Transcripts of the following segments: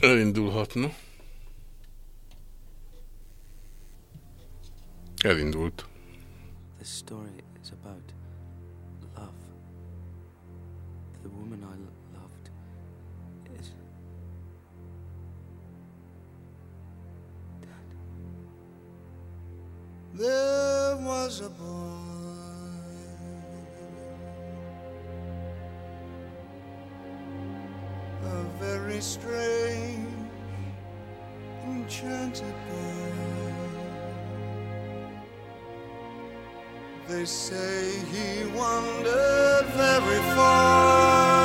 Elindulhatna. Elindult. This story is about love. The woman I loved is dead. There was a boy A very strange Enchanted boy They say he wandered very far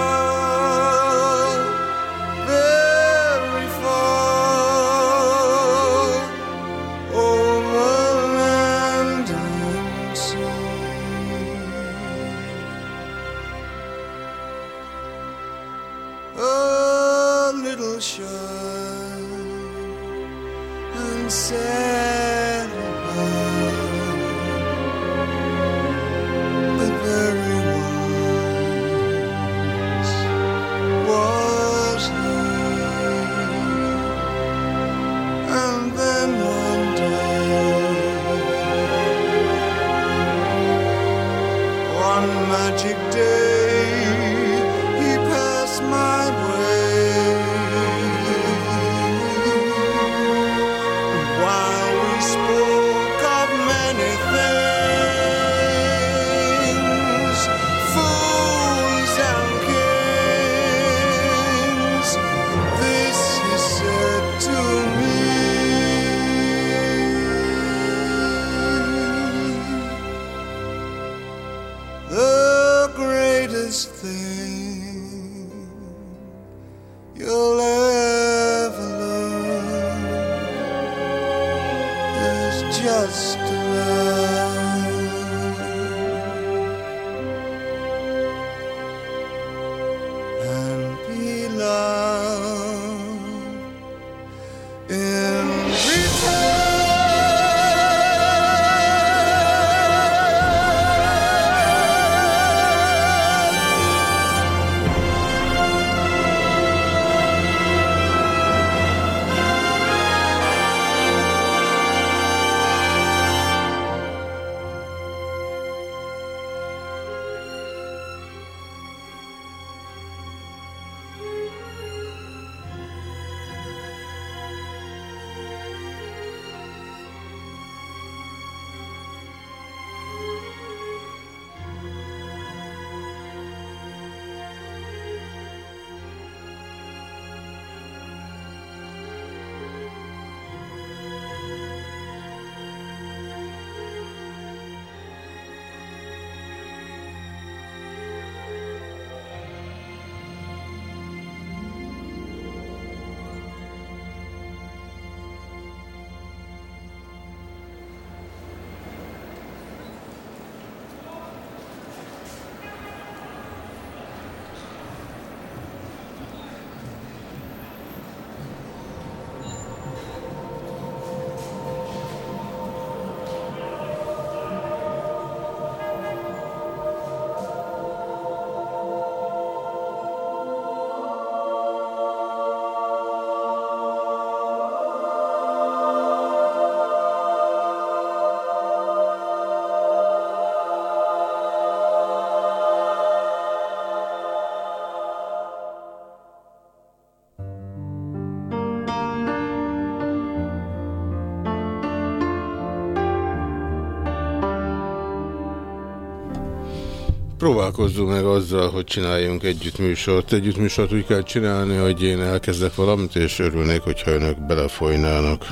Próbálkozzunk meg azzal, hogy csináljunk együtt műsort. Úgy kell csinálni, hogy én elkezdek valamit, és örülnék, hogyha önök belefolynának.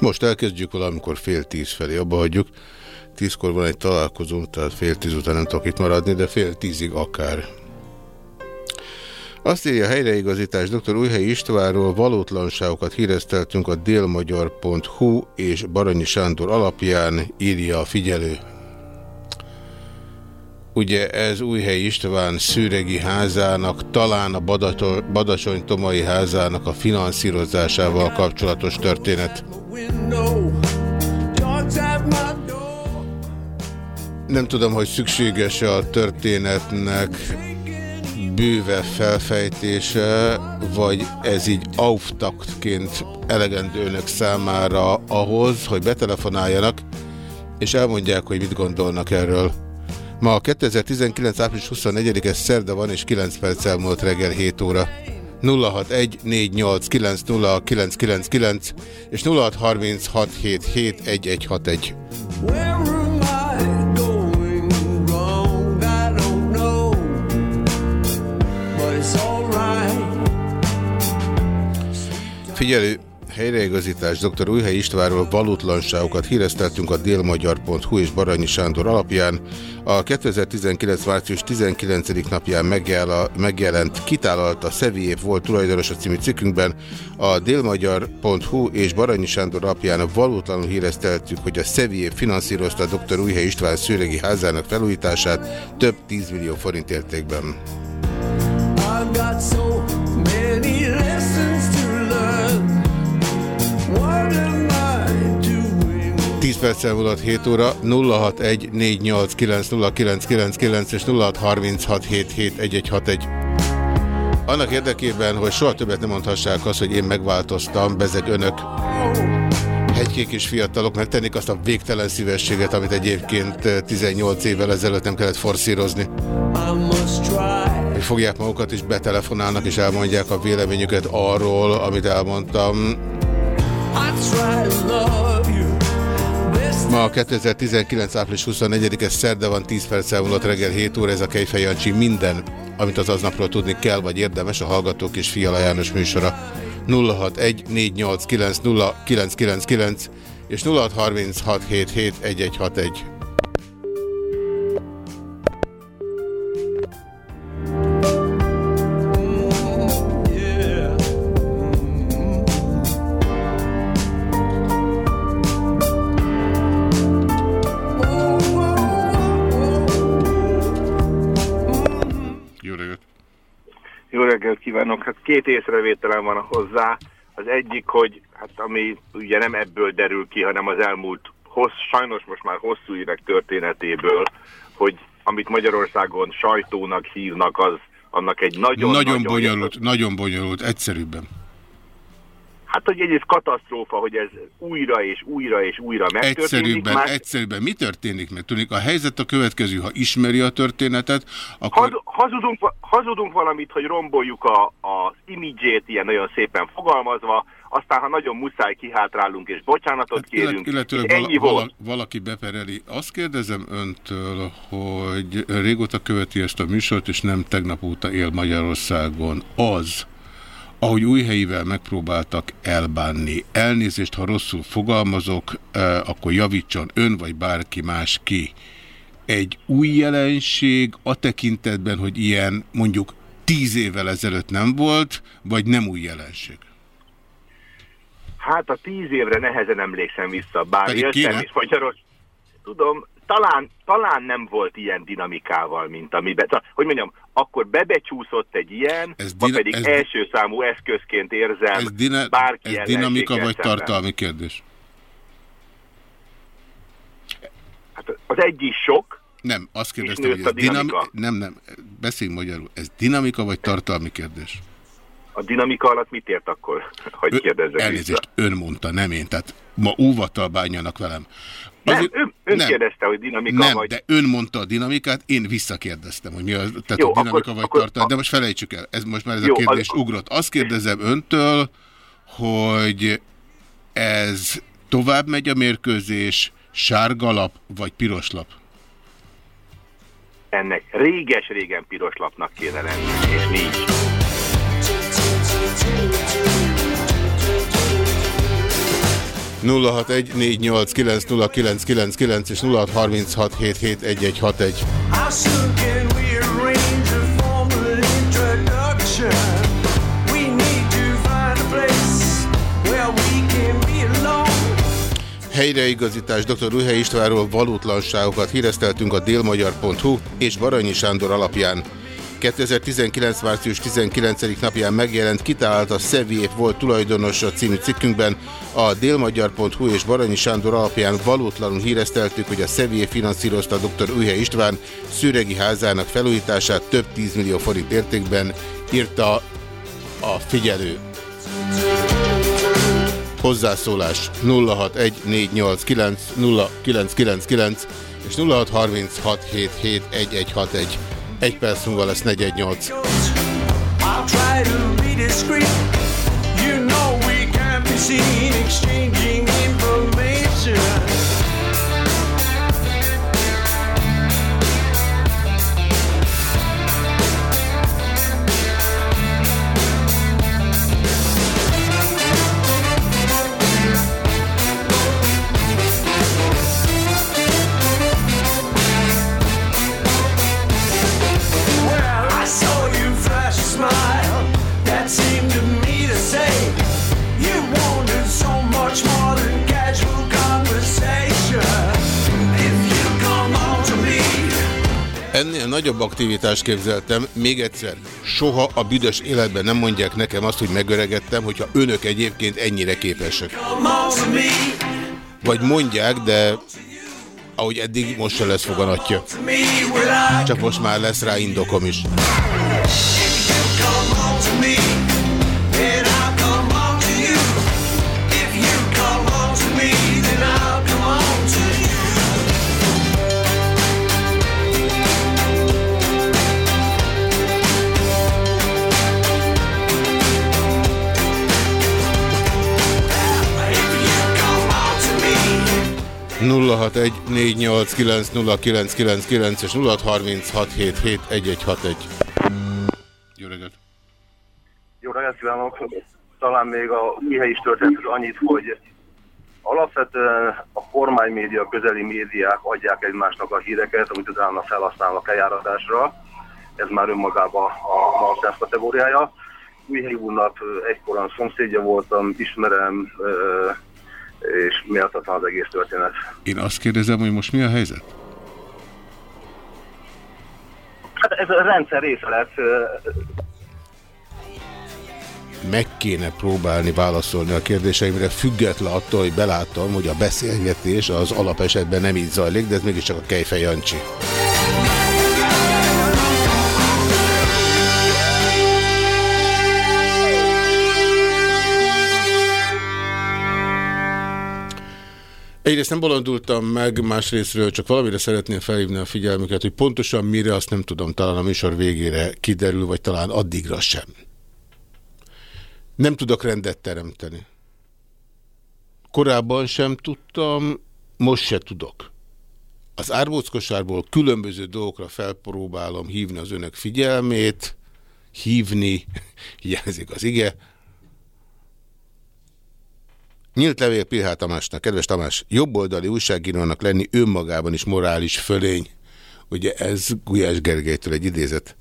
Most elkezdjük valamikor fél tíz felé, abba hagyjuk. Tízkor van egy találkozó, tehát fél tíz után nem tudok itt maradni, de fél tízig akár. Azt írja a helyreigazítás dr. Újhelyi Istvánról valótlanságokat hírezteltünk a délmagyar.hu és Baranyi Sándor alapján, írja a figyelő. Ugye ez Újhelyi István szűregi házának, talán a Badacsony Tomai házának a finanszírozásával kapcsolatos történet. Nem tudom, hogy szükséges -e a történetnek bőve felfejtése, vagy ez így auftaktként elegendő önök számára ahhoz, hogy betelefonáljanak, és elmondják, hogy mit gondolnak erről. Ma a 2019. április 24-e szerda van, és 9 perc elmúlt reggel 7 óra. 061 489 és 0636771161. Figyelő, helyreigazítás dr. Újhely Istvánról valótlanságokat hírezteltünk a délmagyar.hu és Baranyi Sándor alapján. A 2019. március 19. napján megjelent kitálalt a Szeviév volt tulajdonosa című cikkünkben a délmagyar.hu és Baranyi Sándor alapján valótlanul hírezteltük, hogy a Szeviév finanszírozta dr. Újhely István szőregi házának felújítását több 10 millió forint értékben. I've got so 10 perccel múlott 7 óra 0614890999 és 0636771161. Annak érdekében, hogy soha többet nem mondhassák azt, hogy én megváltoztam, bezeg önök hegykék és fiatalok megtennék azt a végtelen szívességet, amit egyébként 18 évvel ezelőtt nem kellett forszírozni. Hogy fogják magukat és betelefonálnak és elmondják a véleményüket arról, amit elmondtam. Ma a 2019. április 24-es szerda van 10 perc elmúlott reggel 7 óra, ez a Kejfej Jancsi minden, amit az aznapról tudni kell, vagy érdemes a Hallgatók és Fiala János műsora. 061 489 és 0636771161. két észrevételem van hozzá. Az egyik, hogy hát ami ugye nem ebből derül ki, hanem az elmúlt hossz, sajnos most már hosszú évek történetéből, hogy amit Magyarországon sajtónak hívnak, az annak egy nagyon... Nagyon, nagyon bonyolult, nagyon bonyolult, egyszerűbben. Hát, hogy egyrészt katasztrófa, hogy ez újra és újra és újra megtörténik. Egyszerűbben, már... egyszerűbben. Mi történik meg? Tudnik, a helyzet a következő, ha ismeri a történetet, akkor... Haz, hazudunk, hazudunk valamit, hogy romboljuk a, az imidzsét, ilyen nagyon szépen fogalmazva, aztán, ha nagyon muszáj, kihátrálunk és bocsánatot hát, kérünk, illetőleg ennyi vala, volt. valaki bepereli. Azt kérdezem öntől, hogy régóta követi ezt a műsort, és nem tegnap óta él Magyarországon. Az, ahogy újhelyivel megpróbáltak elbánni. Elnézést, ha rosszul fogalmazok, akkor javítson ön vagy bárki más ki. Egy új jelenség a tekintetben, hogy ilyen mondjuk tíz évvel ezelőtt nem volt, vagy nem új jelenség? Hát a tíz évre nehezen emlékszem vissza, bár jöttem is Magyarország. Tudom, talán, talán nem volt ilyen dinamikával, mint amiben. Hogy mondjam, akkor bebecsúszott egy ilyen, ez ma pedig ez első számú eszközként érzem ez dina bárki Ez dinamika vagy szemben. tartalmi kérdés? Hát az egy is sok. Nem, azt kérdeztem, hogy ez dinamika. Nem, nem, beszélj magyarul. Ez dinamika vagy tartalmi kérdés? A dinamika alatt mit ért akkor, hogy kérdezzek Elnézést, vissza? ön mondta, nem én. Tehát ma óvattal bánjanak velem. Azért, nem, ön, ön nem, kérdezte, hogy dinamika nem, vagy... de ön mondta a dinamikát, én visszakérdeztem, hogy mi az, tehát Jó, a dinamika akkor, vagy akkor, tartalma, de most felejtsük el, ez most már ez Jó, a kérdés az... ugrott. Azt kérdezem öntől, hogy ez tovább megy a mérkőzés, sárga lap vagy piros lap? Ennek réges-régen piros lapnak kéne lenni, és nincs. 0614890999 és 0636771161. Helyreigazítás dr. Újhely Istvánról valótlanságokat híreszteltünk a délmagyar.hu és Baranyi Sándor alapján. 2019. március 19. napján megjelent kitalált a Szeviép volt tulajdonosa című cikkünkben a délmagyar.hu és Baranyi Sándor alapján valótlanul hírezteltük, hogy a Szeviép finanszírozta dr. Újhely István szüregi házának felújítását több 10 millió forint értékben, írta a figyelő. Hozzászólás 0614890999 és 0636771161. Egy perc múlva lesz 418. I'll try to be discreet. You know we can be seen exchanging Ennél nagyobb aktivitást képzeltem. Még egyszer, soha a büdös életben nem mondják nekem azt, hogy megöregedtem, hogyha önök egyébként ennyire képesek. Vagy mondják, de ahogy eddig most se lesz foganatja. Csak most már lesz rá indokom is. 0614890999 és 0636771161. Jó reggelt! Jó reggelt kívánok! Talán még a újhely is történt annyit, hogy alapvetően a kormánymédia, közeli médiák adják egymásnak a híreket, amit utána felhasználnak eljáratásra. Ez már önmagában a nonsens kategóriája. Újhely úrnak egykoran szomszédja voltam, ismerem, és méltatlan az egész történet. Én azt kérdezem, hogy most mi a helyzet? Hát ez a rendszer része lett, ö, Meg kéne próbálni válaszolni a kérdéseimre, független attól, hogy belátom, hogy a beszélgetés az alapesetben nem így zajlik, de ez mégiscsak a Kejfej Jancsi. Egyrészt nem bolondultam meg, másrésztről csak valamire szeretném felhívni a figyelmüket, hogy pontosan mire azt nem tudom, talán a műsor végére kiderül, vagy talán addigra sem. Nem tudok rendet teremteni. Korábban sem tudtam, most se tudok. Az árbóckosárból különböző dolgokra felpróbálom hívni az önök figyelmét, hívni, hiányzik az ige, Nyílt levél Pilhá Tamásnak. Kedves Tamás, jobboldali újságírónak lenni önmagában is morális fölény. Ugye ez Gulyás Gergelytől egy idézet.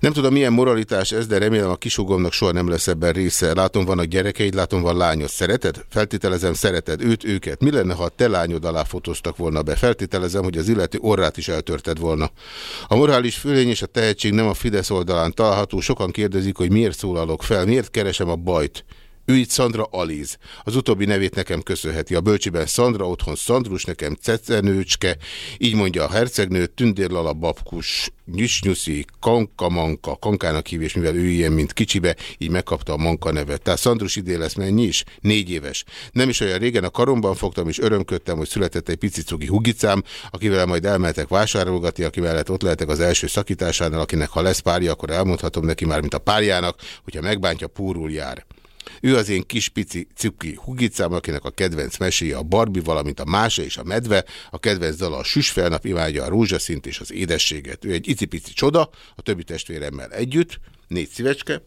Nem tudom, milyen moralitás ez, de remélem a kisugomnak soha nem lesz ebben része. Látom, vannak gyerekeid, látom, van lányod. Szereted? Feltételezem, szereted őt, őket. Mi lenne, ha a te lányod alá fotóztak volna be? Feltételezem, hogy az illető orrát is eltörted volna. A morális fölény és a tehetség nem a Fidesz oldalán található. Sokan kérdezik, hogy miért szólalok fel, miért keresem a bajt. Itt Szandra Alíz. Az utóbbi nevét nekem köszönheti. A bölcsiben Szandra, otthon Szandrus, nekem Cecenőcske. Így mondja a hercegnő, Tündérlala babkus, Nyusnyuszi, Kankamanka, Kankának hív, és mivel ő ilyen, mint kicsibe, így megkapta a Manka nevet. Tehát Szandrus idén lesz mennyi is? Négy éves. Nem is olyan régen a karomban fogtam, és örömködtem, hogy született egy pici cugi hugicám, akivel majd elmehetek vásárolgatni, aki mellett ott lehetek az első szakításánál, akinek ha lesz párja, akkor elmondhatom neki már, mint a párjának, hogyha megbántja, púrul jár. Ő az én kis pici cuki hugicám, akinek a kedvenc meséje a Barbie, valamint a Mása és a Medve, a kedvenc dala a Süsfelnap, imádja a rózsaszint és az édességet. Ő egy icipici csoda, a többi testvéremmel együtt, négy szívecske,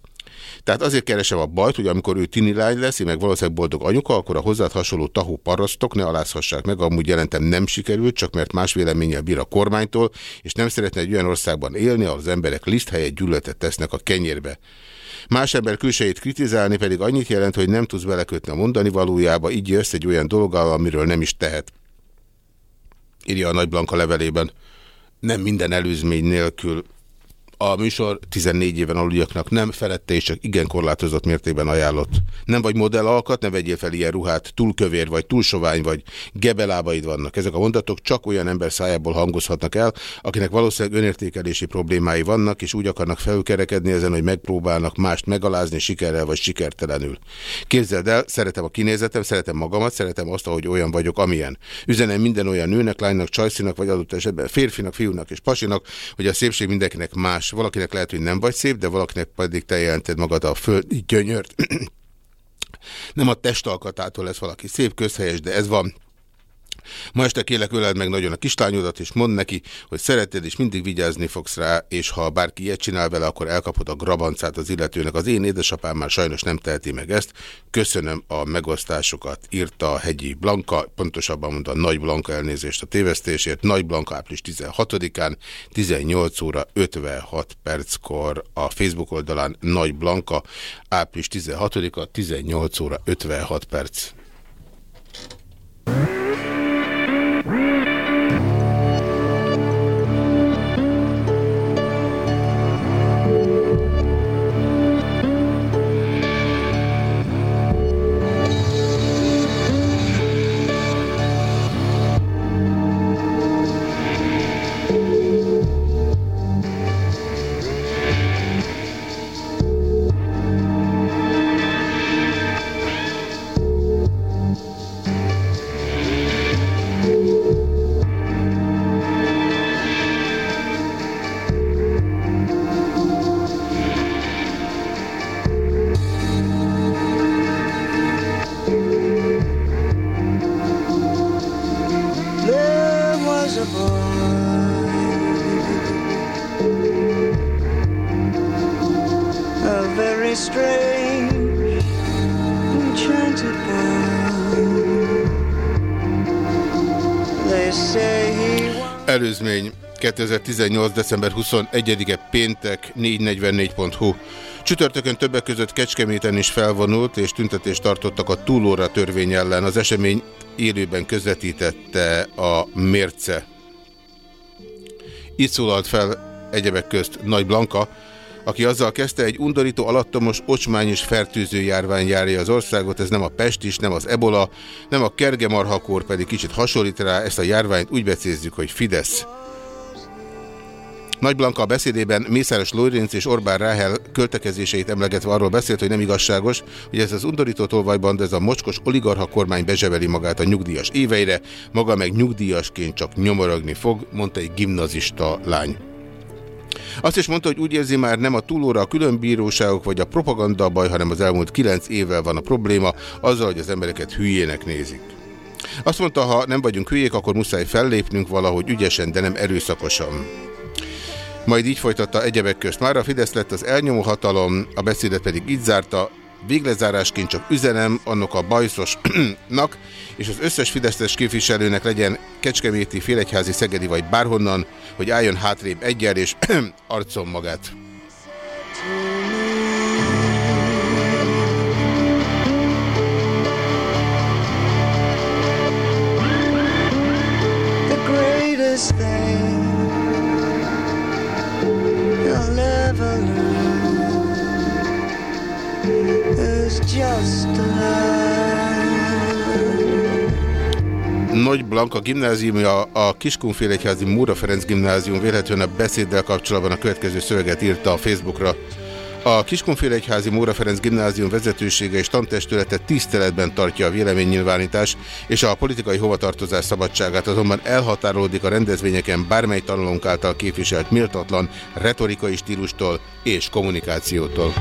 Tehát azért keresem a bajt, hogy amikor ő tini lány lesz, én meg valószínűleg boldog anyuka, akkor a hozzád hasonló tahó parasztok ne alázhassák meg, amúgy jelentem nem sikerült, csak mert más véleménnyel bír a kormánytól, és nem szeretne egy olyan országban élni, ahol az emberek liszt helyett gyűlöletet tesznek a kenyérbe. Más ember külsejét kritizálni pedig annyit jelent, hogy nem tudsz belekötni a mondani valójába, így jössz egy olyan dologgal, amiről nem is tehet. Írja a Nagy Blanka levelében. Nem minden előzmény nélkül a műsor 14 éven aluljaknak nem felette és csak igen korlátozott mértékben ajánlott. Nem vagy modell alkat, ne vegyél fel ilyen ruhát, túl kövér vagy, túl sovány vagy, gebelábaid vannak. Ezek a mondatok csak olyan ember szájából hangozhatnak el, akinek valószínűleg önértékelési problémái vannak, és úgy akarnak felülkerekedni ezen, hogy megpróbálnak mást megalázni sikerrel vagy sikertelenül. Képzeld el, szeretem a kinézetem, szeretem magamat, szeretem azt, ahogy olyan vagyok, amilyen. Üzenem minden olyan nőnek, lánynak, csajszinak, vagy adott esetben férfinak, fiúnak és pasinak, hogy a szépség mindenkinek más valakinek lehet, hogy nem vagy szép, de valakinek pedig te jelented magad a földi gyönyört. nem a testalkatától lesz valaki szép, közhelyes, de ez van. Ma este kérlek öleld meg nagyon a kislányodat, és mondd neki, hogy szereted, és mindig vigyázni fogsz rá, és ha bárki ilyet csinál vele, akkor elkapod a grabancát az illetőnek. Az én édesapám már sajnos nem teheti meg ezt. Köszönöm a megosztásokat, írta a Hegyi Blanka, pontosabban mondta Nagy Blanka elnézést a tévesztésért. Nagy Blanka április 16-án, 18 óra 56 perckor a Facebook oldalán Nagy Blanka, április 16-a, 18 óra 56 perc. 2018. december 21-e péntek 444.hu. Csütörtökön többek között Kecskeméten is felvonult és tüntetést tartottak a túlóra törvény ellen. Az esemény élőben közvetítette a mérce. Itt szólalt fel egyebek közt Nagy Blanka, aki azzal kezdte, egy undorító, alattomos, ocsmányos fertőző járvány járja az országot, ez nem a pestis, nem az ebola, nem a kergemarhakor, pedig kicsit hasonlít rá, ezt a járványt úgy becézzük, hogy Fidesz. Nagy Blanka a beszédében Mészáros Lórinc és Orbán Ráhel költekezéseit emlegetve arról beszélt, hogy nem igazságos, hogy ez az undorító tolvajban, ez a mocskos oligarha kormány bezseveli magát a nyugdíjas éveire, maga meg nyugdíjasként csak nyomorogni fog, mondta egy gimnazista lány. Azt is mondta, hogy úgy érzi már nem a túlóra a különbíróságok vagy a propaganda baj, hanem az elmúlt kilenc évvel van a probléma, azzal, hogy az embereket hülyének nézik. Azt mondta, ha nem vagyunk hülyék, akkor muszáj fellépnünk valahogy ügyesen, de nem erőszakosan. Majd így folytatta egyebek közt. Már a Fidesz lett az elnyomó hatalom, a beszédet pedig így zárta, Véglezárásként csak üzenem annak a bajszosnak, és az összes Fideszes képviselőnek legyen Kecskeméti, Félegyházi, Szegedi vagy bárhonnan, hogy álljon hátrébb egyel és arcom magát. Nagy Blanka gimnáziumja, a Kiskunfélegyházi Múra Ferenc gimnázium véletlenül a beszéddel kapcsolatban a következő szöveget írta a Facebookra. A Kiskunfélegyházi Móra Ferenc gimnázium vezetősége és tantestülete tiszteletben tartja a véleménynyilvánítás és a politikai hovatartozás szabadságát, azonban elhatárolódik a rendezvényeken bármely tanulónk által képviselt méltatlan retorikai stílustól és kommunikációtól.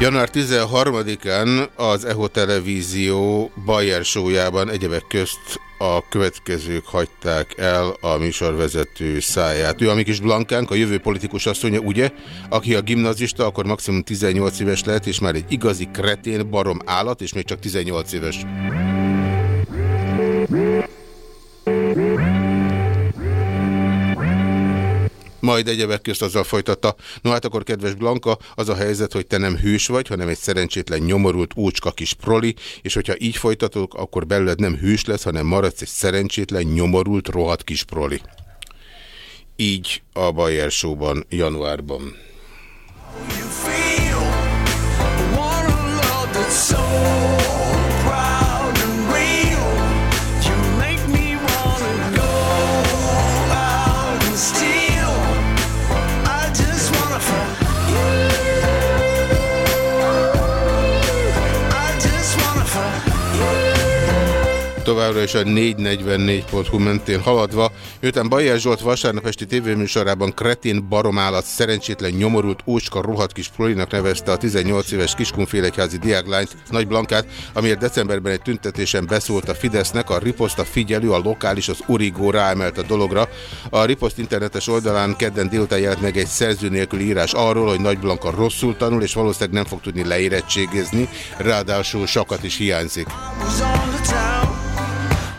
Január 13-án az EHO Televízió Bayer show egyebek közt a következők hagyták el a műsorvezető száját. Ő a mi kis Blankánk, a jövő politikus asszonya, ugye? Aki a gimnazista, akkor maximum 18 éves lehet, és már egy igazi kretén, barom állat, és még csak 18 éves. Majd egyebek közt azzal folytatta. No hát akkor, kedves Blanka, az a helyzet, hogy te nem hős vagy, hanem egy szerencsétlen nyomorult úcska kis proli, és hogyha így folytatok, akkor belőled nem hős lesz, hanem maradsz egy szerencsétlen nyomorult rohadt kis proli. Így a Bayer Show-ban januárban. You feel, továbbra is a 444.hu mentén haladva, miután Bajer Zsolt vasárnap esti tévéműsorában kretén baromállat szerencsétlen nyomorult ócska rohadt kis Florinak nevezte a 18 éves kiskunfélegyházi diáklányt, Nagy Blankát, amiért decemberben egy tüntetésen beszólt a Fidesznek, a Ripost a figyelő, a lokális, az Origó ráemelt a dologra. A Ripost internetes oldalán kedden délután jelent meg egy szerző nélküli írás arról, hogy Nagy Blanka rosszul tanul, és valószínűleg nem fog tudni leérettségizni, ráadásul sokat is hiányzik.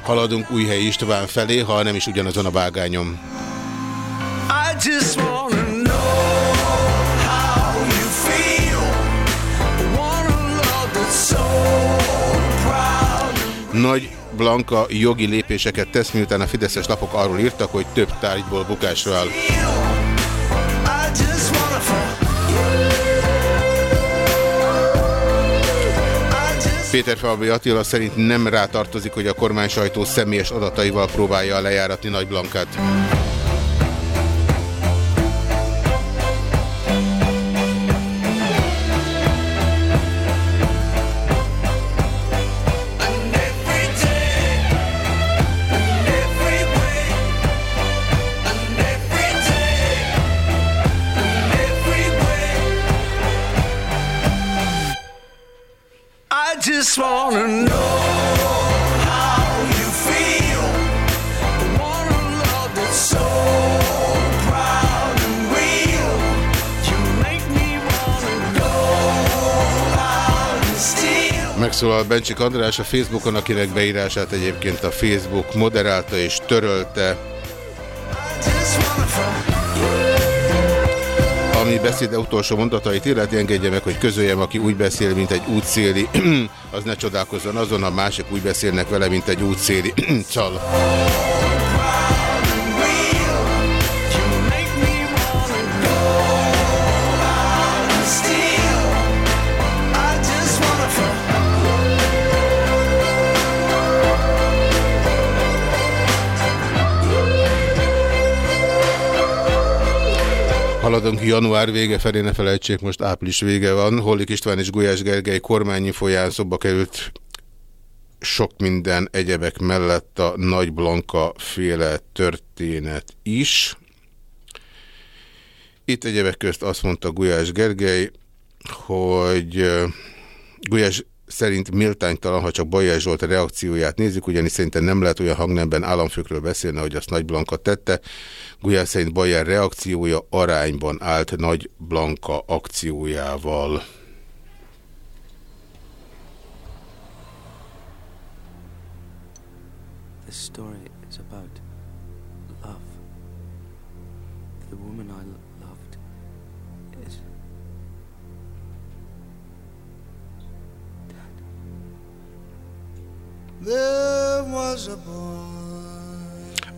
Haladunk Újhely István felé, ha nem is ugyanazon a vágányom. Nagy Blanka jogi lépéseket tesz, miután a Fideszes lapok arról írtak, hogy több tárgyból bukásra áll. Péter Falvi Attila szerint nem rátartozik, hogy a kormány sajtó személyes adataival próbálja lejáratni Nagy Blankát. Megszólal Bencsik András a Facebookon, akinek beírását egyébként a Facebook moderálta és törölte. Ami beszéde utolsó mondatait illeti, engedje meg, hogy közöljem, aki úgy beszél, mint egy útszéli, az ne csodálkozzon azon, a másik úgy beszélnek vele, mint egy útszéli csal. Haladunk január vége felé, ne felejtsék, most április vége van. Hollik István és Gulyás Gergely kormányi folyán szobba került sok minden egyebek mellett a Nagy Blanka féle történet is. Itt egyebek közt azt mondta Gulyás Gergely, hogy Gulyás szerint méltánytalan, ha csak Bajás Zsolt reakcióját nézzük, ugyanis szerintem nem lehet olyan hangnemben államfőkről beszélni, hogy azt Nagy Blanka tette. Gulyás szerint Bajer reakciója arányban állt Nagy Blanka akciójával. The story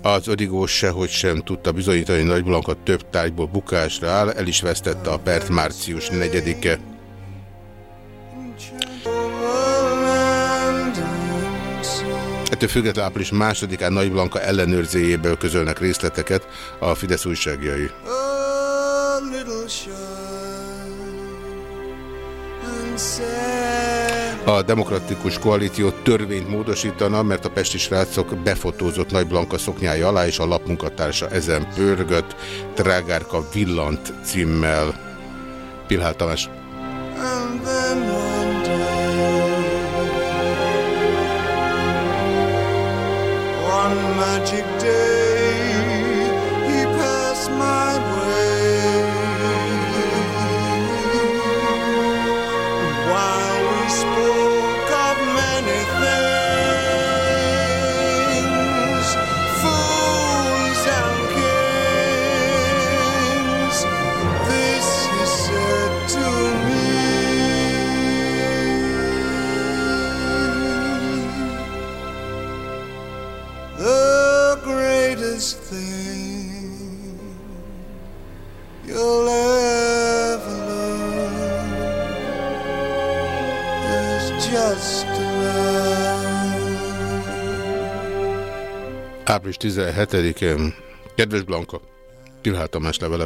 az Origó sehogy sem tudta bizonyítani, Nagy több tárgyból bukásra áll, el is vesztette a pert március 4-e. Ettől függetlenül április másodikán Nagy Blanka ellenőrzéjéből közölnek részleteket a Fidesz újságjai. A demokratikus koalíció törvényt módosítana, mert a pesti srácok befotózott Nagy Blanka szoknyája alá, és a lapmunkatársa ezen pörgött, Trágárka Villant címmel. Pilhál Tamás. One magic day, he passed my way. Április 17-én. Kedves Blanka, Tilhát Tamás levele.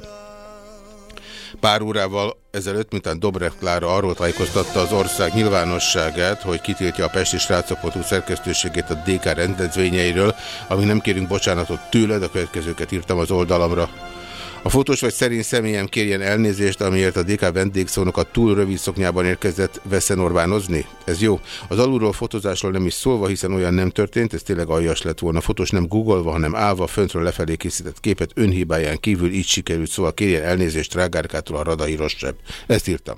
Pár órával ezelőtt, miután Dobrev Klára arról tájékoztatta az ország nyilvánosságát, hogy kitiltja a Pesti Srácok.hu szerkesztőségét a DK rendezvényeiről, amíg nem kérünk bocsánatot tőled, a következőket írtam az oldalamra. A fotós vagy szerint személyem kérjen elnézést, amiért a DK vendégszónok a túl rövid szoknyában érkezett Veszen Orbánozni? Ez jó. Az alulról fotózásról nem is szólva, hiszen olyan nem történt, ez tényleg aljas lett volna. A fotós nem googolva, hanem állva, föntről lefelé készített képet önhibáján kívül így sikerült, szóval kérjen elnézést Rágárkától a Radai Rossebb. Ezt írtam.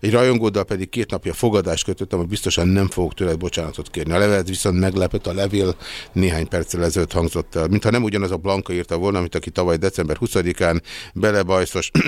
Egy rajongóddal pedig két napja fogadást kötöttem, hogy biztosan nem fogok tőled bocsánatot kérni. A levelet viszont meglepett, a levél néhány perccel ezelőtt hangzott el. Mintha nem ugyanaz a Blanka írta volna, amit aki tavaly december 20-án belebajszos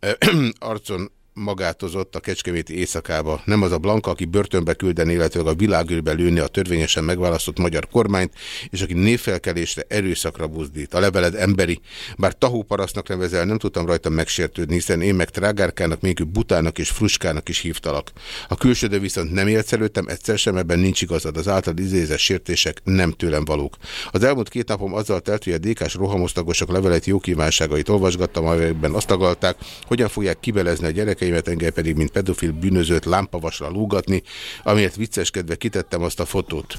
arcon magátozott a kecskeméti éjszakába. Nem az a Blanka, aki börtönbe küldeni, illetve a világűrbe lőni a törvényesen megválasztott magyar kormányt, és aki névfelkelésre erőszakra buzdít. A leveled emberi, bár tahóparasznak nevezel, nem tudtam rajta megsértődni, hiszen én meg trágárkának, még butának és fruskának is hívtalak. A külsődő viszont nem élsz előttem, egyszer sem ebben nincs igazad. Az által idézett sértések nem tőlem valók. Az elmúlt két napom azzal telt, hogy a DK-s rohamosztagosok levelet jó kívánságait olvasgattam, amelyekben azt tagalták, hogyan fogják kibelezni a gyerekeimet, engem pedig, mint pedofil bűnözőt lámpavasra lúgatni, amiért vicceskedve kitettem azt a fotót.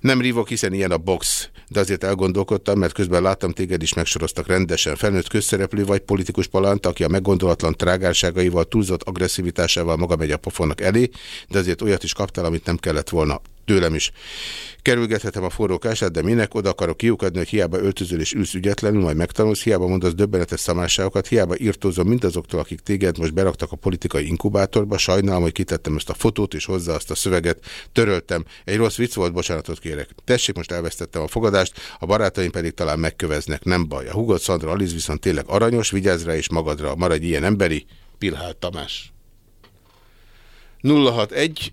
Nem rívok, hiszen ilyen a box, de azért elgondolkodtam, mert közben láttam téged is megsoroztak rendesen. Felnőtt közszereplő vagy politikus palant, aki a meggondolatlan trágárságaival, túlzott agresszivitásával maga megy a pofonnak elé, de azért olyat is kaptál, amit nem kellett volna tőlem is. Kerülgethetem a forrókását, de minek oda akarok kiukadni, hogy hiába öltözöl és ülsz ügyetlenül, majd megtanulsz, hiába mondasz döbbenetes szamásságokat, hiába írtózom mindazoktól, akik téged most beraktak a politikai inkubátorba. Sajnálom, hogy kitettem ezt a fotót és hozzá azt a szöveget. Töröltem. Egy rossz vicc volt, bocsánatot kérek. Tessék, most elvesztettem a fogadást, a barátaim pedig talán megköveznek, nem baj. A Hugot Szandra Aliz viszont tényleg aranyos, vigyázz rá és magadra, maradj ilyen emberi. Pilhál Tamás. 061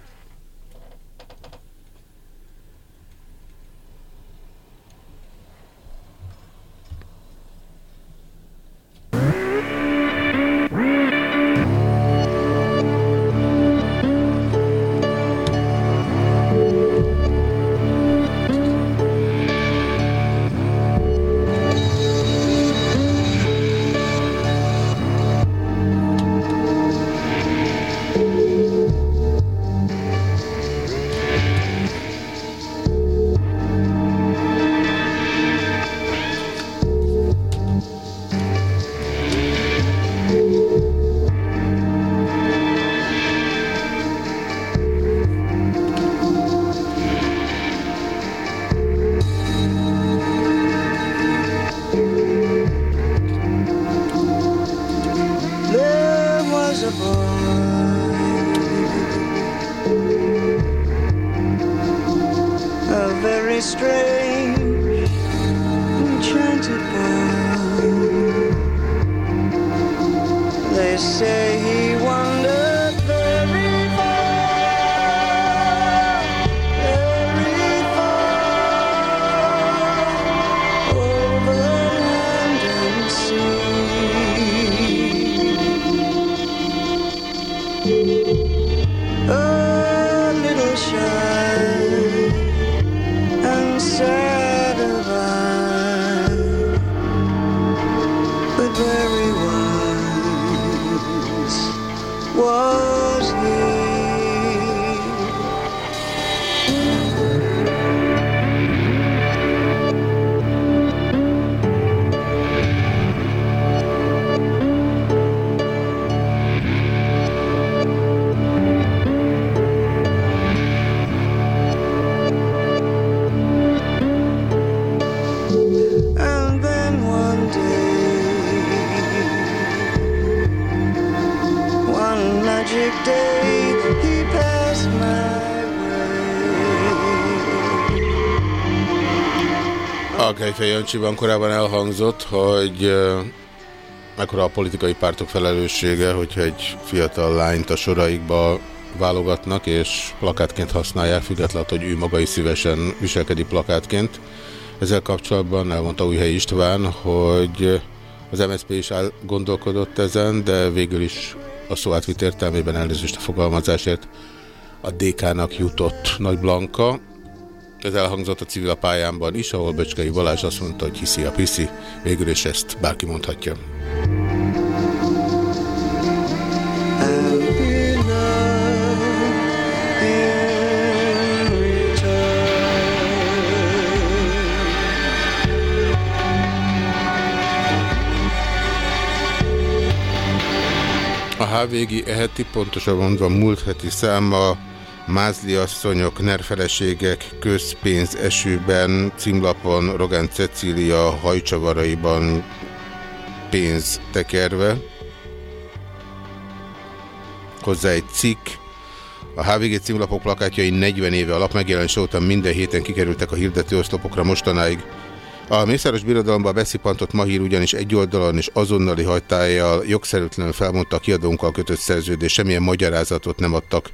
Kejfej Jancsiban korábban elhangzott, hogy mekkora a politikai pártok felelőssége, hogyha egy fiatal lányt a soraikba válogatnak, és plakátként használják, függetlenül, hogy ő maga is szívesen viselkedik plakátként. Ezzel kapcsolatban elmondta Újhely István, hogy az MSZP is gondolkodott ezen, de végül is a szó átvit értelmében elnézést a fogalmazásért a DK-nak jutott Nagy Blanka. Ez elhangzott a civil pályámban is, ahol Böcskei Balázs azt mondta, hogy hiszi a piszi. Végül is ezt bárki mondhatja. A HVG eheti, pontosan mondva múlt heti száma Mázli asszonyok, nerfeleségek, közpénz esőben, címlapon Rogán Cecília hajcsavaraiban pénz tekerve. Hozzá egy cikk. A HVG címlapok plakátjai 40 éve alap megjelenés óta minden héten kikerültek a hirdető oszlopokra mostanáig. A Mészáros Birodalomban beszippantott Mahír ugyanis egy oldalon és azonnali hajtájjal jogszerűtlenül felmondta a kiadónkkal kötött szerződés, semmilyen magyarázatot nem adtak.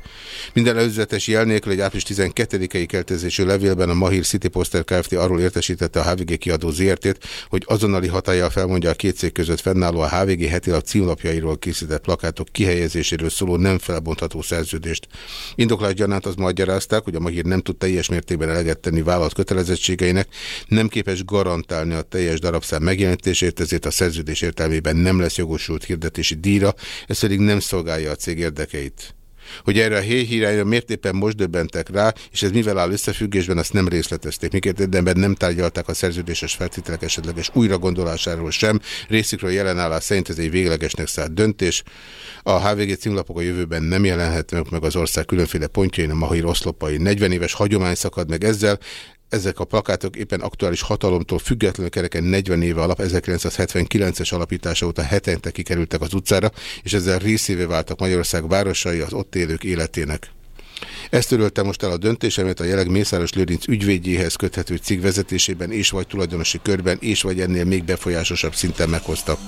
Minden előzetes jel nélkül egy április 12-i keltezésű levélben a Mahír City Poster Kft. arról értesítette a HVG kiadó ZRT-t, hogy azonnali hatállyal felmondja a két cég között fennálló a HVG hetilap címlapjairól készített plakátok kihelyezéséről szóló nem felbontható szerződést. Indoklás gyanánt az magyarázták, hogy a Mahír nem tud teljes mértékben eleget tenni vállalat kötelezettségeinek, nem képes garantálni a teljes darabszám megjelenítését, ezért a szerződés értelmében nem lesz jogosult hirdetési díjra, ez pedig nem szolgálja a cég érdekeit. Hogy erre a héhírányra miért éppen most döbbentek rá, és ez mivel áll összefüggésben, azt nem részletezték. Miként érdemben nem tárgyalták a szerződéses feltételek esetleges újra gondolásáról sem. Részükről jelenállás szerint ez egy véglegesnek szállt döntés. A HVG címlapok a jövőben nem jelenhetnek meg az ország különféle pontjain, a Mahir oszlopai 40 éves hagyomány szakad meg ezzel, ezek a plakátok éppen aktuális hatalomtól függetlenül kereken 40 éve alap, 1979-es alapítása óta hetente kikerültek az utcára, és ezzel részévé váltak Magyarország városai az ott élők életének. Ezt törölte most el a döntésemet a jelenleg Mészáros Lőrinc ügyvédjéhez köthető cég vezetésében és vagy tulajdonosi körben és vagy ennél még befolyásosabb szinten meghoztak.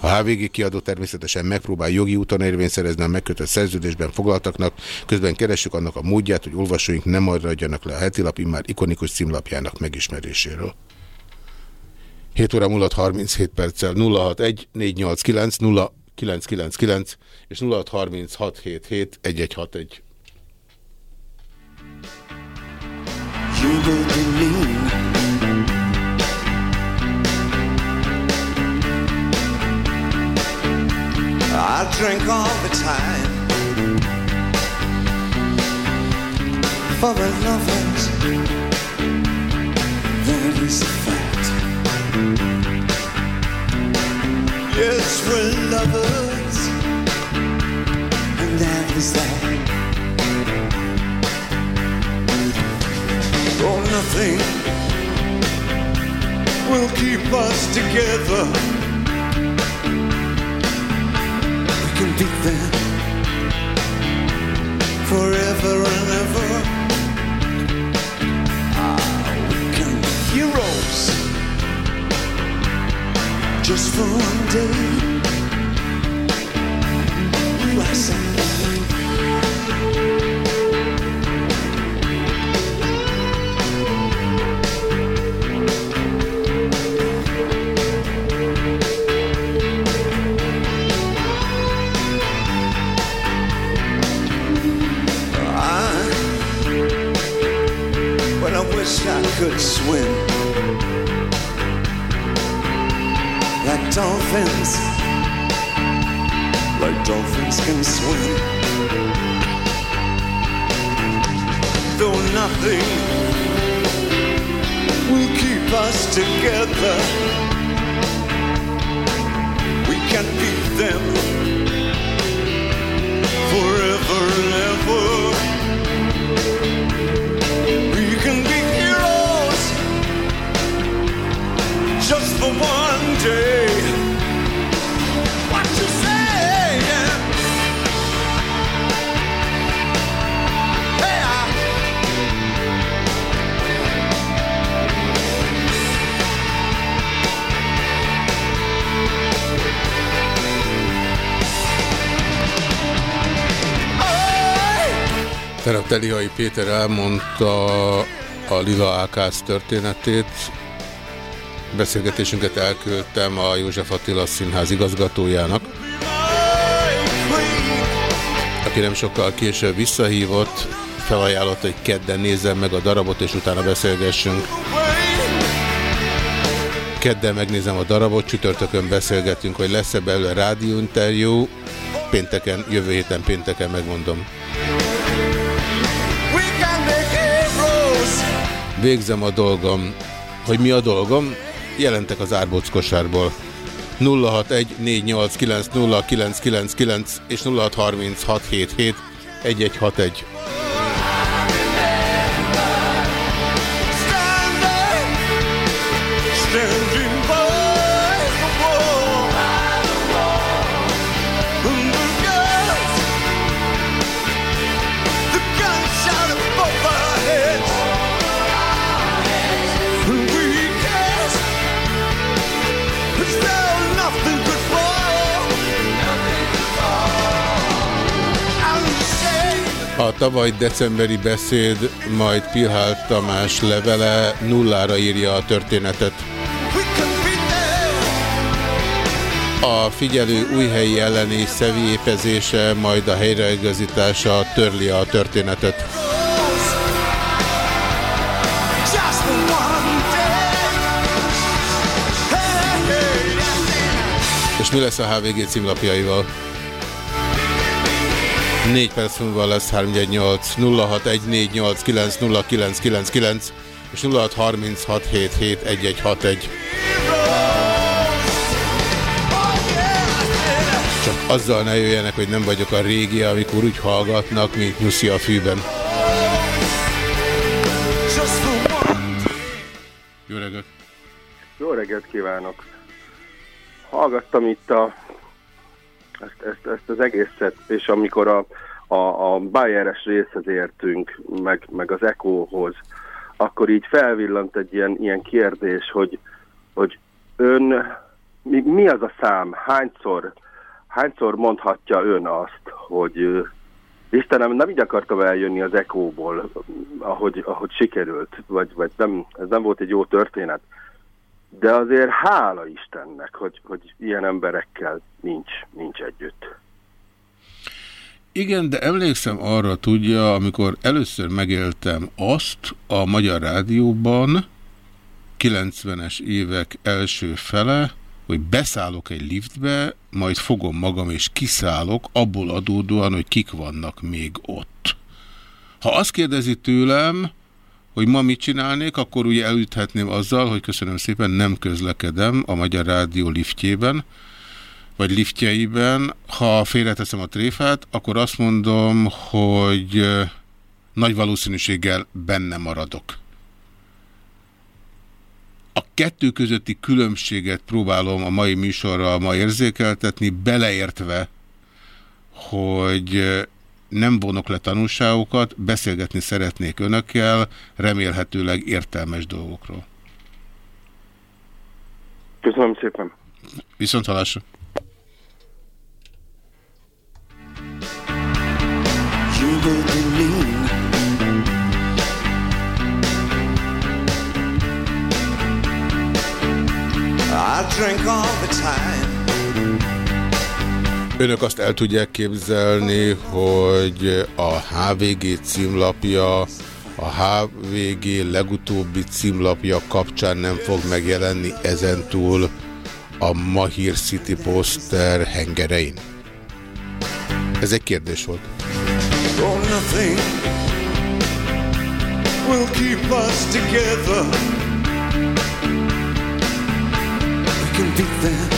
A HVG kiadó természetesen megpróbál jogi úton érvényt szerezni a megkötött szerződésben foglaltaknak, közben keressük annak a módját, hogy olvasóink nem maradjanak le a heti lap már ikonikus címlapjának megismeréséről. 7 óra múlott 37 perccel 061 489 0999 és 063677 drink all the time for a lovers. That is a fact. Yes, we're lovers, and that is that. Oh, nothing will keep us together. We can be them forever and ever. Ah, we can be heroes just for one day. You are something. Could swim like dolphins, like dolphins can swim. Though nothing will keep us together, we can beat them forever and ever. just for one day. What you say? Hey, I... Terap Péter elmondta a Lila Ákász történetét, Beszélgetésünket elküldtem a József Attila Színház igazgatójának, aki nem sokkal később visszahívott, felajánlott, hogy kedden nézzem meg a darabot, és utána beszélgessünk. Kedden megnézem a darabot, csütörtökön beszélgetünk, hogy lesz-e belőle rádióinterjú, pénteken, jövő héten pénteken megmondom. Végzem a dolgom. Hogy mi a dolgom? Jelentek az árbóc kosárból. 0614890999 és 0636771161. tavaly decemberi beszéd, majd Pilhál Tamás levele nullára írja a történetet. A figyelő újhelyi elleni személyépezése, majd a helyreigazítása törli a történetet. És mi lesz a HVG címlapjaival? 4 perc múlva lesz 318 0614890999 és 0636771161. Csak azzal ne jöjjenek, hogy nem vagyok a régi, amikor úgy hallgatnak, mint nyuszi a fűben. Jó reggelt! Jó reggelt kívánok! Hallgattam itt a, ezt, ezt, ezt az egészet, és amikor a, a, a Bayeres részhez értünk, meg, meg az Echohoz, akkor így felvillant egy ilyen, ilyen kérdés, hogy, hogy ön, mi, mi az a szám, hányszor, hányszor mondhatja ön azt, hogy Istenem, nem így akartam eljönni az Echoból, ahogy, ahogy sikerült, vagy, vagy nem, ez nem volt egy jó történet. De azért hála Istennek, hogy, hogy ilyen emberekkel nincs, nincs együtt. Igen, de emlékszem arra, tudja, amikor először megéltem azt a Magyar Rádióban, 90-es évek első fele, hogy beszállok egy liftbe, majd fogom magam és kiszállok, abból adódóan, hogy kik vannak még ott. Ha azt kérdezi tőlem, hogy ma mit csinálnék, akkor ugye elüthetném azzal, hogy köszönöm szépen, nem közlekedem a Magyar Rádió liftjében, vagy liftjeiben. Ha félreteszem a tréfát, akkor azt mondom, hogy nagy valószínűséggel benne maradok. A kettő közötti különbséget próbálom a mai műsorral ma érzékeltetni, beleértve, hogy nem vonok le tanulságokat, beszélgetni szeretnék önökkel, remélhetőleg értelmes dolgokról. Köszönöm szépen. Viszont halásra. I drink all the time. Önök azt el tudják képzelni, hogy a HVG címlapja, a HVG legutóbbi címlapja kapcsán nem fog megjelenni ezentúl a Mahir City Poster hengerein? Ez egy kérdés volt. Will keep us together. We can be there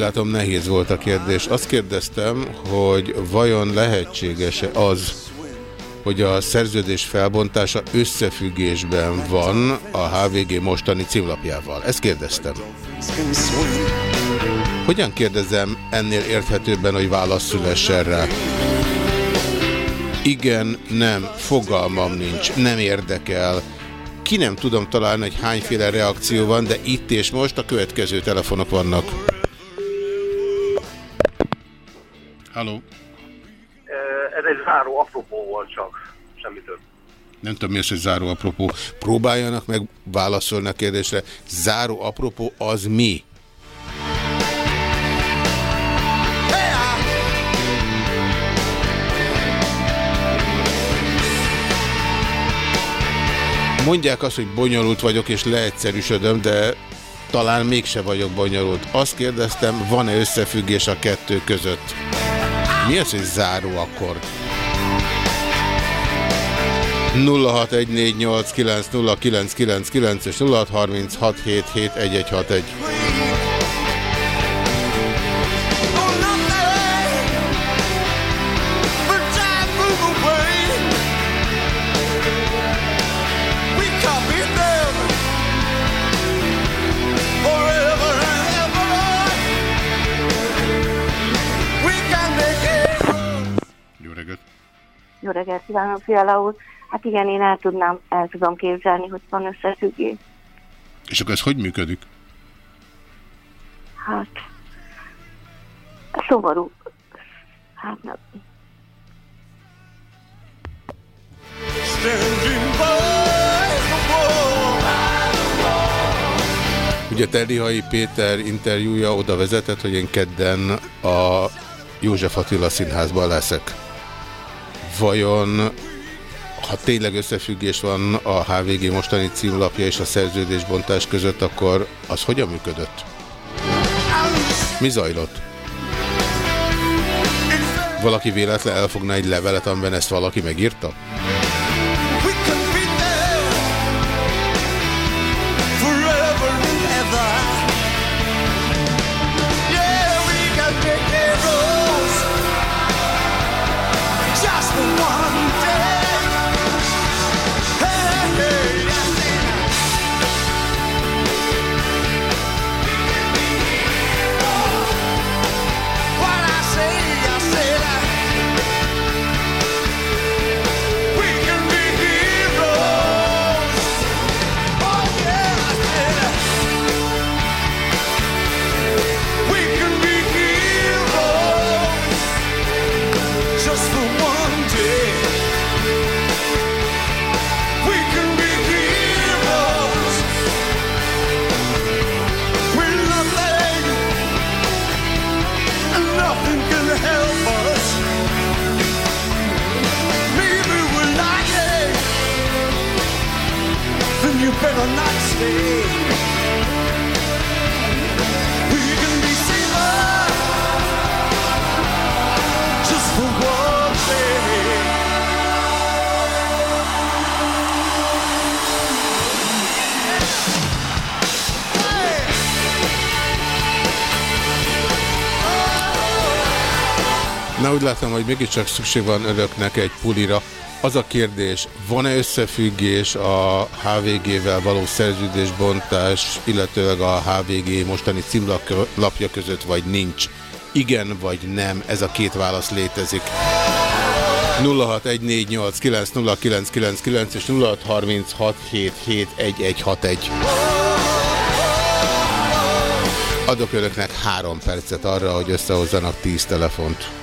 látom nehéz volt a kérdés. Azt kérdeztem, hogy vajon lehetséges-e az, hogy a szerződés felbontása összefüggésben van a HVG mostani címlapjával. Ezt kérdeztem. Hogyan kérdezem ennél érthetőbben, hogy válasz szülessen rá? Igen, nem, fogalmam nincs, nem érdekel. Ki nem tudom találni, hogy hányféle reakció van, de itt és most a következő telefonok vannak. Halló? Ez egy záró apropó volt csak, semmi több. Nem tudom, mi az, hogy záró apropó. Próbáljanak meg válaszolni a kérdésre. Záró apropó az mi? Mondják azt, hogy bonyolult vagyok és leegyszerűsödöm, de talán mégse vagyok bonyolult. Azt kérdeztem, van-e összefüggés a kettő között? Mi az, hogy záró akkord? 0614890999 és 0636771161. reggelt kívánok, Fiala úr. Hát igen, én el tudnám, el tudom képzelni, hogy van összefüggés. És akkor ez hogy működik? Hát, szomorú. Hát nem. Ugye Terlihai Péter interjúja oda vezetett, hogy én kedden a József Attila színházban leszek. Vajon, ha tényleg összefüggés van a HVG mostani címlapja és a szerződésbontás között, akkor az hogyan működött? Mi zajlott? Valaki véletlen elfogna egy levelet, amiben ezt valaki megírta? Na úgy látom, hogy mégiscsak szükség van önöknek egy pulira. Az a kérdés, van-e összefüggés a HVG-vel való szerződésbontás, illetőleg a HVG mostani címlapja között, vagy nincs? Igen vagy nem, ez a két válasz létezik. 0614890999 és 0636771161. Adok önöknek három percet arra, hogy összehozzanak tíz telefont.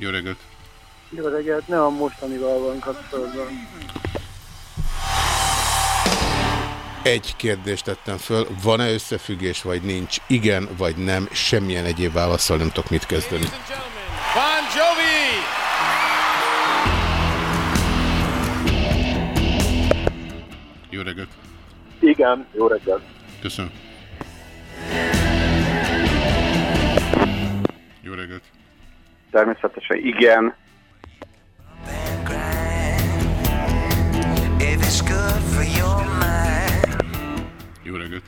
Jó reggelt! Jó reggelt, nem a mostanival van kapcsolatban. Egy kérdést tettem föl, van-e összefüggés, vagy nincs? Igen, vagy nem? Semmilyen egyéb válaszsal nem tudok mit kezdeni. Bon Jovi! Jó reggelt! Igen, jó reggelt. Köszönöm. Jó reggelt! Természetesen igen. Jó reggelt!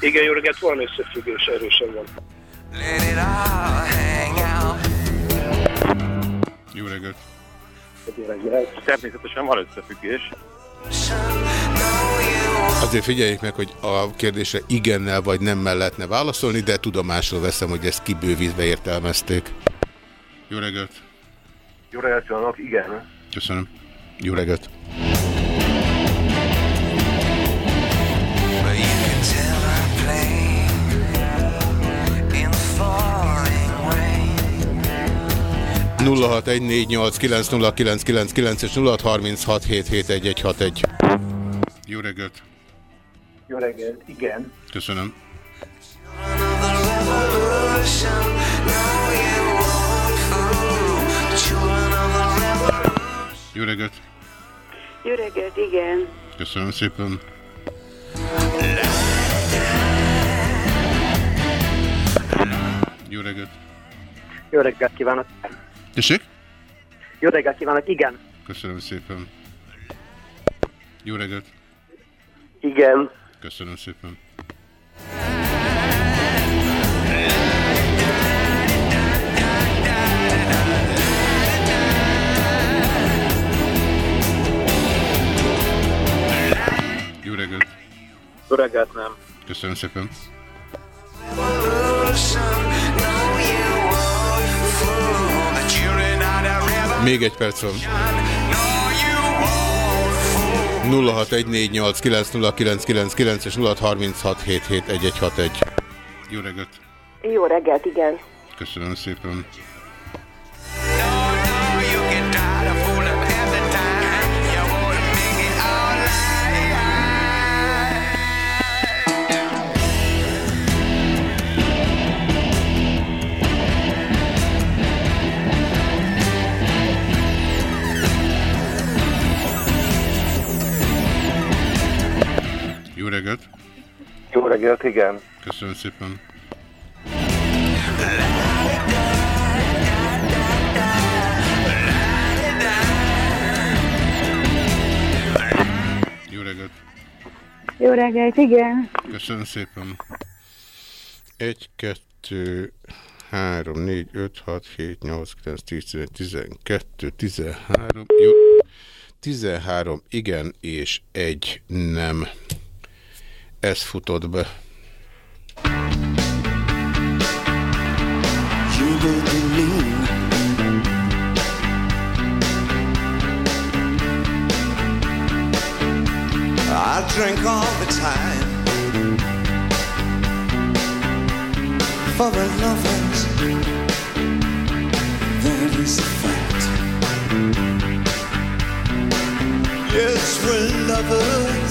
Igen, jó reggelt, van összefüggés, erősen van. Jó reggelt! Természetesen van összefüggés. Azért figyeljék meg, hogy a kérdésre igennel vagy nemmel lehetne válaszolni, de tudomásul veszem, hogy ezt kibővítve értelmezték. Jó reggelt! Jó reggelt kívánok, igen. Köszönöm. Jó reggelt! nulla és nulla egy. Jó reggelt! Jó reggelt, igen. Köszönöm. Jó reggelt! Jó reggelt, igen. Köszönöm szépen. Jó reggelt! Jó reggelt kívánok. Tessék? Jó reggelt kívánok, igen. Köszönöm szépen. Jó reggelt! Igen. Köszönöm szépen. Reggelt, nem. Köszönöm szépen. Még egy perc van. 0614890999 és 0636771161. Jó reggelt! Jó reggelt, igen. Köszönöm szépen. Jó reggelt! Jó reggelt, igen. Köszönöm szépen. Jó reggelt! Jó reggelt, igen. Köszönöm szépen. 1, 2, 3, 4, 5, 6, 7, 8, 9, 10, 11, 12, 13, jó. 13 igen és egy nem. Ez futott be. I drink all the time for a lover's. That is a fact. Yes, we're lovers,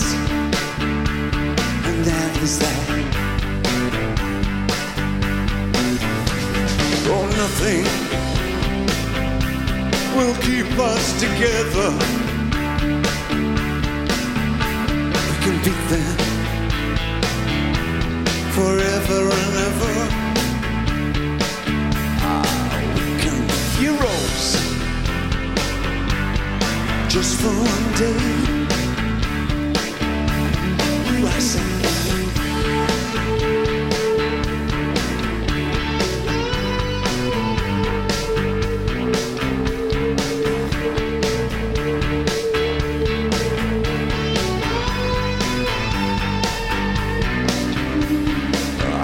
is that. Oh, nothing will keep us together. We can beat them forever and ever. Ah, we can be heroes just for one day. I say.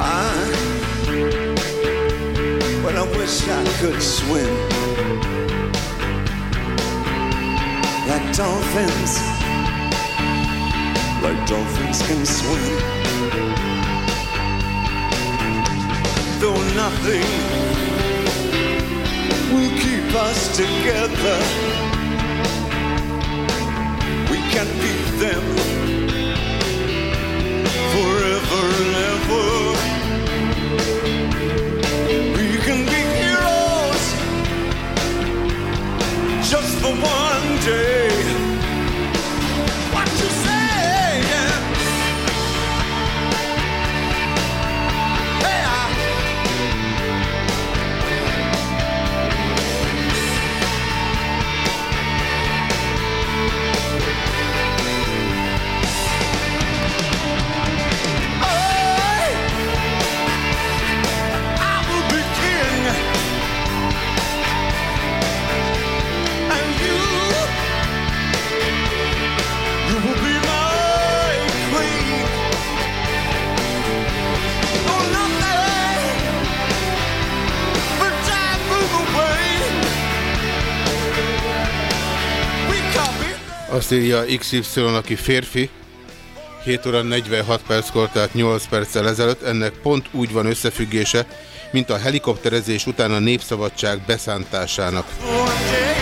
Ah. dolphins, like dolphins can swim. Though nothing will keep us together, we can beat them forever and ever. We can be heroes just for one day. Azt írja XY, aki férfi, 7 óra 46 perckor, tehát 8 perccel ezelőtt. Ennek pont úgy van összefüggése, mint a helikopterezés után a népszabadság beszántásának. Standing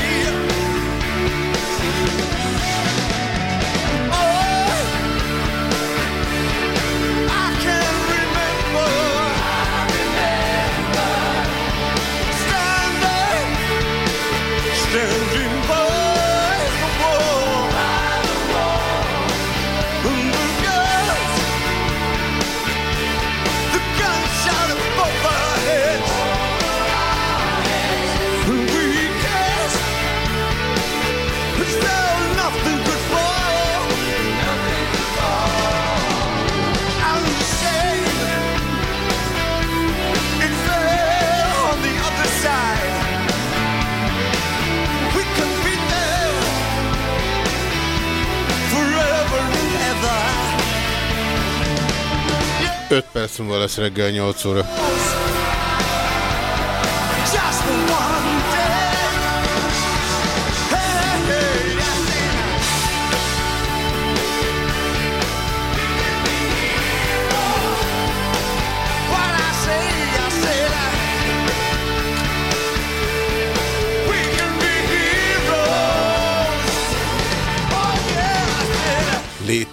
5 perc múlva lesz reggel 8 óra.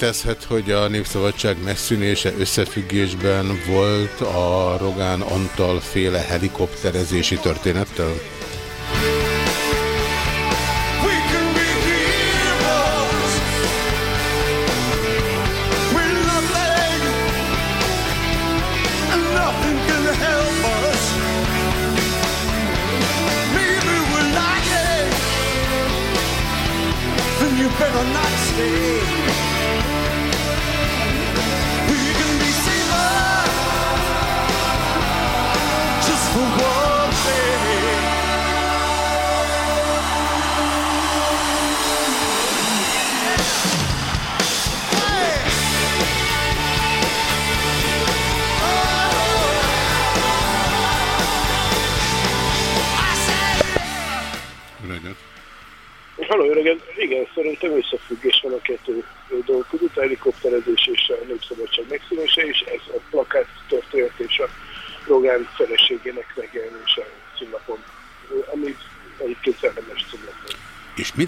Létezhet, hogy a Népszabadság megszűnése összefüggésben volt a Rogán Antal féle helikopterezési történettel?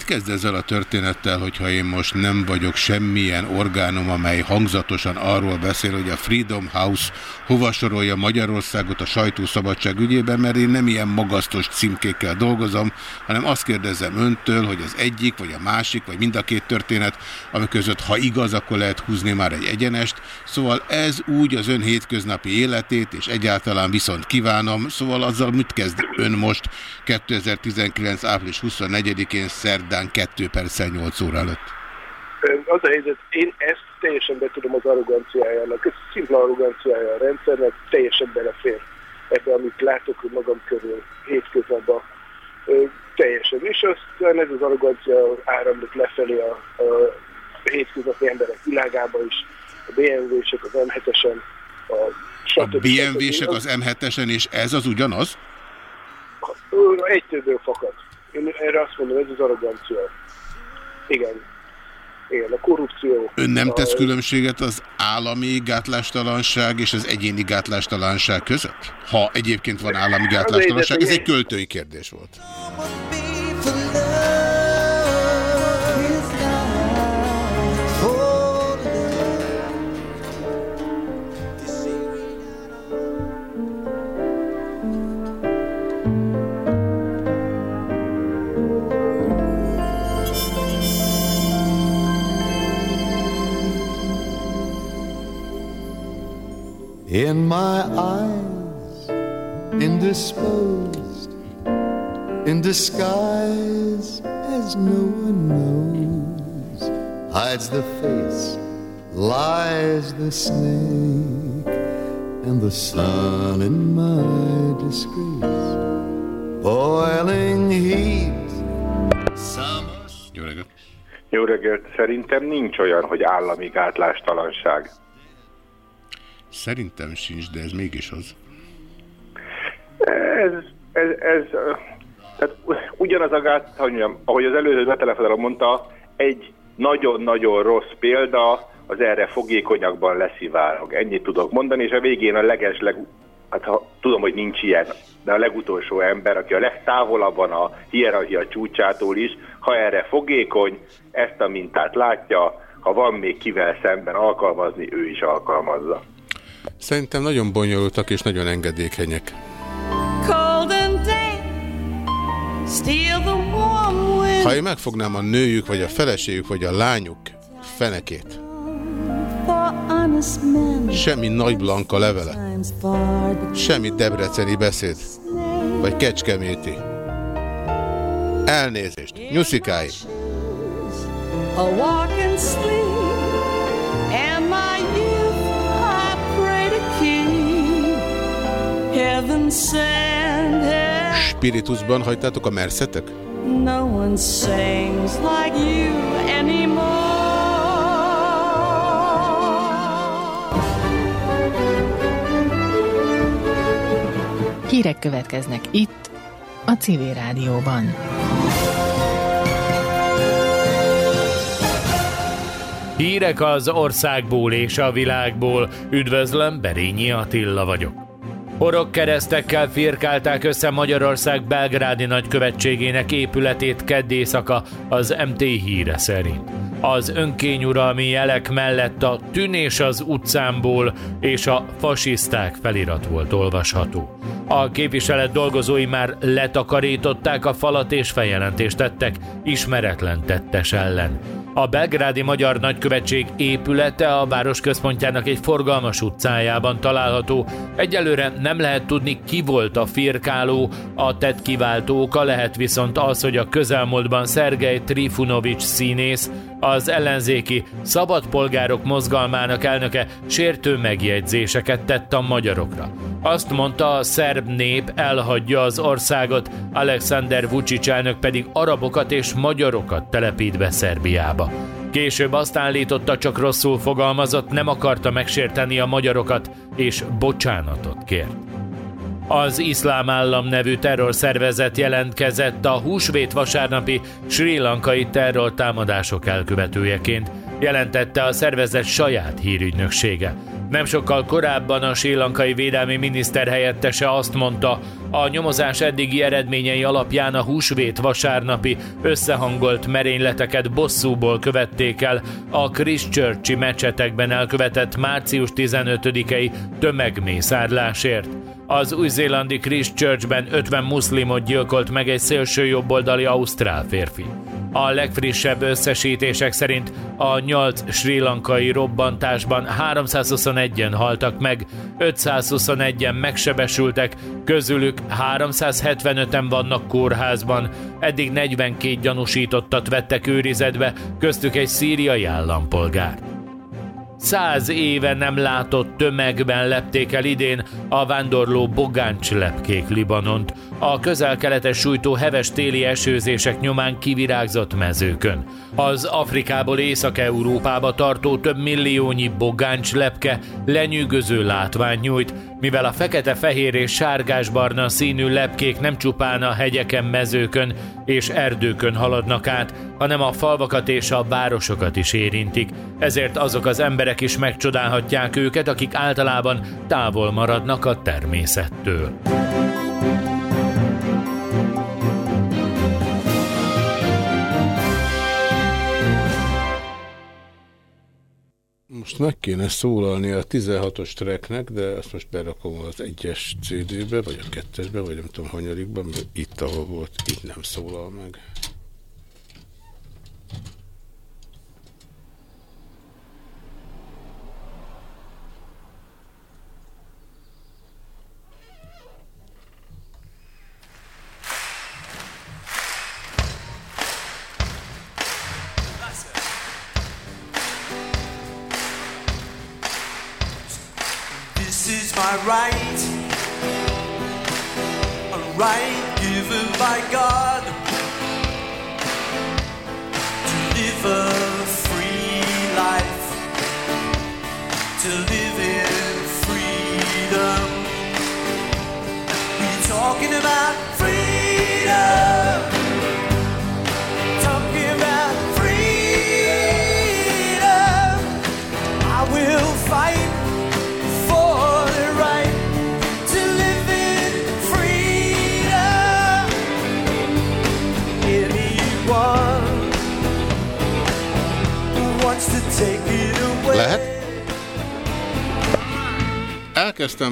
Kezd ezzel a történettel, hogyha én most nem vagyok semmilyen orgánum, amely hangzatosan arról beszél, hogy a Freedom House hova sorolja Magyarországot a sajtószabadság ügyében, mert én nem ilyen magasztos címkékkel dolgozom, hanem azt kérdezem öntől, hogy az egyik, vagy a másik, vagy mind a két történet, ami között, ha igaz, akkor lehet húzni már egy egyenest. Szóval ez úgy az ön hétköznapi életét, és egyáltalán viszont kívánom. Szóval azzal mit kezd ön most 2019. április 24-én szerdán 2 perccel 8 óra előtt? Az a helyzet, én ezt teljesen betudom az arroganciájának, ez szimpla arroganciája a rendszernek, teljesen belefér ebbe, amit látok magam körül hétköznapban. Teljesen. És aztán ez az arrogancia áramlik lefelé a, a hétköznapi emberek világába is, a BMW-sek, az M7-esen, a A stb. BMW-sek az M7-esen, és ez az ugyanaz? Ö, Egytőből fakad. Én erre azt mondom, ez az arrogancia. Igen. Igen, a korrupció. Ön nem a- tesz különbséget az állami gátlástalanság és az egyéni gátlástalanság között? Ha egyébként van állami gátlástalanság, ez egy költői kérdés volt. In my eyes, indisposed, in disguise as no one knows, hides the face, lies the snake, and the sun in my disgrace. Boiling heat, summer. Jó reggelt! Jó reggelt! Szerintem nincs olyan, hogy állami gátlástalanság. Szerintem sincs, de ez mégis az. Ez, ez, ez tehát ugyanaz a gát, hogy mondjam, ahogy az előző betelefonáló mondta, egy nagyon-nagyon rossz példa, az erre fogékonyakban leszivárog. Ennyit tudok mondani, és a végén a leges, leg, hát ha, tudom, hogy nincs ilyen, de a legutolsó ember, aki a legtávolabb van a hierarchia csúcsától is, ha erre fogékony, ezt a mintát látja, ha van még kivel szemben alkalmazni, ő is alkalmazza. Szerintem nagyon bonyolultak és nagyon engedékenyek. Ha én megfognám a nőjük, vagy a feleségük, vagy a lányuk fenekét, semmi nagy blanka levele, semmi debreceni beszéd, vagy kecskeméti. Elnézést, nyuszikáim. A walk and sleep, Spiritusban hagytátok a merszetek? No one sings like you anymore. Hírek következnek itt, a Civil Rádióban. Hírek az országból és a világból. Üdvözlöm, Berényi Attila vagyok. Horog keresztekkel firkálták össze Magyarország belgrádi nagykövetségének épületét kedd éjszaka az MT híre szerint. Az önkényuralmi jelek mellett a tűnés az utcámból és a fasiszták felirat volt olvasható. A képviselet dolgozói már letakarították a falat és feljelentést tettek ismeretlen tettes ellen. A belgrádi magyar nagykövetség épülete a város központjának egy forgalmas utcájában található. Egyelőre nem lehet tudni, ki volt a firkáló, a tett kiváltó oka lehet viszont az, hogy a közelmúltban Szergej Trifunovics színész, az ellenzéki szabadpolgárok mozgalmának elnöke sértő megjegyzéseket tett a magyarokra. Azt mondta, a szerb nép elhagyja az országot, Alexander Vucic elnök pedig arabokat és magyarokat telepít be Szerbiába. Később azt állította, csak rosszul fogalmazott, nem akarta megsérteni a magyarokat, és bocsánatot kért. Az iszlám állam nevű terrorszervezet jelentkezett a húsvét vasárnapi sri lankai terrortámadások elkövetőjeként, jelentette a szervezet saját hírügynöksége. Nem sokkal korábban a sri lankai védelmi miniszter helyettese azt mondta, a nyomozás eddigi eredményei alapján a húsvét vasárnapi összehangolt merényleteket bosszúból követték el a Christchurchi mecsetekben elkövetett március 15-i tömegmészárlásért. Az új-zélandi Christchurchben 50 muszlimot gyilkolt meg egy szélső jobboldali ausztrál férfi. A legfrissebb összesítések szerint a 8 sri lankai robbantásban 321-en haltak meg, 521-en megsebesültek, közülük 375-en vannak kórházban, eddig 42 gyanúsítottat vettek őrizetbe, köztük egy szíriai állampolgár. Száz éve nem látott tömegben lepték el idén a vándorló bogáncslepkék Libanont, a közel-keletes sújtó heves téli esőzések nyomán kivirágzott mezőkön. Az Afrikából Észak-Európába tartó több milliónyi bogáncslepke lenyűgöző látvány nyújt, mivel a fekete-fehér és sárgás-barna színű lepkék nem csupán a hegyeken, mezőkön és erdőkön haladnak át, hanem a falvakat és a városokat is érintik. Ezért azok az emberek is megcsodálhatják őket, akik általában távol maradnak a természettől. Most meg kéne szólalni a 16-os tracknek, de azt most berakom az egyes CD-be, vagy a kettesbe, vagy nem tudom, hanyarikban, mert itt, ahol volt, itt nem szólal meg.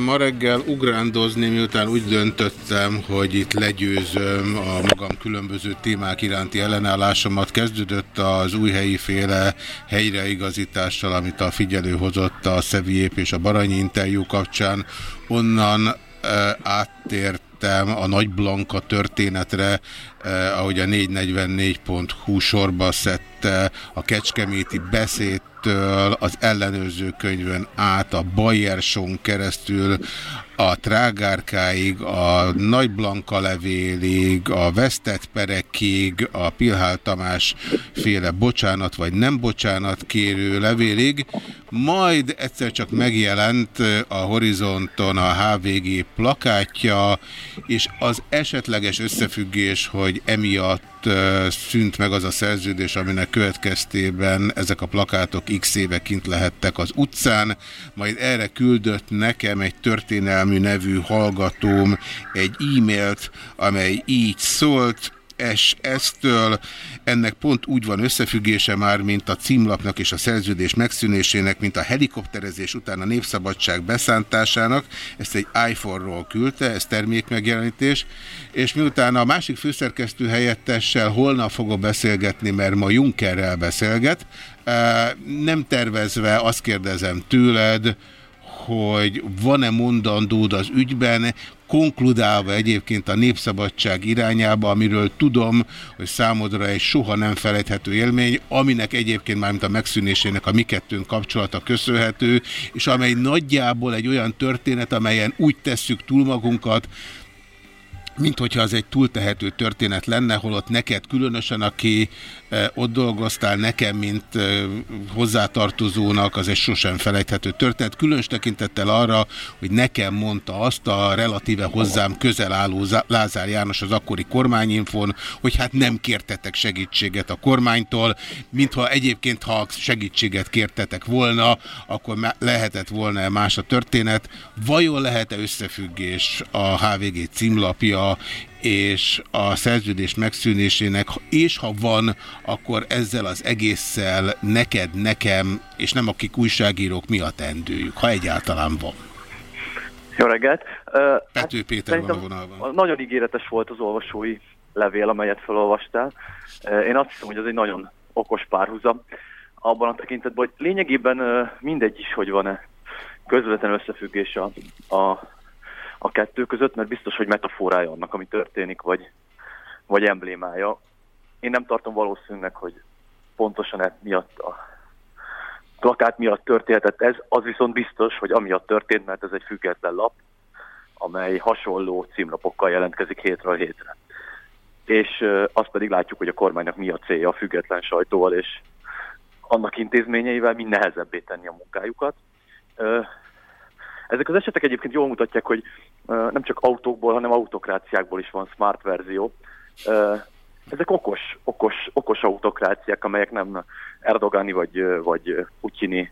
Ma reggel ugrándozni, miután úgy döntöttem, hogy itt legyőzöm a magam különböző témák iránti ellenállásomat. Kezdődött az új helyi féle helyreigazítással, amit a figyelő hozott a Szeviép és a Baranyi interjú kapcsán. Onnan áttértem a Nagy Blanka történetre, eh, ahogy a 444.hu sorba szedte a Kecskeméti beszéd könyvtől az ellenőrző könyvön át, a Bayerson keresztül, a Trágárkáig, a Nagy Blanka levélig, a Vesztett perekig, a Pilhál Tamás féle bocsánat vagy nem bocsánat kérő levélig, majd egyszer csak megjelent a horizonton a HVG plakátja, és az esetleges összefüggés, hogy emiatt szűnt meg az a szerződés, aminek következtében ezek a plakátok x éve kint lehettek az utcán, majd erre küldött nekem egy történelmű nevű hallgatóm egy e-mailt, amely így szólt, SS-től. Ennek pont úgy van összefüggése már, mint a címlapnak és a szerződés megszűnésének, mint a helikopterezés után a népszabadság beszántásának. Ezt egy iPhone-ról küldte, ez termékmegjelenítés, és miután a másik főszerkesztő helyettessel holnap fogok beszélgetni, mert ma Junckerrel beszélget, eh, nem tervezve azt kérdezem tőled, hogy van-e mondandód az ügyben, konkludálva egyébként a népszabadság irányába, amiről tudom, hogy számodra egy soha nem felejthető élmény, aminek egyébként már mint a megszűnésének a mi kettőnk kapcsolata köszönhető, és amely nagyjából egy olyan történet, amelyen úgy tesszük túl magunkat, mint hogyha az egy túltehető történet lenne, holott neked különösen, aki ott dolgoztál, nekem, mint e, hozzátartozónak, az egy sosem felejthető történet. Különös tekintettel arra, hogy nekem mondta azt a relatíve hozzám közel álló Lázár János az akkori kormányinfon, hogy hát nem kértetek segítséget a kormánytól, mintha egyébként, ha segítséget kértetek volna, akkor lehetett volna más a történet. Vajon lehet-e összefüggés a HVG címlapja és a szerződés megszűnésének, és ha van, akkor ezzel az egésszel neked, nekem, és nem akik újságírók mi a tendőjük, ha egyáltalán van. Jó reggelt! Pető hát, Péter van a vonalban. Nagyon ígéretes volt az olvasói levél, amelyet felolvastál. Én azt hiszem, hogy ez egy nagyon okos párhuzam abban a tekintetben, hogy lényegében mindegy is, hogy van-e közvetlen összefüggés a, a a kettő között, mert biztos, hogy metaforája annak, ami történik, vagy, vagy emblémája. Én nem tartom valószínűleg, hogy pontosan ez miatt a plakát miatt történhetett ez, az viszont biztos, hogy amiatt történt, mert ez egy független lap, amely hasonló címlapokkal jelentkezik hétről hétre. És azt pedig látjuk, hogy a kormánynak mi a célja a független sajtóval, és annak intézményeivel mi nehezebbé tenni a munkájukat. Ezek az esetek egyébként jól mutatják, hogy nem csak autókból, hanem autokráciákból is van smart verzió. Ezek okos, okos, okos autokráciák, amelyek nem Erdogani vagy, vagy Putyini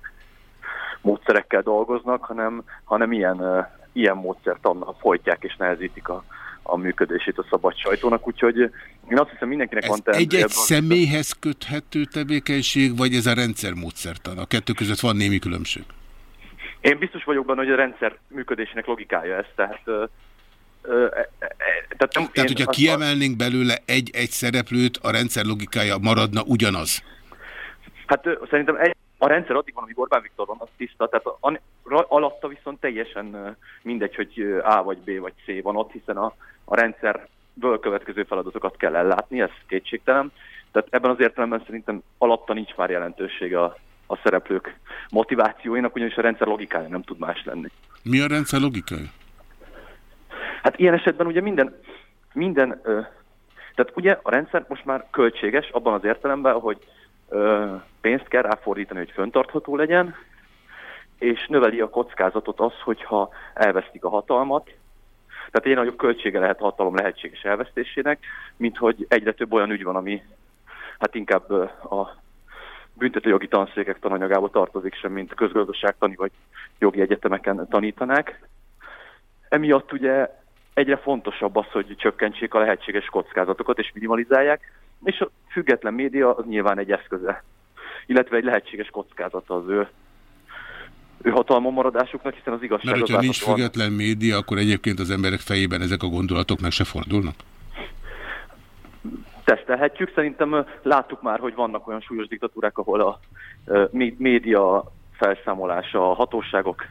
módszerekkel dolgoznak, hanem, hanem ilyen, ilyen módszert annak folytják és nehezítik a, a működését a szabad sajtónak, úgyhogy én azt hiszem mindenkinek van egy-egy személyhez köthető tevékenység, vagy ez a rendszer A kettő között van némi különbség? Én biztos vagyok benne, hogy a rendszer működésének logikája ez, tehát Ö, ö, e, e, tehát, nem, tehát hogyha kiemelnénk belőle egy-egy szereplőt, a rendszer logikája maradna ugyanaz? Hát ö, szerintem egy, a rendszer addig van, amíg Orbán Viktor van, az tiszta, tehát a, a, alatta viszont teljesen mindegy, hogy A vagy B vagy C van ott, hiszen a, a rendszerből következő feladatokat kell ellátni, ez kétségtelen. Tehát ebben az értelemben szerintem alatta nincs már jelentősége a, a szereplők motivációinak, ugyanis a rendszer logikája nem tud más lenni. Mi a rendszer logikája? Hát ilyen esetben ugye minden, minden ö, tehát ugye a rendszer most már költséges abban az értelemben, hogy ö, pénzt kell ráfordítani, hogy föntartható legyen, és növeli a kockázatot az, hogyha elvesztik a hatalmat, tehát egy nagyobb költsége lehet a hatalom lehetséges elvesztésének, mint hogy egyre több olyan ügy van, ami hát inkább a büntetőjogi tanszékek tananyagába tartozik sem, mint közgazdaságtani vagy jogi egyetemeken tanítanák. Emiatt ugye egyre fontosabb az, hogy csökkentsék a lehetséges kockázatokat és minimalizálják, és a független média az nyilván egy eszköze illetve egy lehetséges kockázata az ő ő hatalmon maradásuknak, hiszen az igazság Mert hogyha nincs láthatóan- független média, akkor egyébként az emberek fejében ezek a gondolatok meg se fordulnak? Tesztelhetjük. Szerintem láttuk már, hogy vannak olyan súlyos diktatúrák, ahol a média felszámolása, a hatóságok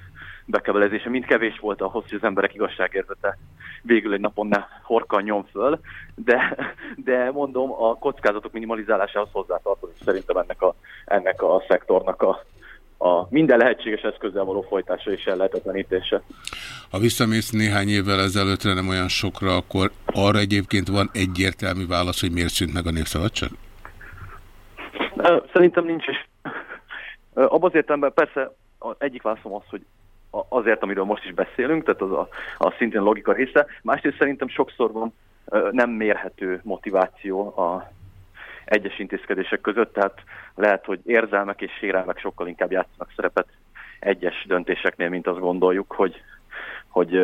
bekebelezése mind kevés volt ahhoz, hogy az emberek igazságérzete végül egy napon ne horkanjon föl, de, de mondom, a kockázatok minimalizálásához hozzátartozik szerintem ennek a, ennek a szektornak a, a minden lehetséges eszközzel való folytása és ellehetetlenítése. Ha visszamész néhány évvel ezelőttre, nem olyan sokra, akkor arra egyébként van egyértelmű válasz, hogy miért szűnt meg a népszabadság? Szerintem nincs is. Abban az értelemben persze egyik válaszom az, hogy azért, amiről most is beszélünk, tehát az a, a szintén logika része. Másrészt szerintem sokszor van nem mérhető motiváció a egyes intézkedések között, tehát lehet, hogy érzelmek és sérelmek sokkal inkább játszanak szerepet egyes döntéseknél, mint azt gondoljuk, hogy hogy,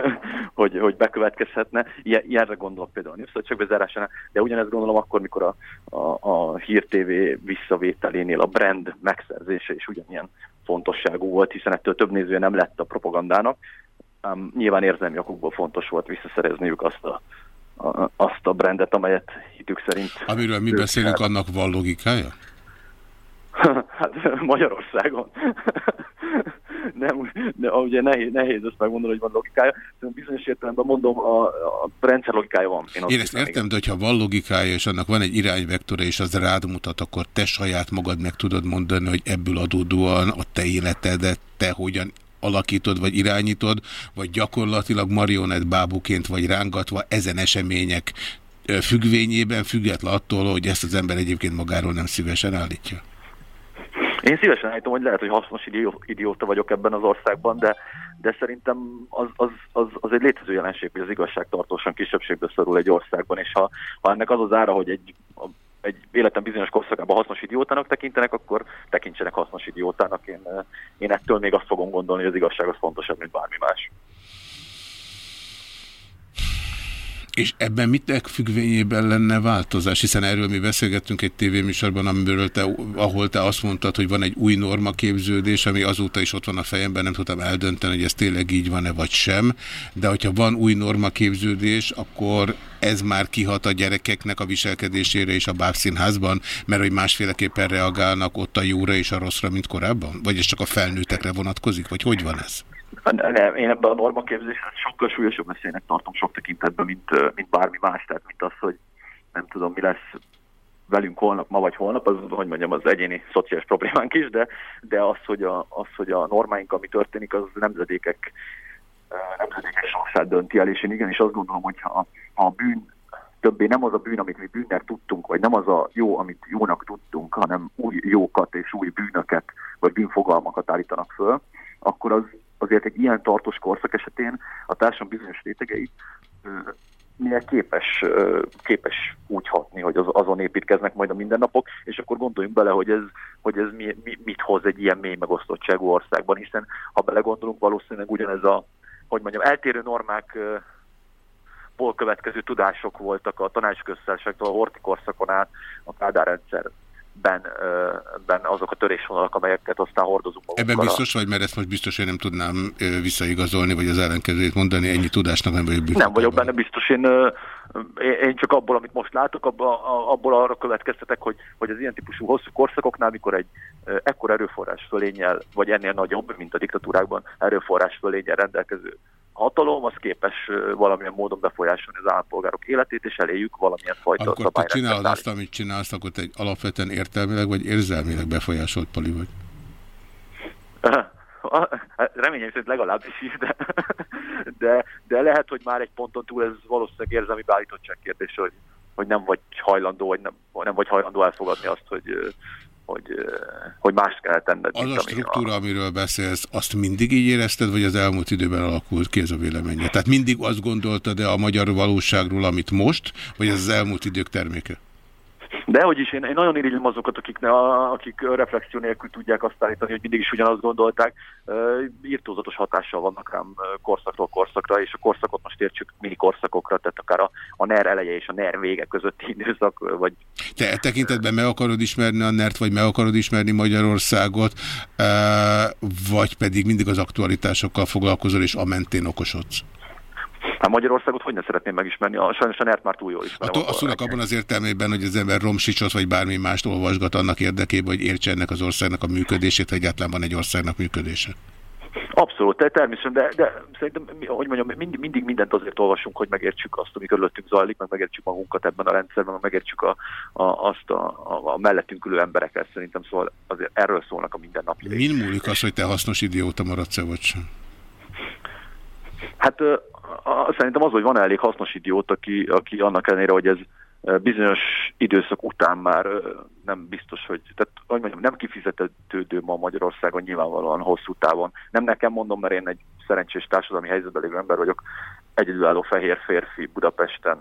hogy, hogy bekövetkezhetne. Ilyen, ilyenre gondolok például a népszabadság bezárásánál, de ugyanezt gondolom akkor, mikor a, a, a Hír TV visszavételénél a brand megszerzése is ugyanilyen fontosságú volt, hiszen ettől több nézője nem lett a propagandának. Um, nyilván érzelmi okokból fontos volt visszaszerezniük azt a, a, azt a brandet, amelyet hitük szerint... Amiről mi beszélünk, el- annak van logikája? Hát Magyarországon. Nem, de ugye nehéz, nehéz ezt megmondani, hogy van logikája. De bizonyos értelemben mondom, a, a rendszer logikája van. azt Én ezt értem, de hogyha van logikája, és annak van egy irányvektora, és az rád mutat, akkor te saját magad meg tudod mondani, hogy ebből adódóan a te életedet te hogyan alakítod, vagy irányítod, vagy gyakorlatilag marionett bábuként vagy rángatva ezen események függvényében, független attól, hogy ezt az ember egyébként magáról nem szívesen állítja. Én szívesen állítom, hogy lehet, hogy hasznos idió, idióta vagyok ebben az országban, de, de szerintem az, az, az, az egy létező jelenség, hogy az igazság tartósan kisebbségbe szorul egy országban, és ha, ha ennek az az ára, hogy egy, egy életem bizonyos korszakában hasznos idiótának tekintenek, akkor tekintsenek hasznos idiótának. Én, eh, én ettől még azt fogom gondolni, hogy az igazság az fontosabb, mint bármi más. És ebben mit függvényében lenne változás? Hiszen erről mi beszélgettünk egy tévéműsorban, amiről te, ahol te azt mondtad, hogy van egy új normaképződés, ami azóta is ott van a fejemben, nem tudtam eldönteni, hogy ez tényleg így van-e vagy sem. De hogyha van új normaképződés, akkor ez már kihat a gyerekeknek a viselkedésére és a bábszínházban, mert hogy másféleképpen reagálnak ott a jóra és a rosszra, mint korábban? Vagy ez csak a felnőttekre vonatkozik? Vagy hogy van ez? Nem, én ebben a normaképzésben sokkal súlyosabb veszélynek tartom sok tekintetben, mint, mint bármi más, tehát mint az, hogy nem tudom, mi lesz velünk holnap, ma vagy holnap, az, hogy mondjam, az egyéni szociális problémánk is, de, de az, hogy a, az, hogy a normáink, ami történik, az nemzedékek, ö, nemzedékek sorsát dönti el, és én igenis azt gondolom, hogy ha, ha a bűn többé nem az a bűn, amit mi bűnnek tudtunk, vagy nem az a jó, amit jónak tudtunk, hanem új jókat és új bűnöket, vagy bűnfogalmakat állítanak föl, akkor az azért egy ilyen tartós korszak esetén a társadalom bizonyos rétegei milyen képes, képes úgy hatni, hogy az, azon építkeznek majd a mindennapok, és akkor gondoljunk bele, hogy ez, hogy ez mi, mi, mit hoz egy ilyen mély megosztottságú országban, hiszen ha belegondolunk, valószínűleg ugyanez a, hogy mondjam, eltérő normák ból következő tudások voltak a tanácsköztársaságtól a horti korszakon át a Kádár rendszerben ö, ben azok a törésvonalak, amelyeket aztán hordozunk magunkkal. Ebben biztos vagy, mert ezt most biztos, hogy nem tudnám visszaigazolni, vagy az ellenkezőjét mondani, ennyi tudásnak nem vagyok birtokában. Nem vagyok benne biztos, én, én én csak abból, amit most látok, abból, abból arra következtetek, hogy, hogy az ilyen típusú hosszú korszakoknál, mikor egy ekkor erőforrás fölényel, vagy ennél nagyobb, mint a diktatúrákban, erőforrás fölényel rendelkező hatalom, az képes valamilyen módon befolyásolni az állampolgárok életét, és eléjük valamilyen fajta Amikor te csinálod azt, amit csinálsz, akkor te egy alapvetően értelmileg vagy érzelmileg befolyásolt pali vagy. Reményem szerint legalábbis is, de, de, de lehet, hogy már egy ponton túl ez valószínűleg érzelmi beállítottság kérdése, hogy, hogy nem vagy hajlandó, vagy nem, nem vagy hajlandó elfogadni azt, hogy, hogy, hogy mást kell tenned. Az mint a struktúra, amiről beszélsz, azt mindig így érezted, vagy az elmúlt időben alakult ki ez a véleménye? Tehát mindig azt gondoltad-e a magyar valóságról, amit most, vagy ez az elmúlt idők terméke? De hogy is, én, én nagyon irigylem azokat, akik, ne, akik reflexió nélkül tudják azt állítani, hogy mindig is ugyanazt gondolták. Írtózatos hatással vannak rám korszaktól korszakra, és a korszakot most értsük mini korszakokra, tehát akár a, a NER eleje és a NER vége közötti időszak, vagy... Te e tekintetben meg akarod ismerni a NER-t, vagy meg akarod ismerni Magyarországot, vagy pedig mindig az aktualitásokkal foglalkozol, és a mentén okosodsz? Hát Magyarországot hogy ne szeretném megismerni? A, sajnos a NERT már túl jól ismerem. A, a szónak abban az értelmében, hogy az ember romsicsot vagy bármi mást olvasgat annak érdekében, hogy értse ennek az országnak a működését, vagy egyáltalán van egy országnak működése. Abszolút, de természetesen, de, de szerintem, hogy mondjam, mindig, mindig mindent azért olvasunk, hogy megértsük azt, ami körülöttünk zajlik, meg megértsük magunkat ebben a rendszerben, meg megértsük a, a, azt a, a, a mellettünk ülő embereket. Szerintem szóval azért erről szólnak a mindennapi. Min múlik az, hogy te hasznos idióta maradsz-e, vagy sem? Hát szerintem az, hogy van elég hasznos idiót, aki, aki annak ellenére, hogy ez bizonyos időszak után már nem biztos, hogy, tehát, hogy mondjam, nem kifizetődő ma Magyarországon nyilvánvalóan hosszú távon. Nem nekem mondom, mert én egy szerencsés társadalmi helyzetben lévő ember vagyok, egyedülálló fehér férfi Budapesten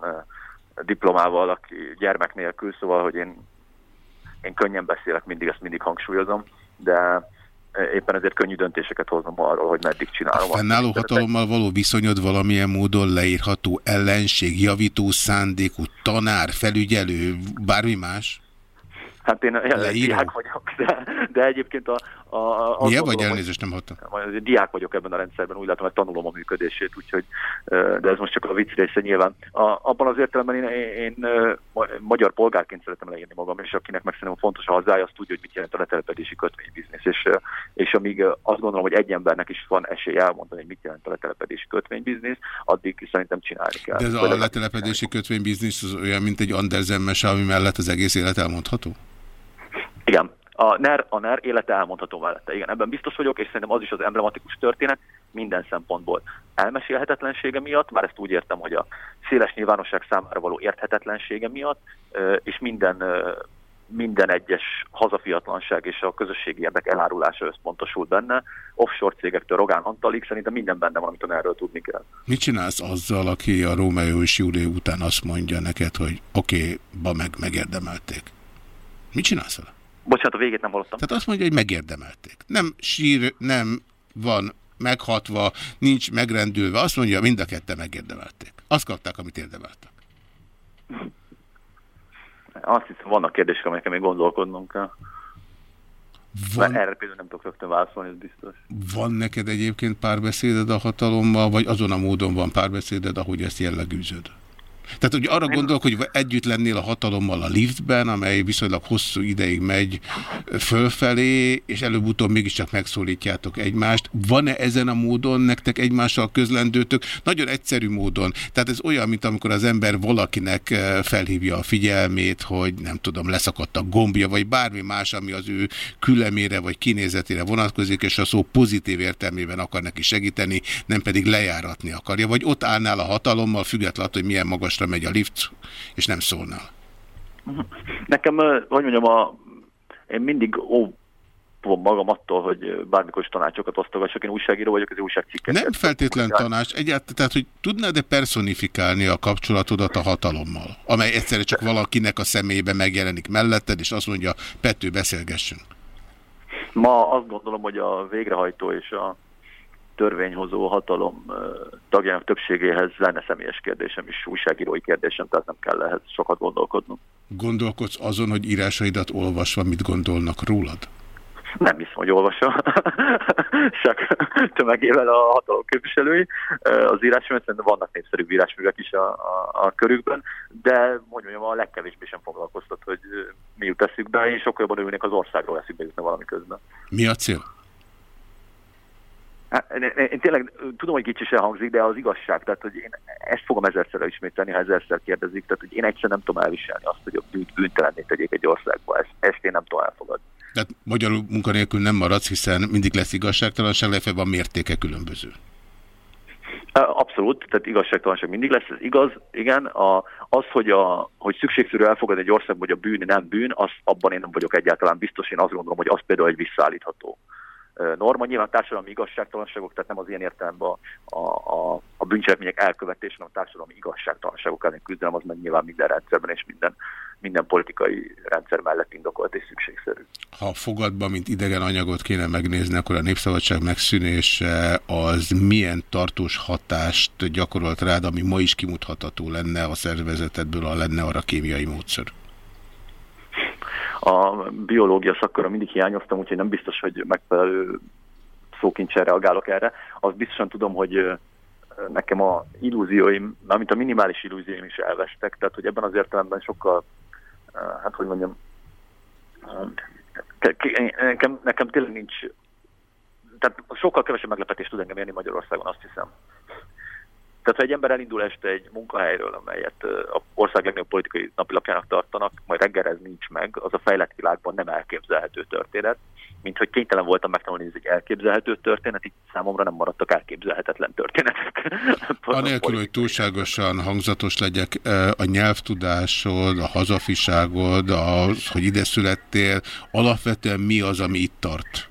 diplomával, aki gyermek nélkül, szóval, hogy én, én könnyen beszélek, mindig ezt mindig hangsúlyozom, de éppen ezért könnyű döntéseket hoznom arról, hogy meddig csinálom. A fennálló hatalommal való viszonyod valamilyen módon leírható ellenség, javító szándékú, tanár, felügyelő, bármi más? Hát én jelenleg vagyok, de, de egyébként a... a, a Milyen vagy elnézést nem hattam? Diák vagyok ebben a rendszerben, úgy látom, hogy tanulom a működését, úgyhogy, de ez most csak a vicc része nyilván. A, abban az értelemben én, én, én magyar polgárként szeretem leírni magam, és akinek meg szerintem fontos a hazája, az tudja, hogy mit jelent a letelepedési kötvénybiznisz. És, és amíg azt gondolom, hogy egy embernek is van esély elmondani, hogy mit jelent a letelepedési kötvénybiznisz, addig szerintem csinálni kell. De ez a letelepedési kötvénybiznisz az olyan, mint egy Andersen mese, ami mellett az egész élet elmondható? Igen, a NER, a NER élete elmondható mellette. Igen, ebben biztos vagyok, és szerintem az is az emblematikus történet minden szempontból. Elmesélhetetlensége miatt, már ezt úgy értem, hogy a széles nyilvánosság számára való érthetetlensége miatt, és minden, minden egyes hazafiatlanság és a közösségi érdek elárulása összpontosult benne. Offshore cégektől Rogán Antalig szerintem minden benne van, amit erről tudni kell. Mit csinálsz azzal, aki a Rómeó és Júlió után azt mondja neked, hogy oké, okay, ba meg megérdemelték? Mit csinálsz vele? Bocsánat, a végét nem hallottam. Tehát azt mondja, hogy megérdemelték. Nem sír, nem van meghatva, nincs megrendülve. Azt mondja, mind a kette megérdemelték. Azt kapták, amit érdemeltek. Azt hiszem, vannak kérdések, amelyeken még gondolkodnunk kell. Van... Erre például nem tudok rögtön válaszolni, ez biztos. Van neked egyébként párbeszéded a hatalommal, vagy azon a módon van párbeszéded, ahogy ezt jellegűzöd? Tehát ugye arra gondolok, hogy együtt lennél a hatalommal a liftben, amely viszonylag hosszú ideig megy fölfelé, és előbb-utóbb mégiscsak megszólítjátok egymást. Van-e ezen a módon nektek egymással közlendőtök? Nagyon egyszerű módon. Tehát ez olyan, mint amikor az ember valakinek eh, felhívja a figyelmét, hogy nem tudom, leszakadt a gombja, vagy bármi más, ami az ő külemére vagy kinézetére vonatkozik, és a szó pozitív értelmében akar neki segíteni, nem pedig lejáratni akarja. Vagy ott állnál a hatalommal, függetlenül, hogy milyen magas magasra megy a lift, és nem szólnál. Nekem, hogy mondjam, a, én mindig ó, magam attól, hogy bármikor is tanácsokat osztogassak. Én újságíró vagyok, az újságcikkeket. Nem feltétlen tanács, egyáltalán, tehát, hogy tudnád-e personifikálni a kapcsolatodat a hatalommal, amely egyszerre csak valakinek a személybe megjelenik melletted, és azt mondja, Pető, beszélgessünk. Ma azt gondolom, hogy a végrehajtó és a törvényhozó hatalom tagjának többségéhez lenne személyes kérdésem is, újságírói kérdésem, tehát nem kell ehhez sokat gondolkodnom. Gondolkodsz azon, hogy írásaidat olvasva mit gondolnak rólad? Nem hiszem, hogy olvassa. Csak tömegével a hatalom képviselői. Az írásművet szerintem vannak népszerű írásművek is a, a, a körükben, de mondjam, a legkevésbé sem foglalkoztat, hogy mi jut eszükbe. Én sokkal jobban örülnék az országról eszükbe jutni valami közben. Mi a cél? Hát, én tényleg tudom, hogy kicsi se hangzik, de az igazság, tehát hogy én ezt fogom ezerszer ismételni, ha ezerszer kérdezik, tehát hogy én egyszer nem tudom elviselni azt, hogy a bűnt bűntelenné tegyék egy országba. Ezt, ezt én nem tudom elfogadni. Tehát magyarul munkanélkül nem maradsz, hiszen mindig lesz igazságtalanság, legfeljebb a mértéke különböző. Abszolút, tehát igazságtalanság mindig lesz, ez igaz, igen. A, az, hogy, a, hogy szükségszerű elfogadni egy országban, hogy a bűn nem bűn, az, abban én nem vagyok egyáltalán biztos, én azt gondolom, hogy az például egy visszaállítható norma. Nyilván társadalmi igazságtalanságok, tehát nem az ilyen értelemben a, a, a bűncselekmények elkövetése, hanem a társadalmi igazságtalanságok ellen küzdelem, az meg nyilván minden rendszerben és minden, minden politikai rendszer mellett indokolt és szükségszerű. Ha fogadba, mint idegen anyagot kéne megnézni, akkor a népszabadság megszűnése az milyen tartós hatást gyakorolt rád, ami ma is kimutatható lenne a szervezetedből, ha lenne arra kémiai módszer? A biológia szakkora mindig hiányoztam, úgyhogy nem biztos, hogy megfelelő szókincsel reagálok erre. Azt biztosan tudom, hogy nekem a illúzióim, mármint a minimális illúzióim is elvestek, tehát hogy ebben az értelemben sokkal, hát hogy mondjam, nekem, nekem tényleg nincs, tehát sokkal kevesebb meglepetés tud engem érni Magyarországon, azt hiszem. Tehát, ha egy ember elindul este egy munkahelyről, amelyet a ország legnagyobb politikai napilapjának tartanak, majd reggel ez nincs meg, az a fejlett világban nem elképzelhető történet, mint hogy kénytelen voltam megtanulni, ez egy elképzelhető történet, így számomra nem maradtak elképzelhetetlen történetek. Anélkül, hogy túlságosan hangzatos legyek, a nyelvtudásod, a hazafiságod, az, hogy ide születtél, alapvetően mi az, ami itt tart?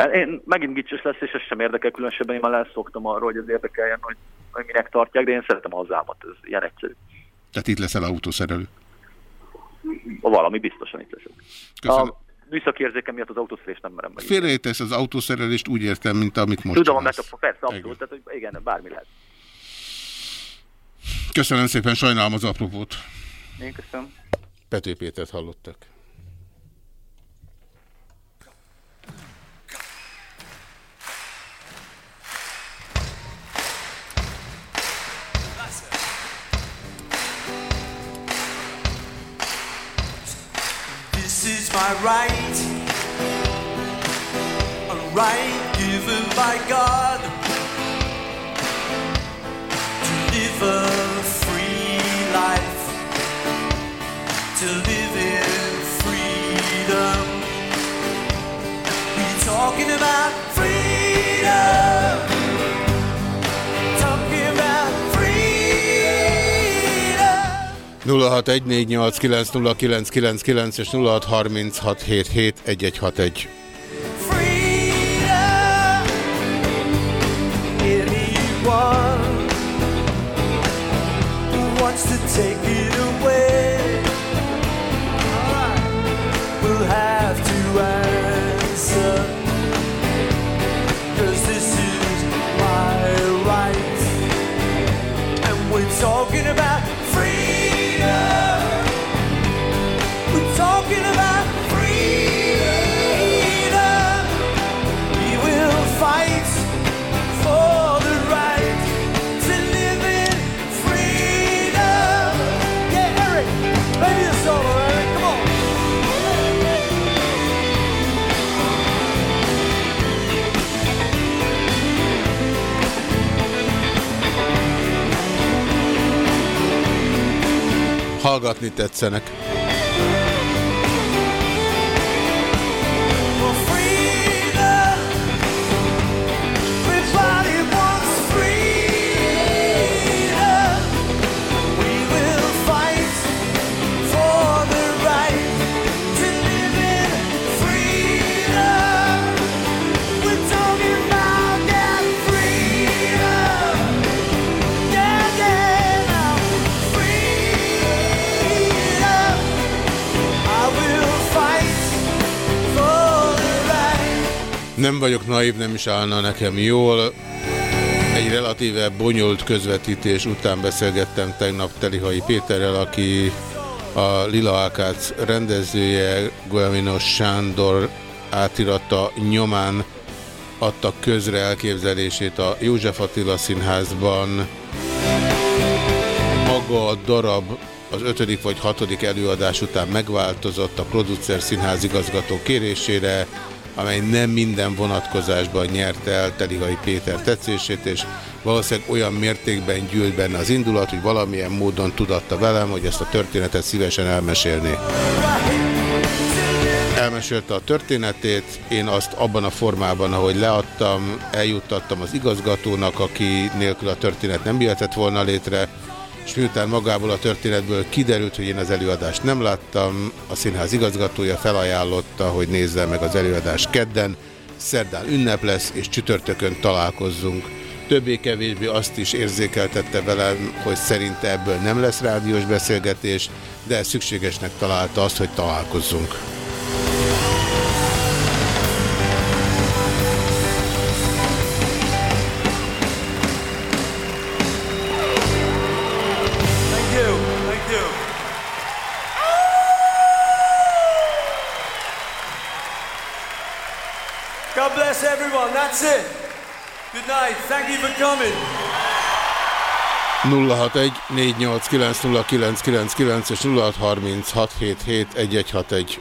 Hát én megint gicses lesz, és ez sem érdekel különösebben, én már leszoktam arról, hogy ez érdekeljen, hogy, hogy minek tartják, de én szeretem a hazámat, ez ilyen egyszerű. Tehát itt leszel autószerelő? Valami biztosan itt leszek. Köszönöm. A műszakérzékem miatt az autószerelést nem merem meg. Félrejtesz az autószerelést úgy értem, mint amit most Tudom, a csinálsz. metafor, persze, abszolút, tehát hogy igen, bármi lehet. Köszönöm szépen, sajnálom az apropót. Én köszönöm. Pető Pétert hallottak. My right, a right given by God. To live a free life, to live in freedom. We're talking about freedom, 0614890999 és 0636771161. Anyone who wants to take Hallgatni tetszenek. Nem vagyok naív, nem is állna nekem jól. Egy relatíve bonyolult közvetítés után beszélgettem tegnap Telihai Péterrel, aki a Lila Ákác rendezője, Guelminos Sándor átirata nyomán adta közre elképzelését a József Attila Színházban. Maga a darab az ötödik vagy hatodik előadás után megváltozott a producer színházigazgató kérésére, amely nem minden vonatkozásban nyerte el Telihai Péter tetszését, és valószínűleg olyan mértékben gyűlt benne az indulat, hogy valamilyen módon tudatta velem, hogy ezt a történetet szívesen elmesélné. Elmesélte a történetét, én azt abban a formában, ahogy leadtam, eljuttattam az igazgatónak, aki nélkül a történet nem jöhetett volna létre, és miután magából a történetből kiderült, hogy én az előadást nem láttam, a színház igazgatója felajánlotta, hogy nézze meg az előadást kedden, szerdán ünnep lesz, és csütörtökön találkozzunk. többé-kevésbé azt is érzékeltette velem, hogy szerinte ebből nem lesz rádiós beszélgetés, de szükségesnek találta azt, hogy találkozzunk. 061 489 és 0636771161.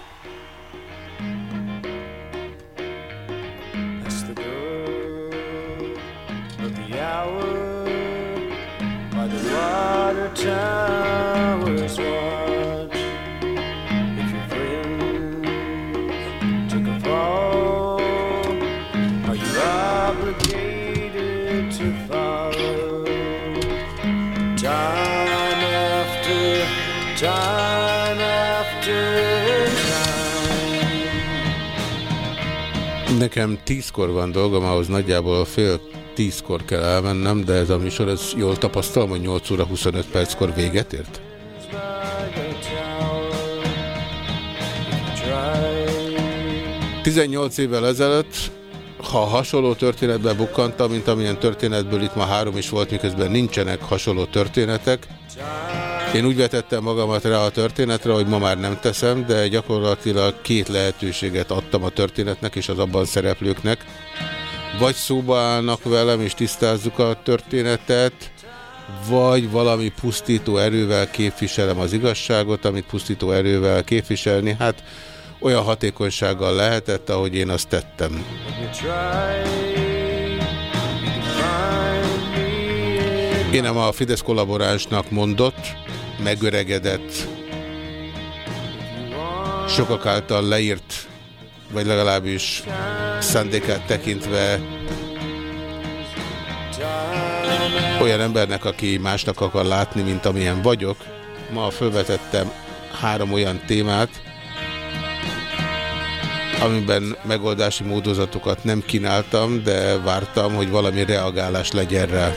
That's the girl of the hour by the water tower's watch. Nekem tízkor van dolgom, ahhoz nagyjából fél tízkor kell elmennem, de ez a műsor, ez jól tapasztalom, hogy 8 óra 25 perckor véget ért? 18 évvel ezelőtt, ha hasonló történetbe bukkantam, mint amilyen történetből itt ma három is volt, miközben nincsenek hasonló történetek, én úgy vetettem magamat rá a történetre, hogy ma már nem teszem, de gyakorlatilag két lehetőséget adtam a történetnek és az abban szereplőknek. Vagy szóba állnak velem és tisztázzuk a történetet, vagy valami pusztító erővel képviselem az igazságot, amit pusztító erővel képviselni, hát olyan hatékonysággal lehetett, ahogy én azt tettem. Én nem a Fidesz kollaboránsnak mondott, megöregedett, sokak által leírt, vagy legalábbis szándékát tekintve olyan embernek, aki másnak akar látni, mint amilyen vagyok. Ma felvetettem három olyan témát, amiben megoldási módozatokat nem kínáltam, de vártam, hogy valami reagálás legyen rá.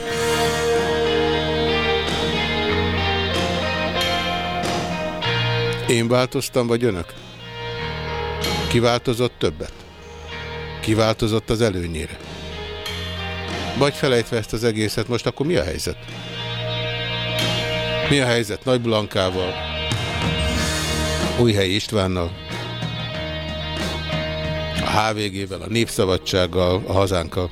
Én változtam, vagy önök? Ki változott többet? Ki változott az előnyére? Vagy felejtve ezt az egészet, most akkor mi a helyzet? Mi a helyzet Nagy Blankával? Újhelyi Istvánnal? A HVG-vel, a Népszabadsággal, a hazánkkal?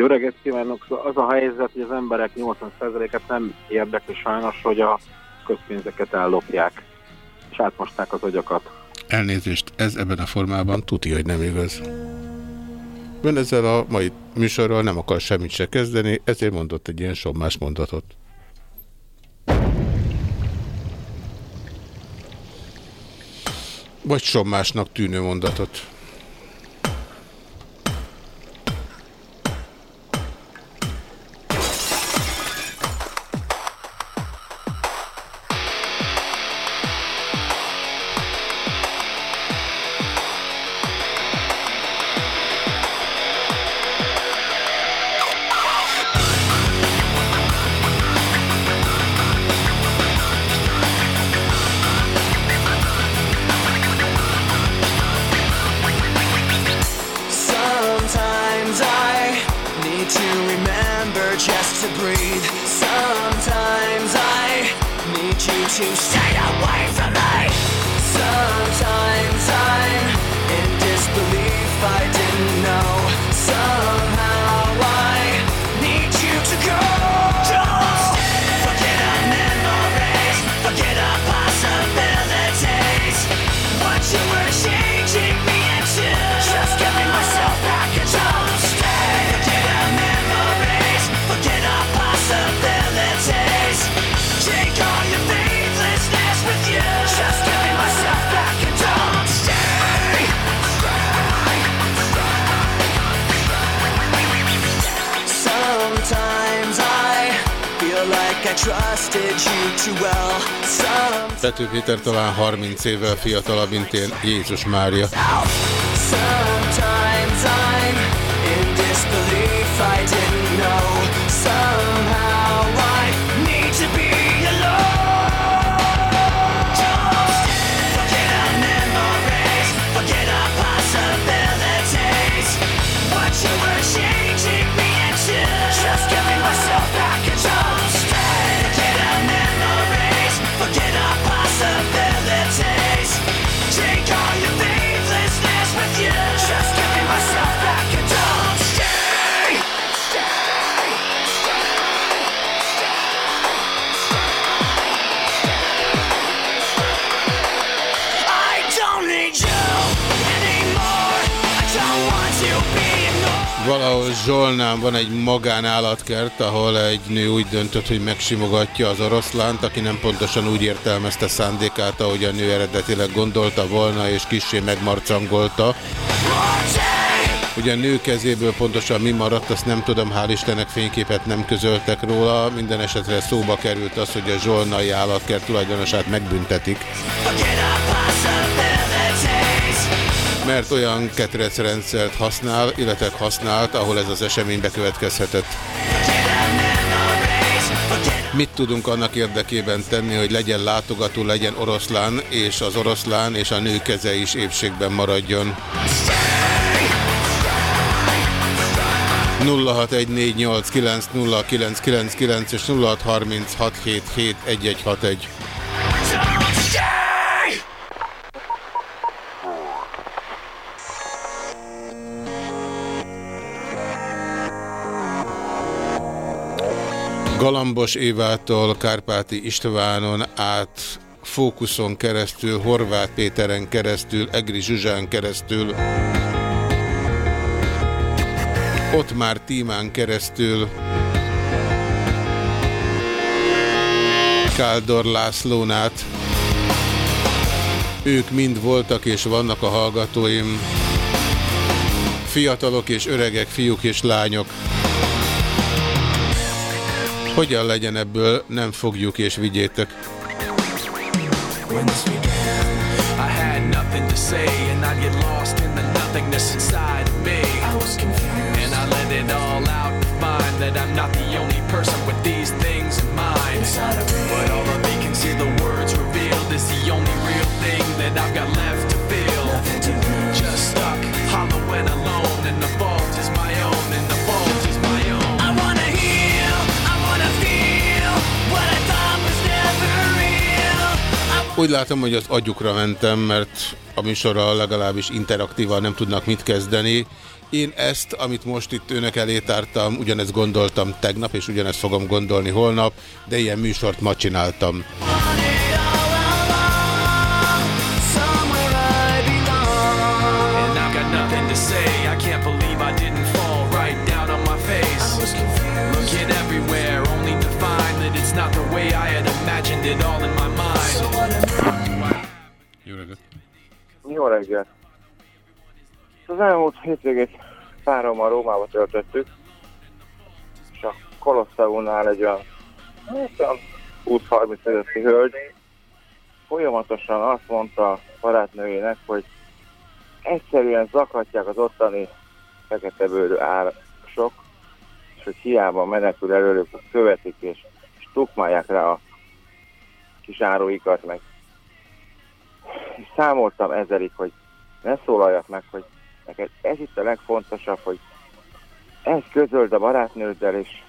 Jó reggelt kívánok! Az a helyzet, hogy az emberek 80%-et nem érdekli sajnos, hogy a közpénzeket ellopják, és átmosták az agyakat. Elnézést, ez ebben a formában tuti, hogy nem igaz. Ön ezzel a mai műsorral nem akar semmit se kezdeni, ezért mondott egy ilyen sommás mondatot. Vagy sommásnak tűnő mondatot. Péter talán 30 évvel fiatalabb, mint én, Jézus Mária. Zsolnán van egy magánállatkert, ahol egy nő úgy döntött, hogy megsimogatja az oroszlánt, aki nem pontosan úgy értelmezte szándékát, ahogy a nő eredetileg gondolta volna, és kissé megmarcangolta. Ugye a nő kezéből pontosan mi maradt, azt nem tudom, hál' Istennek fényképet nem közöltek róla. Minden esetre szóba került az, hogy a zsolnai állatkert tulajdonosát megbüntetik. Mert olyan ketrecrendszert használ, illetve használt, ahol ez az esemény bekövetkezhetett. Mit tudunk annak érdekében tenni, hogy legyen látogató, legyen oroszlán, és az oroszlán és a nő keze is épségben maradjon? 0614890999 és 0636771161. Galambos Évától Kárpáti Istvánon át Fókuszon keresztül, Horváth Péteren keresztül, Egri Zsuzsán keresztül, ott már Tímán keresztül, Káldor Lászlón át. Ők mind voltak és vannak a hallgatóim. Fiatalok és öregek, fiúk és lányok. Hogyan legyen ebből, nem fogjuk és vigyétek. In that I'm not the only person with these things in mind. But all of me can see the words revealed is the only real thing that I've got left to feel. Just stuck, hollow and alone, and the fault Úgy látom, hogy az agyukra mentem, mert a műsorral legalábbis interaktívan nem tudnak mit kezdeni. Én ezt, amit most itt önök elé tártam, ugyanezt gondoltam tegnap, és ugyanezt fogom gondolni holnap, de ilyen műsort ma csináltam. Jó reggelt! Az elmúlt hétvégét párommal Rómába töltöttük, és a Kolosseumnál egy olyan, hát olyan 20-30 közötti hölgy folyamatosan azt mondta a barátnőjének, hogy egyszerűen zakatják az ottani fekete bőrű árasok, és hogy hiába menekül előlük, követik és, és tukmálják rá a kis áruikat, meg és számoltam ezerig, hogy ne szólaljak meg, hogy neked ez itt a legfontosabb, hogy ezt közöld a barátnőddel, és,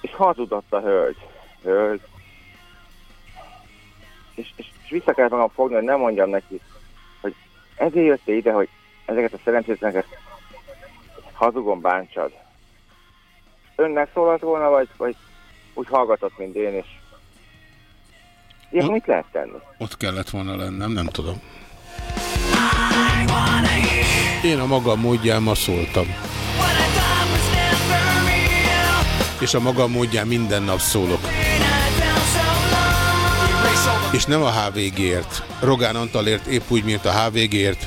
és hazudott a hölgy. Hölgy. És, és, és vissza kellett magam fogni, hogy nem mondjam neki, hogy ezért jöttél ide, hogy ezeket a szerencsétleneket hazugon bántsad. Önnek szólalt volna, vagy, vagy úgy hallgatott, mint én, és ilyen mit lehet tenni? Ott kellett volna lennem, nem tudom. Én a magam módján ma szóltam. És a magam módján minden nap szólok. És nem a HVG-ért. Rogán Antalért épp úgy, mint a HVG-ért.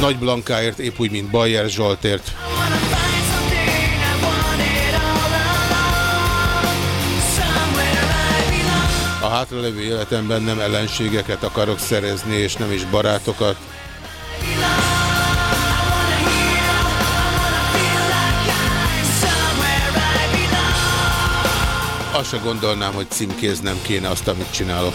Nagy Blankáért épp úgy, mint Bajer Zsoltért. hátralevő életemben nem ellenségeket akarok szerezni, és nem is barátokat. Azt se gondolnám, hogy címkéznem kéne azt, amit csinálok.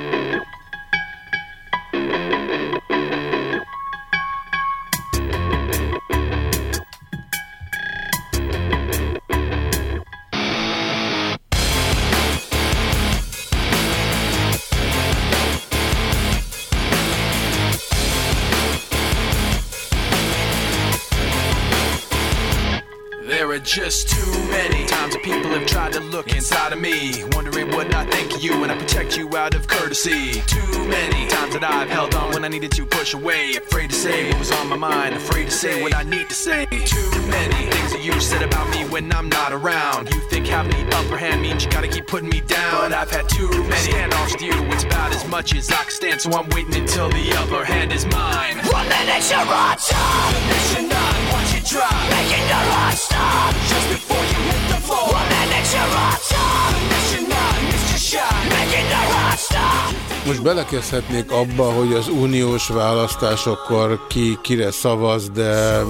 Just too many times that people have tried to look inside of me, wondering what I think of you when I protect you out of courtesy. Too many times that I've held on when I needed to push away, afraid to say what was on my mind, afraid to say what I need to say. Too many things that you said about me when I'm not around. You think having the upper hand means you gotta keep putting me down, but I've had too many standoffs with you. It's about as much as I can stand, so I'm waiting until the upper hand is mine. One minute you're on top, Most belekezdhetnék abba, hogy az uniós választásokkor ki kire szavaz, de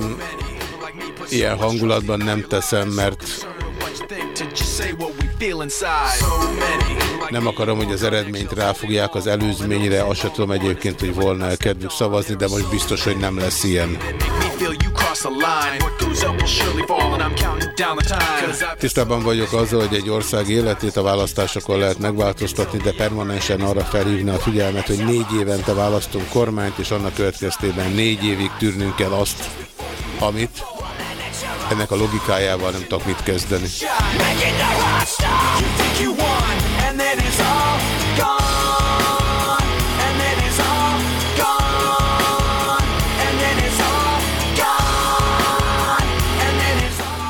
ilyen hangulatban nem teszem, mert nem akarom, hogy az eredményt ráfogják az előzményre, azt sem tudom egyébként, hogy volna -e kedvük szavazni, de most biztos, hogy nem lesz ilyen. Tisztában vagyok azzal, hogy egy ország életét a választásokon lehet megváltoztatni, de permanensen arra felhívni a figyelmet, hogy négy évente választunk kormányt, és annak következtében négy évig tűrnünk kell azt, amit ennek a logikájával nem tudok mit kezdeni.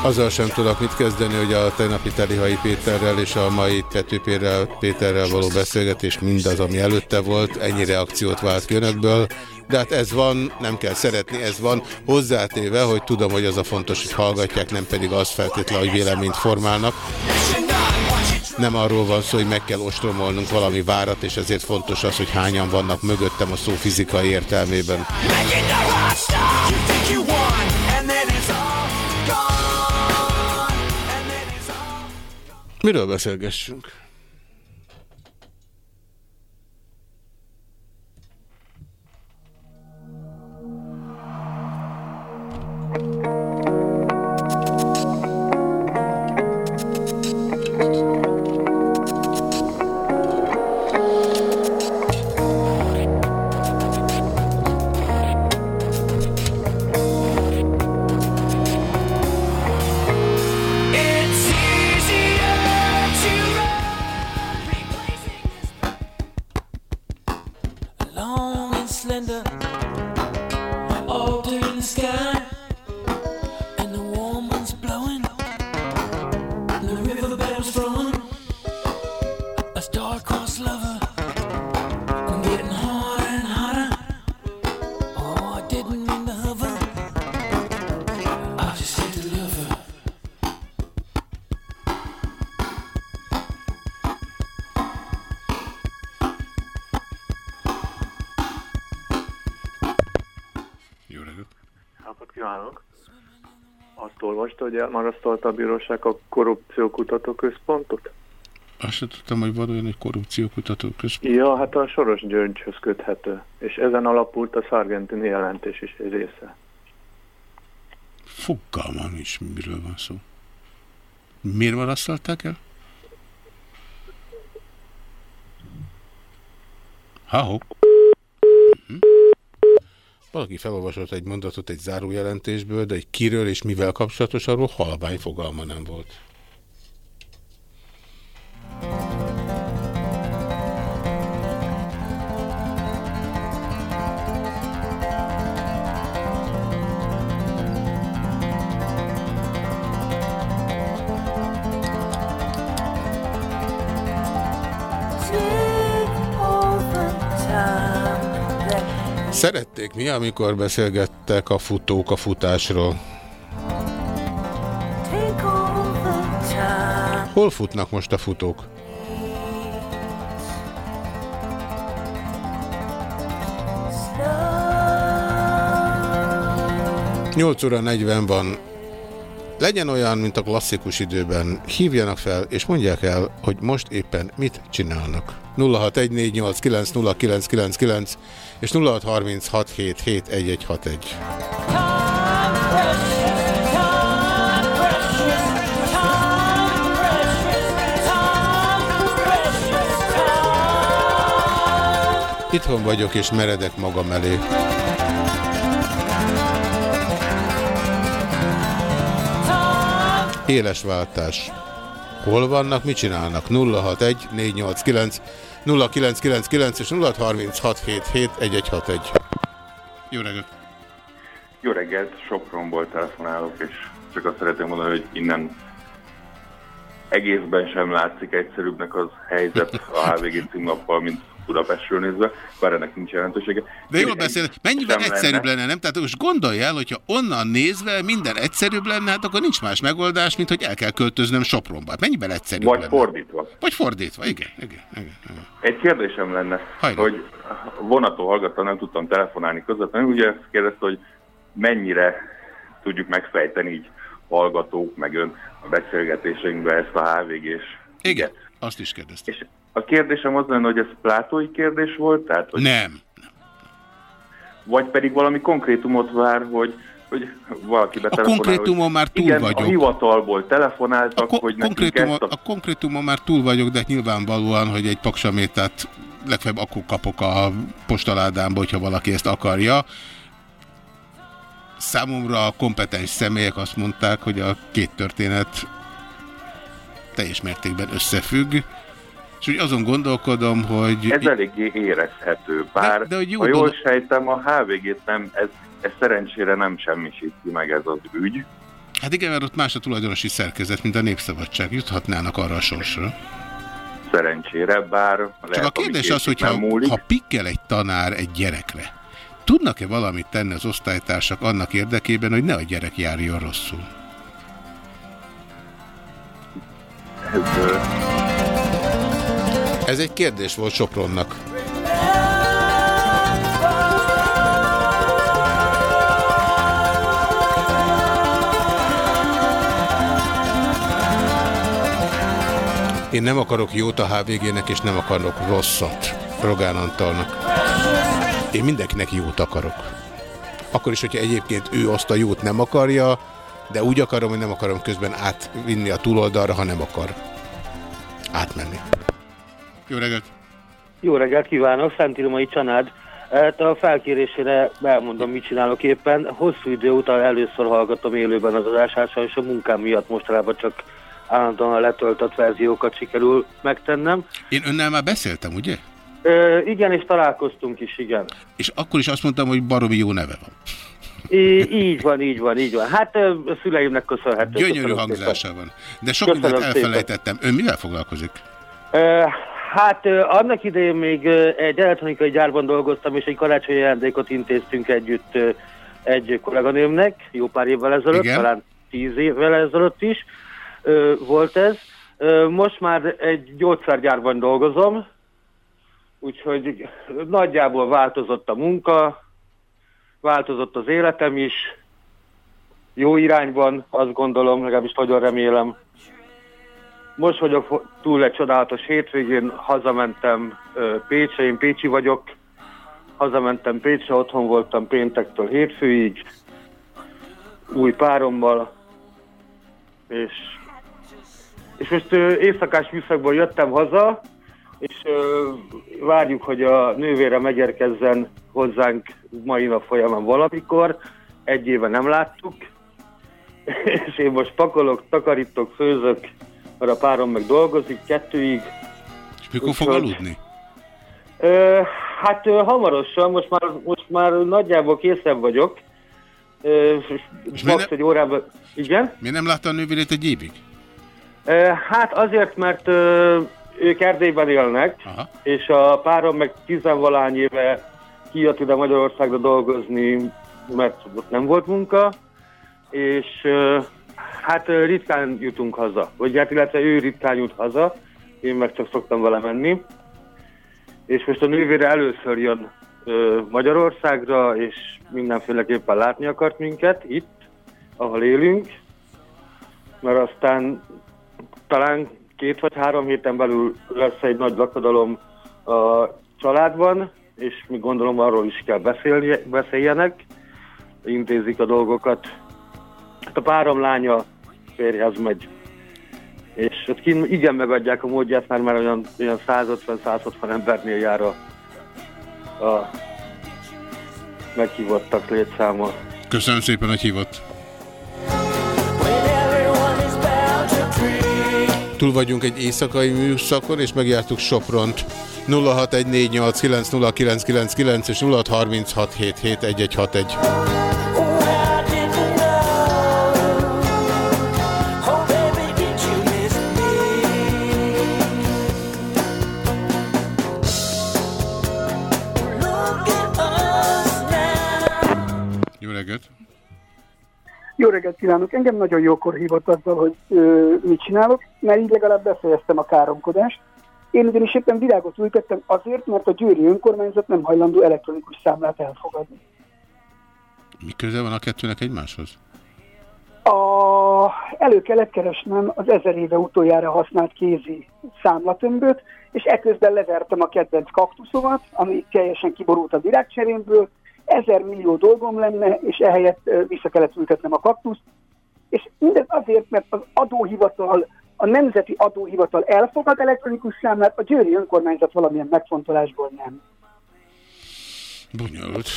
Azzal sem tudok mit kezdeni, hogy a tegnapi Telihai Péterrel és a mai Petőpérrel Péterrel való beszélgetés mindaz, ami előtte volt, ennyi reakciót vált önökből, de hát ez van, nem kell szeretni, ez van, hozzátéve, hogy tudom, hogy az a fontos, hogy hallgatják, nem pedig az feltétlenül, hogy véleményt formálnak. Nem arról van szó, hogy meg kell ostromolnunk valami várat, és ezért fontos az, hogy hányan vannak mögöttem a szó fizikai értelmében. Miről beszélgessünk? Olvasta, hogy elmarasztalta a bíróság a korrupciókutató központot? Azt sem tudtam, hogy van olyan egy korrupciókutató központ. Ja, hát a Soros Györgyhöz köthető. És ezen alapult a Sargentini jelentés is egy része. Fogalmam is, miről van szó. Miért választották el? Ha-ho. Valaki felolvasott egy mondatot egy zárójelentésből, de egy kiről és mivel kapcsolatos, arról halvány fogalma nem volt. Szerették mi, amikor beszélgettek a futók a futásról? Hol futnak most a futók? Nyolc óra 40 van. Legyen olyan, mint a klasszikus időben. Hívjanak fel, és mondják el, hogy most éppen mit csinálnak. 0614890999 és 0636771161. Itthon vagyok, és meredek magam elé. Éles váltás. Hol vannak, mit csinálnak? 061 489 0999 és 0636771161. Jó reggelt! Jó reggelt, Sopronból telefonálok, és csak azt szeretném mondani, hogy innen egészben sem látszik egyszerűbbnek az helyzet a HVG címlappal, mint Budapestről nézve, bár ennek nincs jelentősége. De jól beszél, mennyivel egyszerűbb lenne, nem? Tehát most gondolj el, hogyha onnan nézve minden egyszerűbb lenne, hát akkor nincs más megoldás, mint hogy el kell költöznöm Sopronba. Hát mennyivel egyszerűbb Vagy lenne? fordítva. Vagy fordítva, igen. igen, igen, igen. Egy kérdésem lenne, Hajrá. hogy vonaton hallgattam, nem tudtam telefonálni közvetlenül, ugye ezt kérdezte, hogy mennyire tudjuk megfejteni így hallgatók, meg ön a beszélgetéseinkben ezt a HVG-s Igen, azt is kérdeztem. És a kérdésem az lenne, hogy ez plátói kérdés volt? Tehát, hogy Nem. Vagy pedig valami konkrétumot vár, hogy, hogy valaki betelefonál. konkrétumon hogy már túl igen, vagyok. a hivatalból telefonáltak, hogy nekünk Konkrétumon, ezt a... a konkrétumon már túl vagyok, de nyilvánvalóan, hogy egy paksamétát legfeljebb akkor kapok a postaládámba, hogyha valaki ezt akarja. Számomra a kompetens személyek azt mondták, hogy a két történet teljes mértékben összefügg, és úgy azon gondolkodom, hogy... Ez eléggé érezhető, bár De- de hogy jó ha jól dolog- sejtem, a HVG-t nem, ez, ez szerencsére nem semmisíti meg ez az ügy. Hát igen, mert ott más a tulajdonosi szerkezet, mint a Népszabadság. Juthatnának arra a sorsra. Szerencsére, bár Csak lehet, a kérdés az, hogy ha, múlik. ha pikkel egy tanár egy gyerekre, tudnak-e valamit tenni az osztálytársak annak érdekében, hogy ne a gyerek járjon rosszul? Ez, egy kérdés volt Sopronnak. Én nem akarok jót a HVG-nek, és nem akarok rosszat Rogán Antalnak. Én mindenkinek jót akarok. Akkor is, hogyha egyébként ő azt a jót nem akarja, de úgy akarom, hogy nem akarom közben átvinni a túloldalra, ha nem akar átmenni. Jó reggelt! Jó reggelt kívánok, Szent Irmai Csanád. Hát a felkérésére elmondom, mit csinálok éppen. Hosszú idő után először hallgatom élőben az adását, sajnos a munkám miatt mostanában csak állandóan a letöltött verziókat sikerül megtennem. Én önnel már beszéltem, ugye? Ö, igen, és találkoztunk is, igen. És akkor is azt mondtam, hogy baromi jó neve van. Így van, így van, így van. Hát a szüleimnek köszönhető. Gyönyörű Köszönöm hangzása szépen. van. De sok Köszönöm mindent szépen. elfelejtettem. Ön mivel foglalkozik? Hát annak idején még egy elektronikai gyárban dolgoztam, és egy karácsonyi ajándékot intéztünk együtt egy kolléganőmnek, jó pár évvel ezelőtt, Igen. talán tíz évvel ezelőtt is volt ez. Most már egy gyógyszergyárban dolgozom, úgyhogy nagyjából változott a munka, változott az életem is, jó irányban, azt gondolom, legalábbis nagyon remélem. Most vagyok túl egy csodálatos hétvégén, hazamentem Pécsre, én Pécsi vagyok, hazamentem Pécsre, otthon voltam péntektől hétfőig, új párommal, és, és most éjszakás műszakból jöttem haza, és ö, várjuk, hogy a nővére megérkezzen hozzánk mai nap folyamán valamikor, egy éve nem láttuk, és én most pakolok, takarítok, főzök, mert a párom meg dolgozik kettőig. És mikor fog aludni? Ö, hát ö, hamarosan, most már, most már nagyjából készen vagyok. Ö, és max egy órában. Igen? Miért nem látta a nővérét egy évig? Ö, hát azért, mert ö, ők Erdélyben élnek, Aha. és a párom meg tizenvalány éve kijött ide Magyarországra dolgozni, mert ott nem volt munka, és hát ritkán jutunk haza. Vagy hát illetve ő ritkán jut haza, én meg csak szoktam vele menni. És most a nővére először jön Magyarországra, és mindenféleképpen látni akart minket itt, ahol élünk, mert aztán talán két vagy három héten belül lesz egy nagy lakodalom a családban, és mi gondolom arról is kell beszélni, beszéljenek, intézik a dolgokat. Hát a párom lánya férjhez megy. És ott igen megadják a módját, mert már olyan, olyan 150-160 embernél jár a, a meghívottak létszáma. Köszönöm szépen, hogy hívott. Túl vagyunk egy éjszakai műszakon, és megjártuk Sopront. 0614890999 és 0636771161. Jó reggelt kívánok! Engem nagyon jókor hívott azzal, hogy ö, mit csinálok, mert így legalább befejeztem a káromkodást. Én ugyanis éppen virágot ültettem azért, mert a győri önkormányzat nem hajlandó elektronikus számlát elfogadni. Mi köze van a kettőnek egymáshoz? A, elő kellett keresnem az ezer éve utoljára használt kézi számlatömböt, és ekközben levertem a kedvenc kaktuszomat, ami teljesen kiborult a virágcserémből, ezer millió dolgom lenne, és ehelyett vissza kellett ültetnem a kaktuszt, és mindez azért, mert az adóhivatal, a Nemzeti Adóhivatal elfogad elektronikus számlát, a győri önkormányzat valamilyen megfontolásból nem. Bonyolult.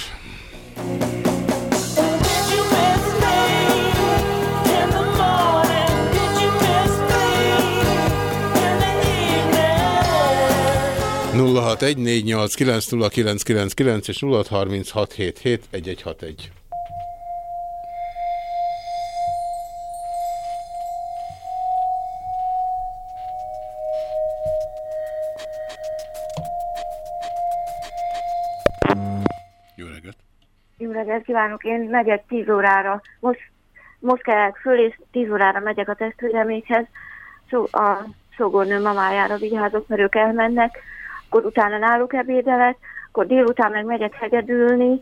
0614890999 és 0636771161. Jó reggelt! Jó reggelt kívánok! Én megyek 10 órára. Most, most kelek föl, és 10 órára megyek a testvéremékhez. So, a sógornő mamájára vigyázok, mert ők elmennek akkor utána náluk ebédelek, akkor délután meg megyek hegedülni.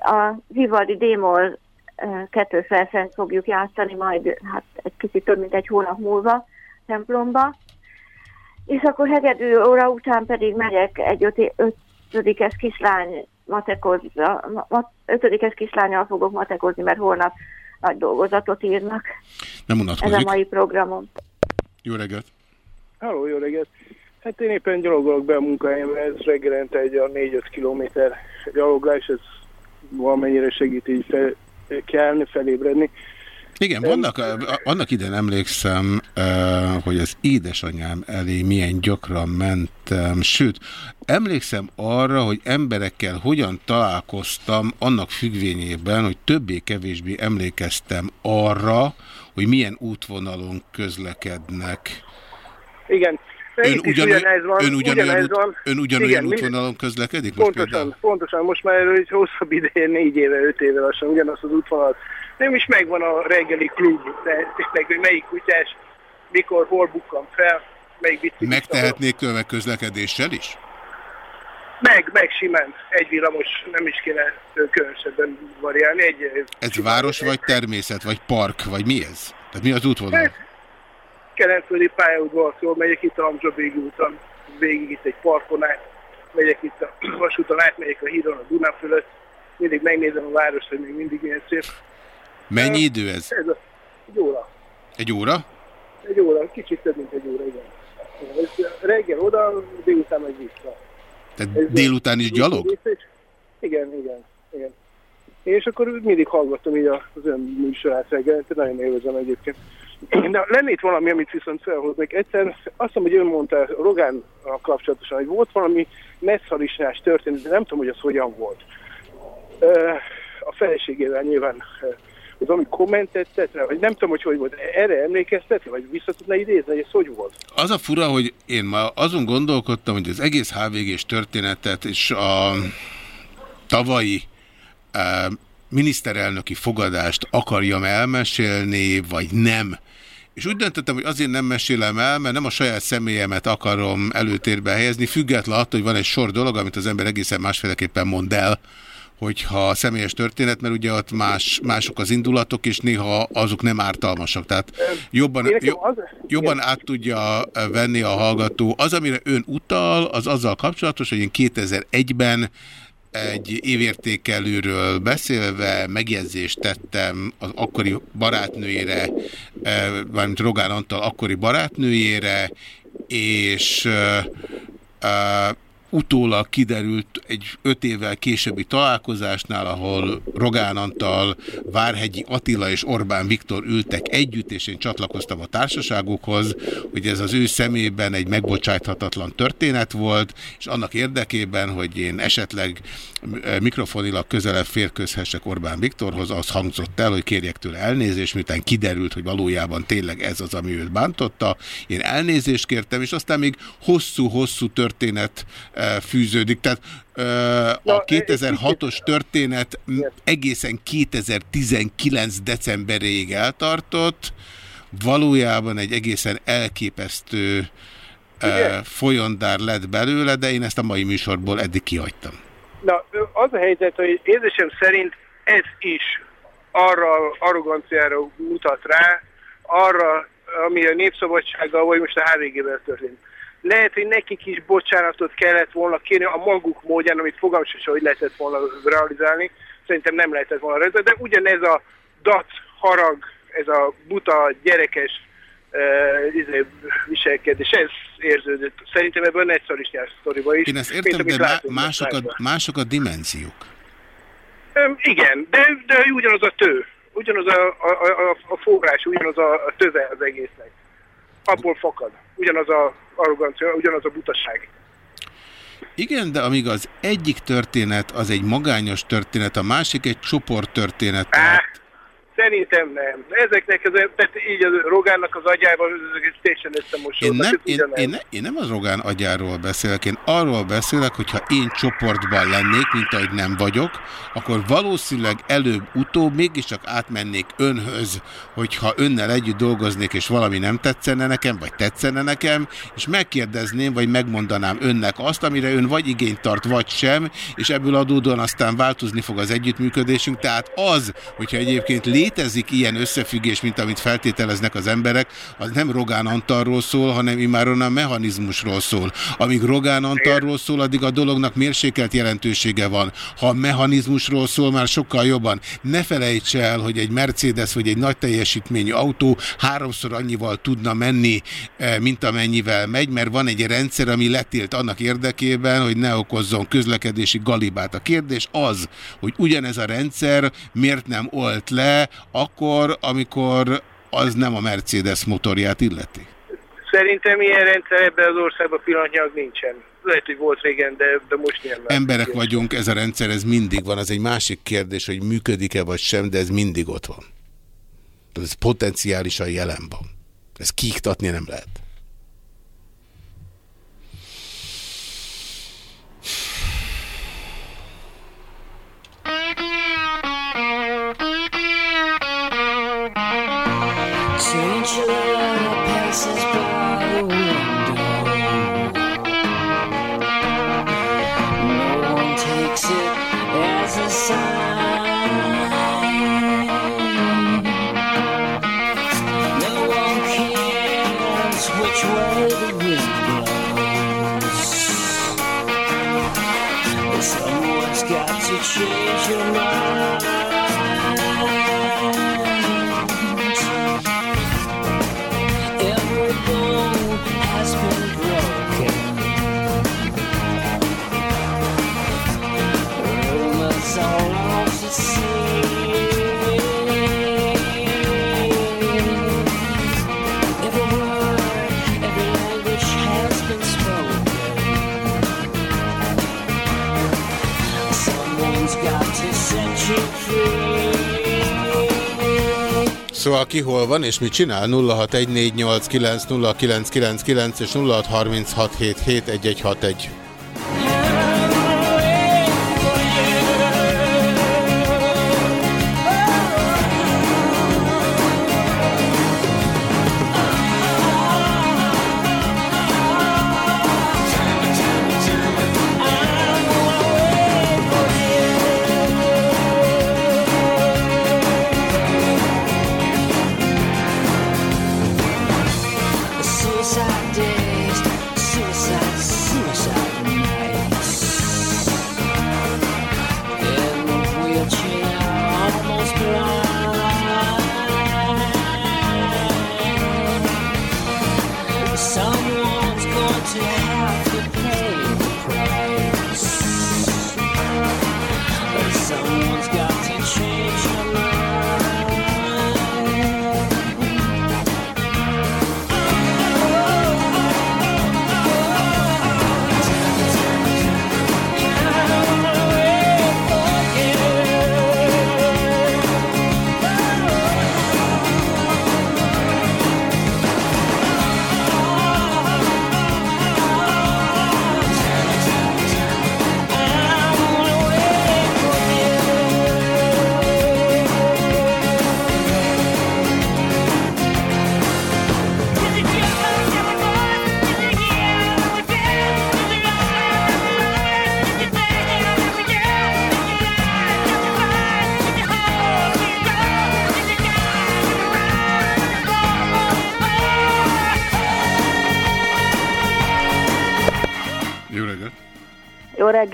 A Vivaldi Démol eh, kettő felszent fogjuk játszani majd hát egy kicsit több mint egy hónap múlva templomba. És akkor hegedű óra után pedig megyek egy öt, ötödikes kislány matekozza, ma, ötödikes kislányal fogok matekozni, mert holnap nagy dolgozatot írnak. Nem Ez a unatkozik. mai programom. Jó reggelt! Halló, jó reggelt! Hát én éppen gyalogolok be a munkahelyemre, ez reggelente egy a 4-5 kilométer gyaloglás, ez valamennyire segít így fel, kelni, felébredni. Igen, vannak, annak idején emlékszem, eh, hogy az édesanyám elé milyen gyakran mentem, sőt, emlékszem arra, hogy emberekkel hogyan találkoztam annak függvényében, hogy többé-kevésbé emlékeztem arra, hogy milyen útvonalon közlekednek. Igen, Ön, itt is ugyanolyan, ugyanez van, ön ugyanolyan, ugyanez van. ön ugyanolyan Igen, útvonalon közlekedik? Most Pontosan, például? pontosan. Most már erről egy hosszabb ideje, négy éve, öt éve lassan ugyanazt az útvonalat. Nem is megvan a reggeli klub, de tényleg, hogy melyik kutyás, mikor, hol bukkan fel, melyik biciklista. Megtehetnék tömegközlekedéssel is? Meg, meg simán. Egy villamos nem is kéne különösebben variálni. Egy, Ez város, vagy természet, vagy park, vagy mi ez? Tehát mi az útvonal? Hát, kelenföldi pályaudvartól megyek itt a Hamzsabégi úton, végig itt egy parkon át, megyek itt a vasúton át, megyek a hídon a Duna fölött, mindig megnézem a várost, hogy még mindig ilyen szép. Mennyi idő ez? Ez a, egy óra. Egy óra? Egy óra, kicsit több, mint egy óra, igen. Ez reggel oda, délután meg vissza. Tehát délután is gyalog? Igen, igen, igen. És akkor mindig hallgatom így az ön műsorát reggelente, nagyon élvezem egyébként. De lenne itt valami, amit viszont felhoznék. Egyszer azt hiszem, hogy ön mondta Rogán kapcsolatosan, hogy volt valami messzalisnás történet, de nem tudom, hogy az hogyan volt. A feleségével nyilván hogy valami kommentet tett rá, vagy nem tudom, hogy hogy volt. Erre emlékeztetni, vagy vissza tudna idézni, hogy ez hogy volt? Az a fura, hogy én ma azon gondolkodtam, hogy az egész HVG-s történetet és a tavalyi miniszterelnöki fogadást akarjam elmesélni, vagy nem. És úgy döntöttem, hogy azért nem mesélem el, mert nem a saját személyemet akarom előtérbe helyezni, független attól, hogy van egy sor dolog, amit az ember egészen másféleképpen mond el, hogyha személyes történet, mert ugye ott más, mások az indulatok, és néha azok nem ártalmasak. Tehát jobban, jo, jobban át tudja venni a hallgató. Az, amire ön utal, az azzal kapcsolatos, hogy én 2001-ben egy évértékelőről beszélve megjegyzést tettem az akkori barátnőjére, valamint Rogán Antal akkori barátnőjére, és utólag kiderült egy öt évvel későbbi találkozásnál, ahol Rogán Antal, Várhegyi Attila és Orbán Viktor ültek együtt, és én csatlakoztam a társaságukhoz, hogy ez az ő szemében egy megbocsáthatatlan történet volt, és annak érdekében, hogy én esetleg mikrofonilag közelebb férközhessek Orbán Viktorhoz, az hangzott el, hogy kérjek tőle elnézést, miután kiderült, hogy valójában tényleg ez az, ami őt bántotta. Én elnézést kértem, és aztán még hosszú-hosszú történet fűződik. Tehát a 2006-os történet egészen 2019 decemberéig eltartott, valójában egy egészen elképesztő Igen. folyondár lett belőle, de én ezt a mai műsorból eddig kihagytam. Na, az a helyzet, hogy érzésem szerint ez is arra arroganciára mutat rá, arra, ami a népszabadsággal, vagy most a HVG-vel történt lehet, hogy nekik is bocsánatot kellett volna kérni a maguk módján, amit fogalmas is, hogy lehetett volna realizálni. Szerintem nem lehetett volna realizálni, de ugyanez a dac, harag, ez a buta, gyerekes uh, viselkedés, ez érződött. Szerintem ebben egyszer is nyert sztoriba is. Én ezt értem, mint, de má mások, a, mások a dimenziók. Um, igen, de, de ugyanaz a tő, ugyanaz a, a, a, a forrás, ugyanaz a, a töve az egésznek. Abból fakad. Ugyanaz a arrogancia, ugyanaz a butaság. Igen, de amíg az egyik történet az egy magányos történet, a másik egy csoport történet. Á, Szerintem nem. Ezeknek, az, tehát így a Rogánnak az agyában teljesen összemosódnak. Én nem, én, én, ne, én nem az Rogán agyáról beszélek, én arról beszélek, hogyha én csoportban lennék, mint ahogy nem vagyok, akkor valószínűleg előbb-utóbb mégiscsak átmennék önhöz, hogyha önnel együtt dolgoznék, és valami nem tetszene nekem, vagy tetszene nekem, és megkérdezném, vagy megmondanám önnek azt, amire ön vagy igényt tart, vagy sem, és ebből adódóan aztán változni fog az együttműködésünk. Tehát az, hogyha egyébként lé létezik ilyen összefüggés, mint amit feltételeznek az emberek, az nem Rogán Antalról szól, hanem imáron a mechanizmusról szól. Amíg Rogán Antalról szól, addig a dolognak mérsékelt jelentősége van. Ha a mechanizmusról szól, már sokkal jobban. Ne felejts el, hogy egy Mercedes vagy egy nagy teljesítményű autó háromszor annyival tudna menni, eh, mint amennyivel megy, mert van egy rendszer, ami letilt annak érdekében, hogy ne okozzon közlekedési galibát. A kérdés az, hogy ugyanez a rendszer miért nem olt le akkor, amikor az nem a Mercedes motorját illeti? Szerintem ilyen rendszer ebben az országban pillanatnyilag nincsen. Lehet, hogy volt régen, de, de most nem. Emberek vagyunk, ez a rendszer, ez mindig van. Az egy másik kérdés, hogy működik-e vagy sem, de ez mindig ott van. Ez potenciálisan jelen van. Ez kiiktatni nem lehet. Change your mind. Szóval ki hol van és mit csinál? 0614890999 és 0636771161.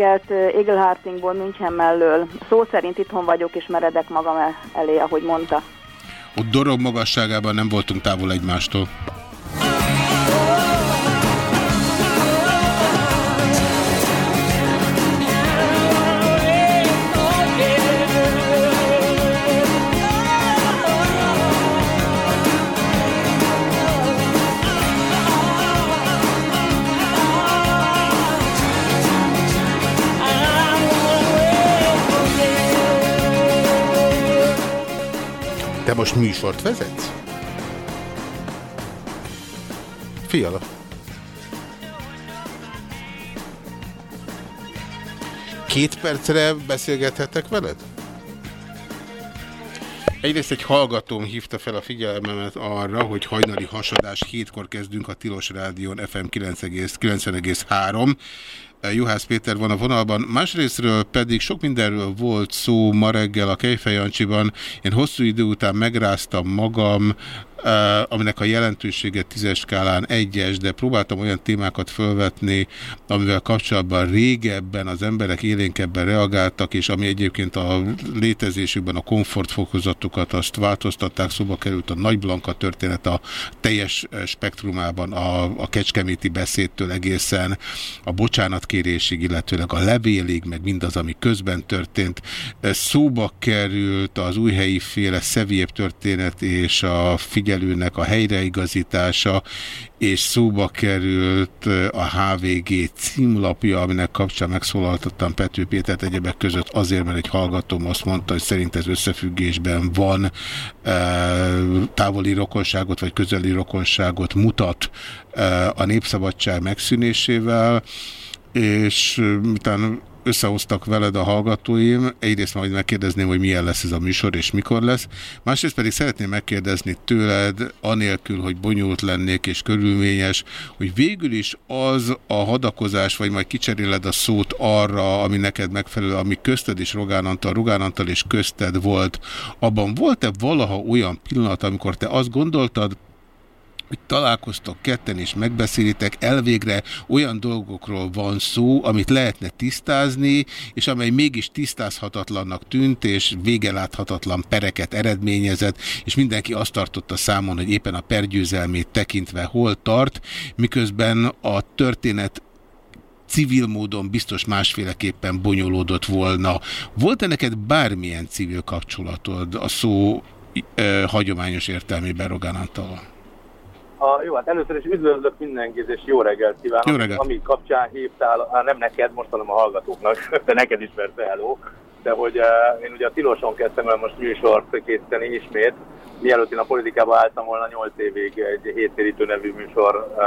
reggelt, Eagle Hartingból, München mellől. Szó szerint itthon vagyok, és meredek magam el, elé, ahogy mondta. Ott dorog magasságában nem voltunk távol egymástól. Most műsort vezetsz? Fiala. Két percre beszélgethetek veled? Egyrészt egy hallgatóm hívta fel a figyelmemet arra, hogy hajnali hasadás hétkor kezdünk a Tilos Rádión FM 90,3. Juhász Péter van a vonalban. Másrésztről pedig sok mindenről volt szó ma reggel a Kejfejancsiban. Én hosszú idő után megráztam magam, aminek a jelentősége tízes skálán egyes, de próbáltam olyan témákat felvetni, amivel kapcsolatban régebben az emberek élénkebben reagáltak, és ami egyébként a létezésükben a komfortfokozatukat azt változtatták, szóba került a Nagy Blanka történet a teljes spektrumában, a, a kecskeméti beszédtől egészen a bocsánatkérésig, illetőleg a levélig, meg mindaz, ami közben történt. Szóba került az újhelyi féle szeviép történet és a figyelmet figyelőnek a helyreigazítása, és szóba került a HVG címlapja, aminek kapcsán megszólaltattam Pető Pétert egyebek között azért, mert egy hallgatóm azt mondta, hogy szerint ez összefüggésben van, távoli rokonságot vagy közeli rokonságot mutat a népszabadság megszűnésével, és utána összehoztak veled a hallgatóim. Egyrészt majd megkérdezném, hogy milyen lesz ez a műsor, és mikor lesz. Másrészt pedig szeretném megkérdezni tőled, anélkül, hogy bonyolult lennék és körülményes, hogy végül is az a hadakozás, vagy majd kicseréled a szót arra, ami neked megfelelő, ami közted és Rogán Antal, Rogán Antal és közted volt. Abban volt-e valaha olyan pillanat, amikor te azt gondoltad, hogy találkoztok ketten és megbeszélitek, elvégre olyan dolgokról van szó, amit lehetne tisztázni, és amely mégis tisztázhatatlannak tűnt, és végeláthatatlan pereket eredményezett, és mindenki azt tartotta számon, hogy éppen a pergyőzelmét tekintve hol tart, miközben a történet civil módon biztos másféleképpen bonyolódott volna. Volt-e neked bármilyen civil kapcsolatod a szó e, hagyományos értelmében Rogán Antal? A, jó, hát először is üdvözlök mindenkit, és jó reggelt kívánok. Jó reggelt. Ami kapcsán hívtál, hát nem neked, most hanem a hallgatóknak, de neked is persze hello, de hogy uh, én ugye a Tiloson kezdtem el most műsort készíteni ismét, mielőtt én a politikába álltam volna 8 évig egy héttérítő nevű műsor uh,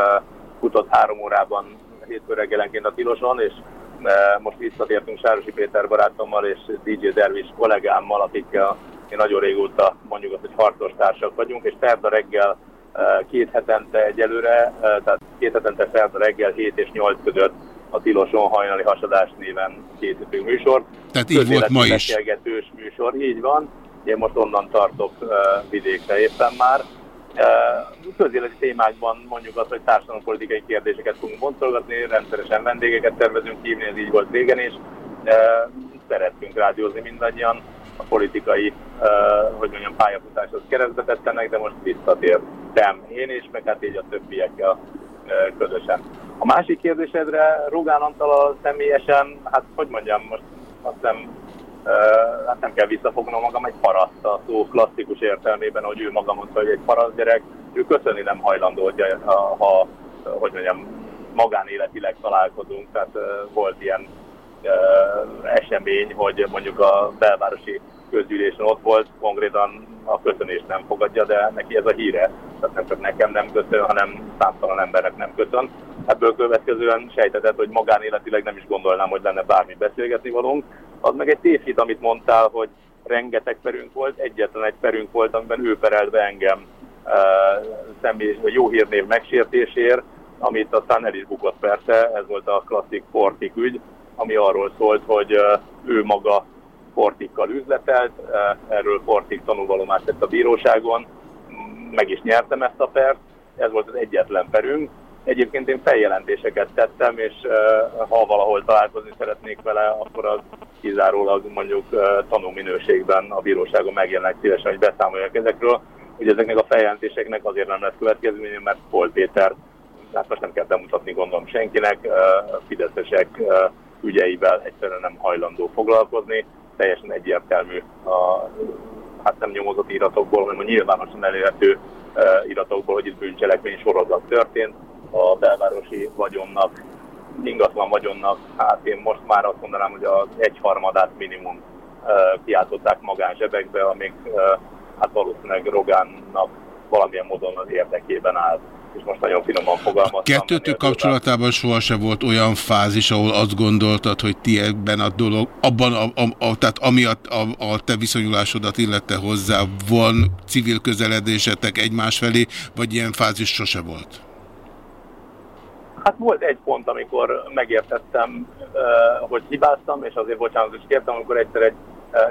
futott három órában hétfő reggelenként a Tiloson, és uh, most visszatértünk Sárosi Péter barátommal és DJ Dervis kollégámmal, akikkel én nagyon régóta mondjuk azt, hogy harcos társak vagyunk, és szerda reggel két hetente egyelőre, tehát két hetente szerda reggel 7 és 8 között a Tiloson hajnali hasadás néven készítünk műsor. Tehát így volt ma is. Beszélgetős műsor, így van. Én most onnan tartok vidékre éppen már. Közéleti témákban mondjuk azt, hogy társadalompolitikai kérdéseket fogunk boncolgatni, rendszeresen vendégeket tervezünk hívni, ez így volt régen is. Szeretünk rádiózni mindannyian a politikai, hogy mondjam, pályafutáshoz keresztbe tettenek, de most visszatértem én is, meg hát így a többiekkel közösen. A másik kérdésedre Rogán Antal személyesen, hát hogy mondjam, most azt hiszem, hát nem kell visszafognom magam, egy paraszt a szó klasszikus értelmében, hogy ő maga mondta, hogy egy paraszt gyerek, ő köszönni nem hajlandó, hogy, ha, hogy mondjam, magánéletileg találkozunk, tehát volt ilyen esemény, hogy mondjuk a belvárosi közgyűlésen ott volt, konkrétan a köszönést nem fogadja, de neki ez a híre. Tehát nem csak nekem nem köszön, hanem számtalan embernek nem köszön. Ebből következően sejtetett, hogy magánéletileg nem is gondolnám, hogy lenne bármi beszélgetni valónk. Az meg egy tévhit, amit mondtál, hogy rengeteg perünk volt, egyetlen egy perünk volt, amiben ő perelt be engem uh, személy, jó hírnév megsértésért, amit aztán el is bukott persze, ez volt a klasszik Fortik ügy, ami arról szólt, hogy ő maga Fortikkal üzletelt, erről Fortik tanulvalomást tett a bíróságon, meg is nyertem ezt a pert, ez volt az egyetlen perünk, Egyébként én feljelentéseket tettem, és ha valahol találkozni szeretnék vele, akkor az kizárólag mondjuk tanúminőségben a bíróságon megjelennek szívesen, hogy beszámoljak ezekről. Ugye ezeknek a feljelentéseknek azért nem lesz következménye, mert Paul Péter, hát most nem kell bemutatni gondolom senkinek, fideszesek ügyeivel egyszerűen nem hajlandó foglalkozni. Teljesen egyértelmű a hát nem nyomozott iratokból, hanem a nyilvánosan elérhető uh, iratokból, hogy itt bűncselekmény sorozat történt a belvárosi vagyonnak, ingatlan vagyonnak, hát én most már azt mondanám, hogy az egyharmadát minimum uh, kiáltották magán zsebekbe, amik uh, hát valószínűleg Rogánnak valamilyen módon az érdekében áll és most nagyon finoman fogalmaztam. Kettőtök kapcsolatában sohasem volt olyan fázis, ahol azt gondoltad, hogy ti ebben a dolog, abban, a, a, a, tehát ami a, a, a te viszonyulásodat illette hozzá, van civil közeledésetek egymás felé, vagy ilyen fázis sose volt? Hát volt egy pont, amikor megértettem, hogy hibáztam, és azért bocsánatot is kértem, amikor egyszer egy,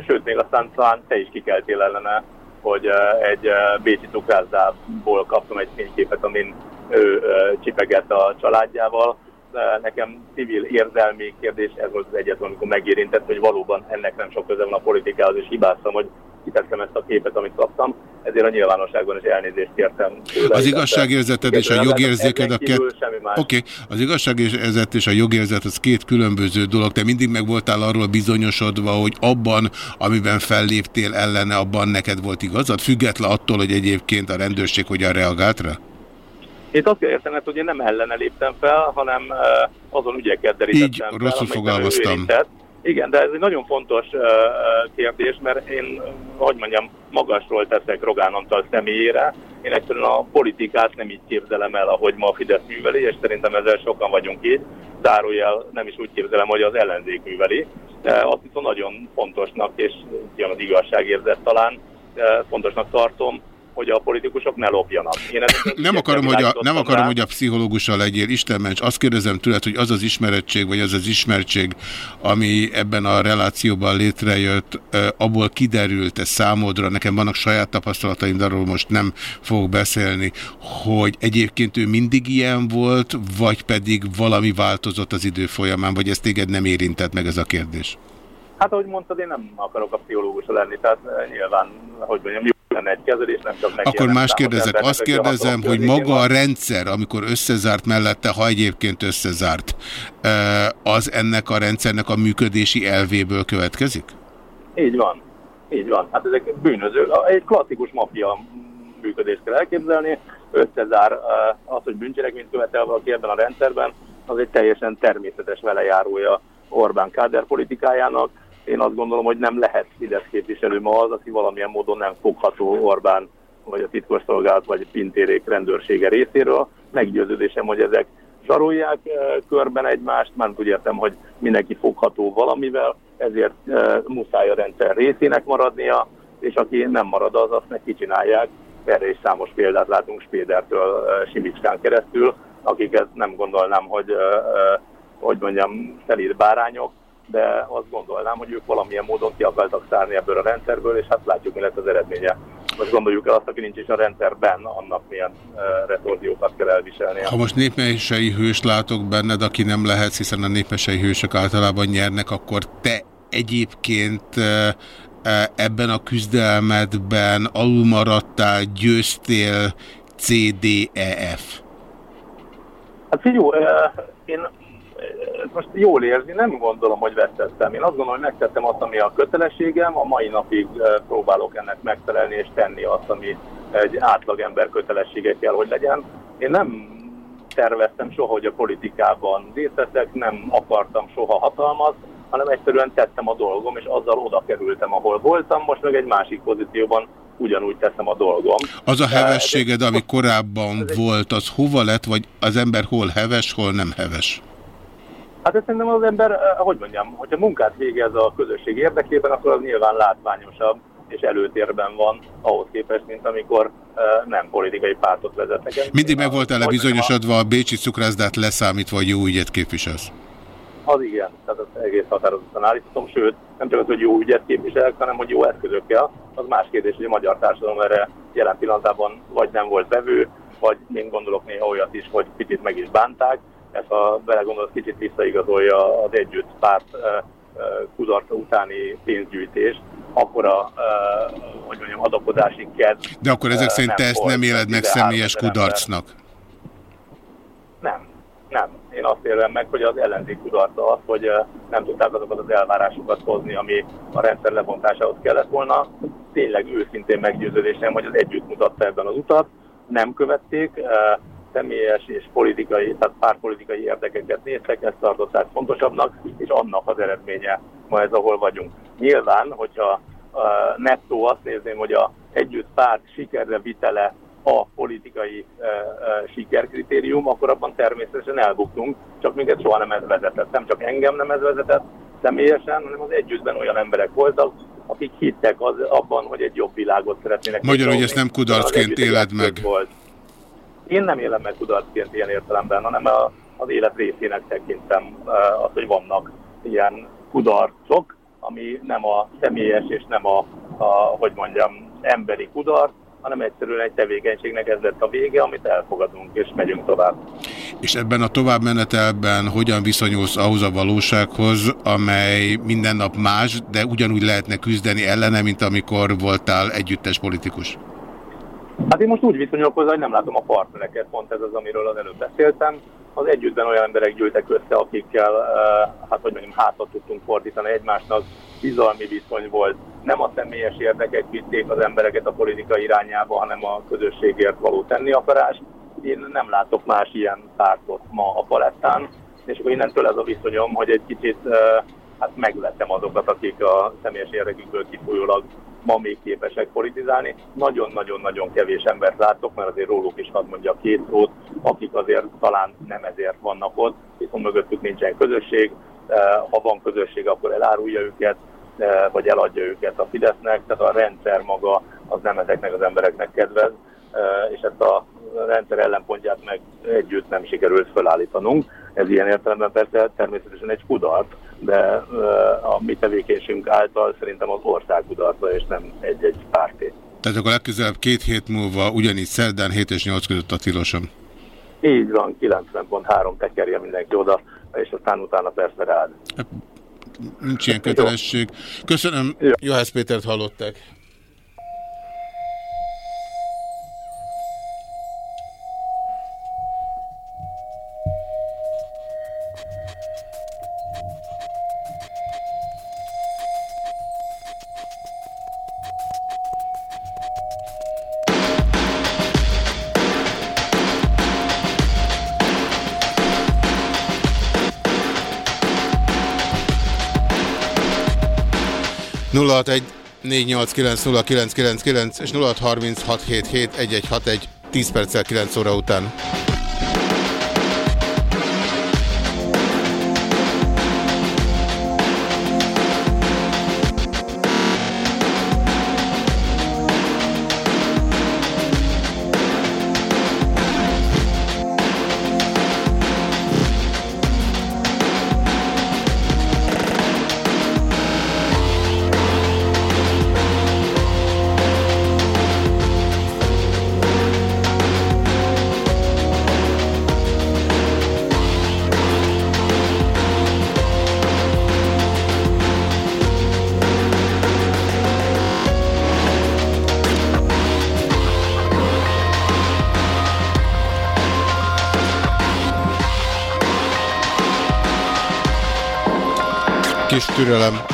sőt, még aztán talán te is kikeltél ellene, hogy egy bécsi cukrászdából kaptam egy fényképet, amin ő csipegett a családjával. Nekem civil érzelmi kérdés, ez volt az egyetlen, amikor megérintett, hogy valóban ennek nem sok köze van a politikához, és hibáztam, hogy kitettem ezt a képet, amit kaptam, ezért a nyilvánosságban is elnézést kértem. Tőle, az igazságérzeted és a jogérzéked a két... Oké, okay. az igazságérzet és a jogérzet az két különböző dolog. Te mindig meg voltál arról bizonyosodva, hogy abban, amiben felléptél ellene, abban neked volt igazad, független attól, hogy egyébként a rendőrség hogyan reagált rá? Én azt kell értenem, hogy én nem ellene léptem fel, hanem azon ügyeket derítettem Így, fel, rosszul fogalmaztam. Igen, de ez egy nagyon fontos uh, kérdés, mert én, hogy mondjam, magasról teszek Rogán Antal személyére. Én egyszerűen a politikát nem így képzelem el, ahogy ma a Fidesz műveli, és szerintem ezzel sokan vagyunk így. Zárójel nem is úgy képzelem, hogy az ellenzék műveli. Uh, azt viszont nagyon fontosnak, és jön az igazságérzet talán, uh, fontosnak tartom, hogy a politikusok ne lopjanak. Én nem akarom, hogy a, nem akarom, hogy a pszichológussal legyél, Isten ments, azt kérdezem tőled, hogy az az ismerettség, vagy az az ismertség, ami ebben a relációban létrejött, abból kiderült-e számodra, nekem vannak saját tapasztalataim, de arról most nem fogok beszélni, hogy egyébként ő mindig ilyen volt, vagy pedig valami változott az idő folyamán, vagy ezt téged nem érintett meg ez a kérdés? Hát ahogy mondtad, én nem akarok a pszichológus lenni, tehát nyilván, hogy mondjam, lenne egy kezelés, nem csak neki. Akkor más kérdezek. Azt kérdezem, hogy maga a rendszer, amikor összezárt mellette, ha egyébként összezárt, az ennek a rendszernek a működési elvéből következik? Így van. Így van. Hát ezek bűnöző. Egy klasszikus mafia működést kell elképzelni. Összezár az, hogy bűncselekményt követel valaki ebben a rendszerben, az egy teljesen természetes velejárója Orbán káder politikájának én azt gondolom, hogy nem lehet Fidesz képviselő ma az, aki valamilyen módon nem fogható Orbán, vagy a titkosszolgálat, vagy a pintérék rendőrsége részéről. Meggyőződésem, hogy ezek zsarolják e, körben egymást, már úgy értem, hogy mindenki fogható valamivel, ezért e, muszáj a rendszer részének maradnia, és aki nem marad az, azt neki csinálják. Erre is számos példát látunk Spédertől e, Simicskán keresztül, akiket nem gondolnám, hogy, hogy mondjam, szelír bárányok, de azt gondolnám, hogy ők valamilyen módon ki akartak szárni ebből a rendszerből, és hát látjuk, mi lett az eredménye. Most gondoljuk el azt, aki nincs is a rendszerben, annak milyen uh, retorziókat kell elviselnie. Ha most népmesei hős látok benned, aki nem lehetsz, hiszen a népmesei hősök általában nyernek, akkor te egyébként ebben a küzdelmedben alulmaradtál, győztél CDEF? Hát figyelj, én most jól érzi, nem gondolom, hogy vesztettem. Én azt gondolom, hogy megtettem azt, ami a kötelességem, a mai napig próbálok ennek megfelelni és tenni azt, ami egy átlagember kötelessége kell, hogy legyen. Én nem terveztem soha, hogy a politikában részt nem akartam soha hatalmat, hanem egyszerűen tettem a dolgom, és azzal oda kerültem, ahol voltam, most meg egy másik pozícióban ugyanúgy teszem a dolgom. Az a hevességed, ami korábban volt, az hova lett, vagy az ember hol heves, hol nem heves? Hát ezt szerintem az ember, eh, hogy mondjam, hogyha munkát végez a közösség érdekében, akkor az nyilván látványosabb és előtérben van ahhoz képest, mint amikor uh, nem politikai pártot vezetnek. Mindig meg voltál -e bizonyosodva a Bécsi cukrászdát leszámítva, hogy jó ügyet képviselsz? Az igen, tehát az egész határozottan állítom, sőt, nem csak az, hogy jó ügyet képviselek, hanem hogy jó eszközökkel. Az más kérdés, hogy a magyar társadalom erre jelen pillanatában vagy nem volt vevő, vagy én gondolok néha olyat is, hogy picit meg is bánták. Ez a belegondolsz, kicsit visszaigazolja az együtt párt kudarca utáni pénzgyűjtést, akkora, uh, hogy mondjam, adakozási kedv. De akkor ezek szerint te ezt nem éled meg 13 személyes kudarcnak? Nem, nem. Én azt élem meg, hogy az ellenzék kudarca az, hogy nem tudták azokat az elvárásokat hozni, ami a rendszer lebontásához kellett volna. Tényleg őszintén meggyőződésem, hogy az együtt mutatta ebben az utat, nem követték, személyes és politikai, tehát pártpolitikai érdekeket néztek, ezt tartották fontosabbnak, és annak az eredménye ma ez, ahol vagyunk. Nyilván, hogyha uh, nettó azt nézném, hogy a együtt párt sikerre vitele a politikai uh, uh, sikerkritérium, akkor abban természetesen elbuktunk, csak minket soha nem ez vezetett. Nem csak engem nem ez vezetett személyesen, hanem az együttben olyan emberek voltak, akik hittek az, abban, hogy egy jobb világot szeretnének. Magyarul, hogy ezt nem kudarcként éled meg. Volt. Én nem élem meg kudarcként ilyen értelemben, hanem a, az élet részének tekintem azt, hogy vannak ilyen kudarcok, ami nem a személyes és nem a, a hogy mondjam, emberi kudarc, hanem egyszerűen egy tevékenységnek ez lett a vége, amit elfogadunk és megyünk tovább. És ebben a továbbmenetelben hogyan viszonyulsz ahhoz a valósághoz, amely minden nap más, de ugyanúgy lehetne küzdeni ellene, mint amikor voltál együttes politikus? Hát én most úgy viszonyulok hozzá, hogy nem látom a partnereket, pont ez az, amiről az előbb beszéltem. Az együttben olyan emberek gyűltek össze, akikkel, hát hogy mondjam, hátat tudtunk fordítani egymásnak, bizalmi viszony volt. Nem a személyes érdekek vitték az embereket a politika irányába, hanem a közösségért való tenni akarás. Én nem látok más ilyen pártot ma a palettán, és akkor innentől ez a viszonyom, hogy egy kicsit hát meglettem azokat, akik a személyes érdekükből kifolyólag ma még képesek politizálni. Nagyon-nagyon-nagyon kevés embert látok, mert azért róluk is hadd mondja két szót, akik azért talán nem ezért vannak ott, viszont mögöttük nincsen közösség. Eh, Ha van közösség, akkor elárulja őket, eh, vagy eladja őket a Fidesznek, tehát a rendszer maga az nem ezeknek az embereknek kedvez, eh, és ezt a rendszer ellenpontját meg együtt nem sikerült felállítanunk. Ez ilyen értelemben persze természetesen egy kudarc, de a mi tevékenységünk által szerintem az ország kudarca, és nem egy-egy párté. Tehát akkor legközelebb két hét múlva ugyanígy szerdán 7 és 8 között a tilosom. Így van, 90.3 tekerje mindenki oda, és aztán utána persze rád. Nincs ilyen kötelesség. Köszönöm, Juhász Pétert hallották. Nulla egy 489 és 0636771161 10 perccel 9 óra után. Kis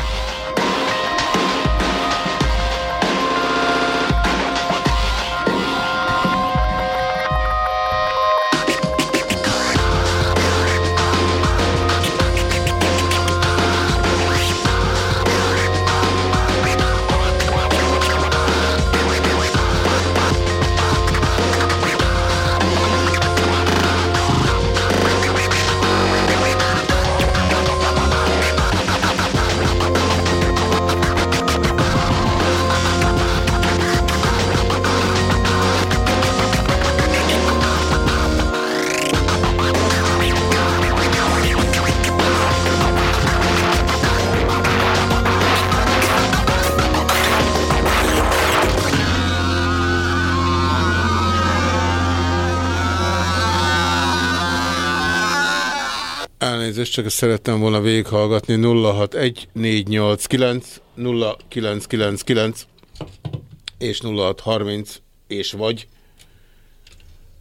Elnézést, csak szerettem volna végighallgatni. 061489 0999 és 0630 és vagy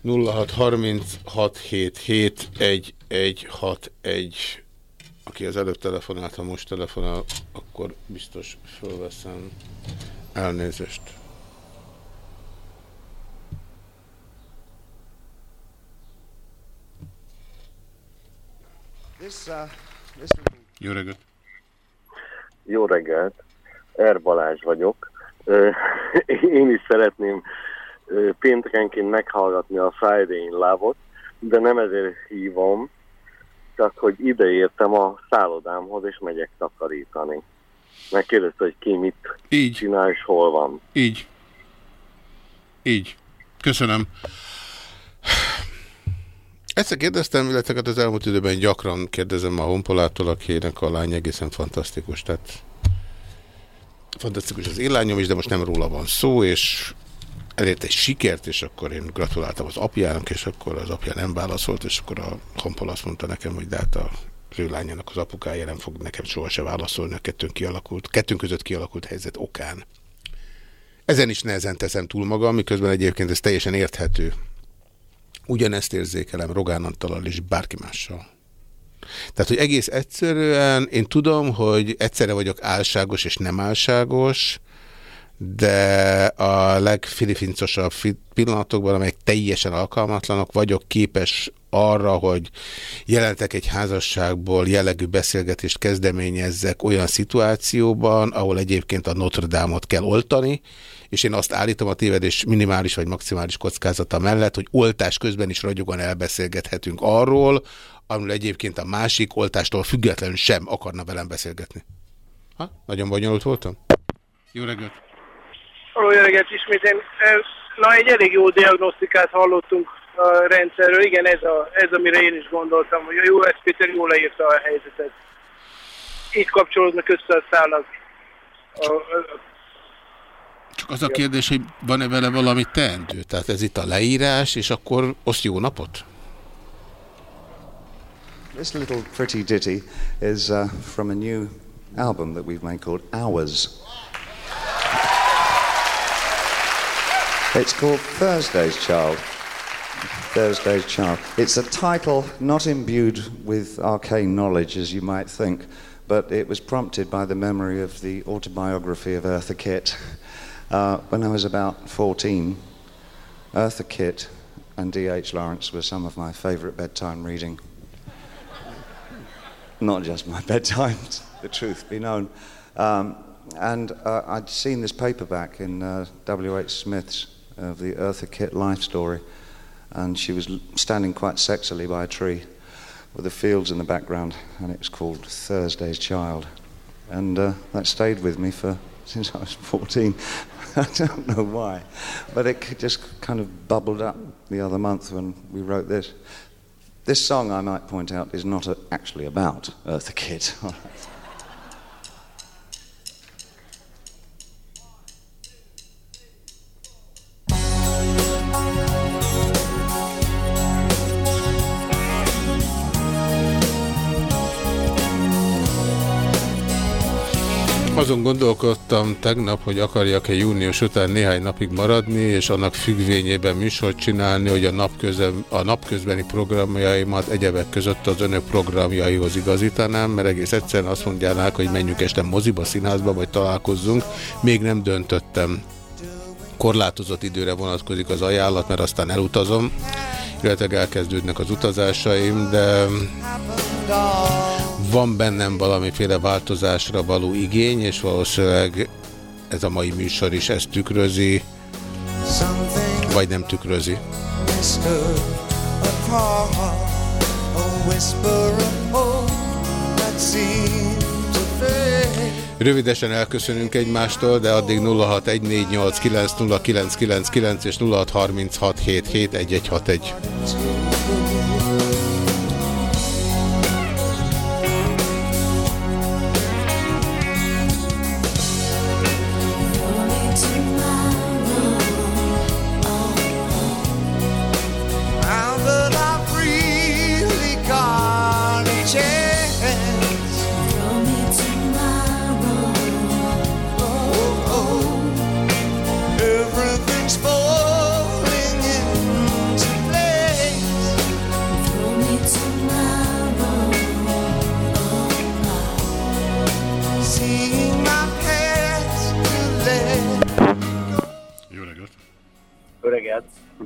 0636771161. Aki az előbb telefonált, ha most telefonál, akkor biztos fölveszem elnézést. This, uh, this Jó reggelt! Jó reggelt, Er Balázs vagyok. Én is szeretném péntekenként meghallgatni a Friday in Love-ot, de nem ezért hívom, csak hogy ide értem a szállodámhoz, és megyek takarítani. Megkérdezte, hogy ki mit Így. csinál, és hol van. Így. Így. Köszönöm. Egyszer kérdeztem, illetve hát az elmúlt időben gyakran kérdezem a honpolától, akinek a lány egészen fantasztikus. Tehát fantasztikus az én lányom is, de most nem róla van szó, és elért egy sikert, és akkor én gratuláltam az apjának, és akkor az apja nem válaszolt, és akkor a honpol azt mondta nekem, hogy de hát a az ő lányának az apukája nem fog nekem sohasem válaszolni a kettőnk, kialakult, kettőnk között kialakult helyzet okán. Ezen is nehezen teszem túl magam, miközben egyébként ez teljesen érthető. Ugyanezt érzékelem Rogán Antallal és bárki mással. Tehát, hogy egész egyszerűen, én tudom, hogy egyszerre vagyok álságos és nem álságos, de a legfilifincosabb pillanatokban, amelyek teljesen alkalmatlanok, vagyok képes arra, hogy jelentek egy házasságból jellegű beszélgetést kezdeményezzek olyan szituációban, ahol egyébként a Notre Dame-ot kell oltani, és én azt állítom a tévedés minimális vagy maximális kockázata mellett, hogy oltás közben is ragyogan elbeszélgethetünk arról, amiről egyébként a másik oltástól függetlenül sem akarna velem beszélgetni. Ha? Nagyon bonyolult voltam? Jó reggelt! Halló, jó reggelt ismét. Én, Na, egy elég jó diagnosztikát hallottunk a rendszerről. Igen, ez, a, ez amire én is gondoltam, hogy a jó ez Péter jól leírta a helyzetet. Így kapcsolódnak össze a szálak. A, a, Csak az a kérdés, hogy van-e vele valami teendő? Tehát ez itt a leírás, és akkor oszt jó napot? This little pretty ditty is uh, from a new album that we've made called Hours. It's called Thursday's Child. Thursday's Child. It's a title not imbued with arcane knowledge, as you might think, but it was prompted by the memory of the autobiography of Eartha Kitt. Uh, when I was about 14, Eartha Kitt and D.H. Lawrence were some of my favourite bedtime reading. Not just my bedtime, the truth be known. Um, and uh, I'd seen this paperback in uh, W.H. Smith's of the Eartha Kitt life story, and she was standing quite sexily by a tree with the fields in the background, and it was called Thursday's Child. And uh, that stayed with me for since I was 14. I don't know why, but it just kind of bubbled up the other month when we wrote this. This song, I might point out, is not uh actually about Eartha Kitt. Azon gondolkodtam tegnap, hogy akarjak-e június után néhány napig maradni, és annak függvényében műsort csinálni, hogy a, napközben, a napközbeni programjaimat egyebek között az önök programjaihoz igazítanám, mert egész egyszerűen azt mondják, hogy menjünk este moziba, színházba, vagy találkozzunk. Még nem döntöttem. Korlátozott időre vonatkozik az ajánlat, mert aztán elutazom, illetve elkezdődnek az utazásaim, de van bennem valamiféle változásra való igény, és valószínűleg ez a mai műsor is ezt tükrözi, vagy nem tükrözi. whisper of hope that. Rövidesen elköszönünk egymástól, de addig 0614890999 és 0636771161.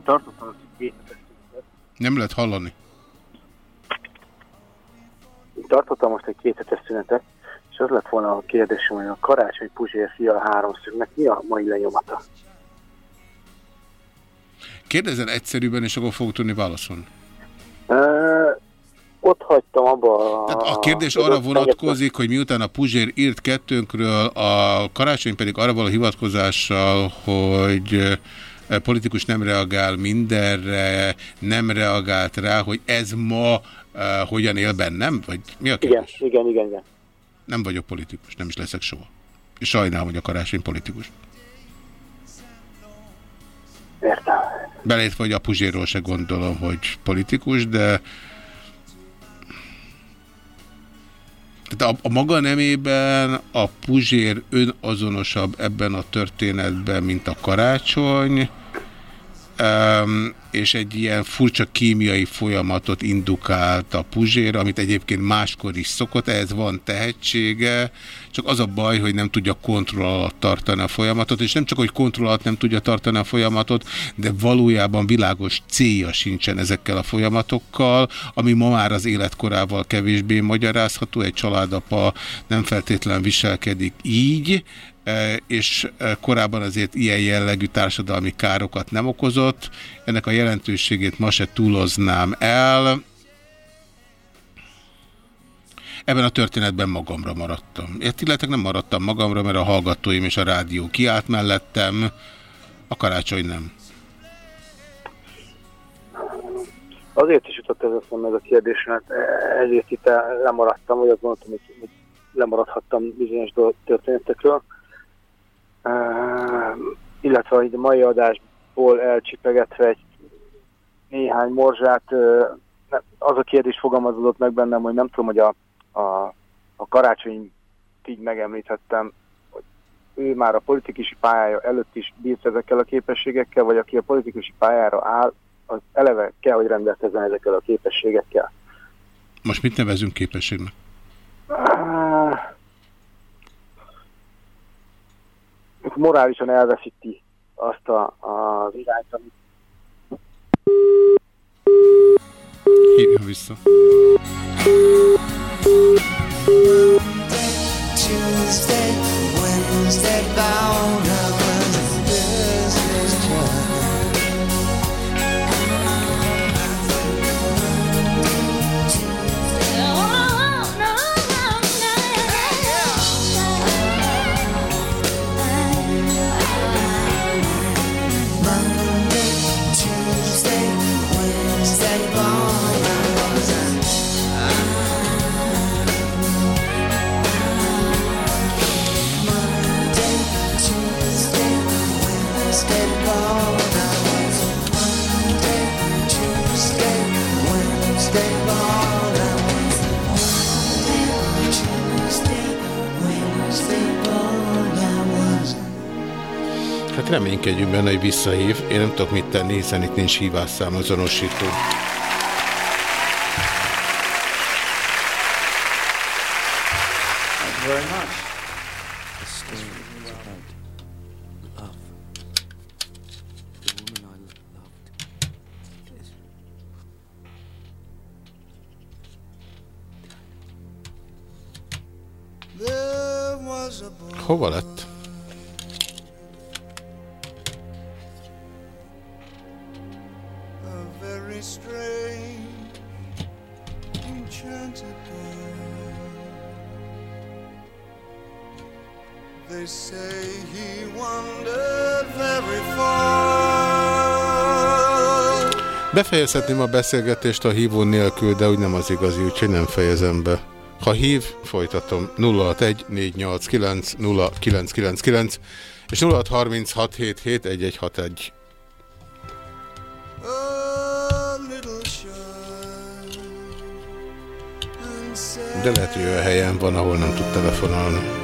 Tartottam azt, hogy. Nem lehet hallani. Tartottam most egy két hetes szünetet, és az lett volna a kérdésem, hogy a Karácsony Puzsér fia a háromszögnek mi a mai lenyomata? Kérdezzen egyszerűbben, és akkor fogok tudni válaszolni. Ö, ott hagytam abba a... Tehát a kérdés arra vonatkozik, hogy miután a Puzsér írt kettőnkről, a karácsony pedig arra való hivatkozással, hogy politikus nem reagál mindenre, nem reagált rá, hogy ez ma uh, hogyan él bennem? Vagy mi a kérdés? Igen, igen, igen, igen. Nem vagyok politikus, nem is leszek soha. És sajnálom, hogy a karácsony politikus. Értem. Beleértve, hogy a Puzsérról se gondolom, hogy politikus, de tehát a, a maga nemében a Puzsér önazonosabb ebben a történetben, mint a karácsony, és egy ilyen furcsa kémiai folyamatot indukált a Puzsér, amit egyébként máskor is szokott, ehhez van tehetsége, csak az a baj, hogy nem tudja kontroll alatt tartani a folyamatot, és nem csak, hogy kontroll alatt nem tudja tartani a folyamatot, de valójában világos célja sincsen ezekkel a folyamatokkal, ami ma már az életkorával kevésbé magyarázható, egy családapa nem feltétlenül viselkedik így, és korábban azért ilyen jellegű társadalmi károkat nem okozott. Ennek a jelentőségét ma se túloznám el. Ebben a történetben magamra maradtam. Illetve nem maradtam magamra, mert a hallgatóim és a rádió kiállt mellettem, a karácsony nem. Azért is jutott ez eszembe ez a kérdés, mert ezért itt lemaradtam, vagy azt gondoltam, hogy lemaradhattam bizonyos történetekről. Uh, illetve a mai adásból elcsipegetve egy néhány morzsát, az a kérdés fogalmazódott meg bennem, hogy nem tudom, hogy a, a, a karácsony így megemlíthettem, hogy ő már a politikusi pályája előtt is bírt ezekkel a képességekkel, vagy aki a politikusi pályára áll, az eleve kell, hogy rendelkezzen ezekkel a képességekkel. Most mit nevezünk képességnek? Morálisan elveszíti azt a, az irányt, amit Hívjon vissza. Tuesday, Wednesday, bound I reménykedjünk benne, hogy visszahív. Én nem tudok mit tenni, hiszen itt nincs hívásszám azonosító. Befejezhetném a beszélgetést a hívó nélkül, de úgy nem az igazi, úgyhogy nem fejezem be. Ha hív, folytatom 061 489 0999 és 0636771161. A little shy and sad. De lehet, hogy olyan helyen van, ahol nem tud telefonálni.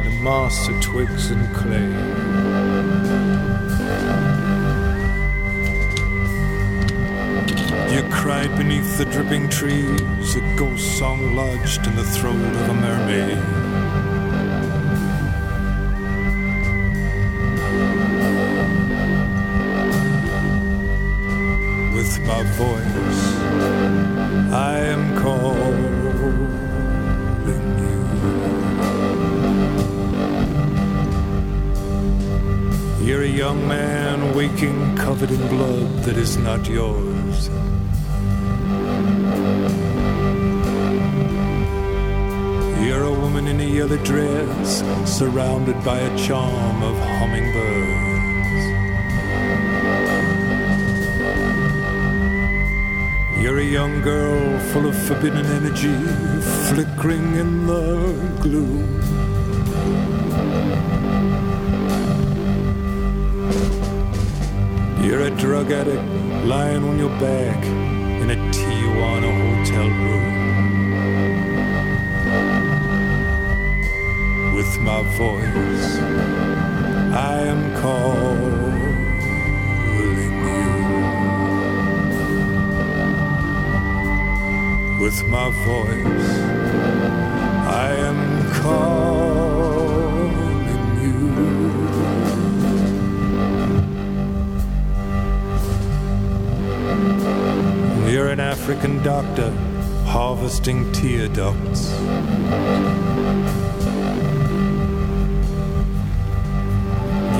mast of twigs and clay. You cried beneath the dripping trees, a ghost song lodged in the throat of a mermaid. Waking covered in blood that is not yours. You're a woman in a yellow dress, surrounded by a charm of hummingbirds. You're a young girl full of forbidden energy, flickering in the gloom. You're a drug addict lying on your back in a Tijuana hotel room. With my voice, I am calling you. With my voice, I am calling you. You're an African doctor harvesting tear ducts.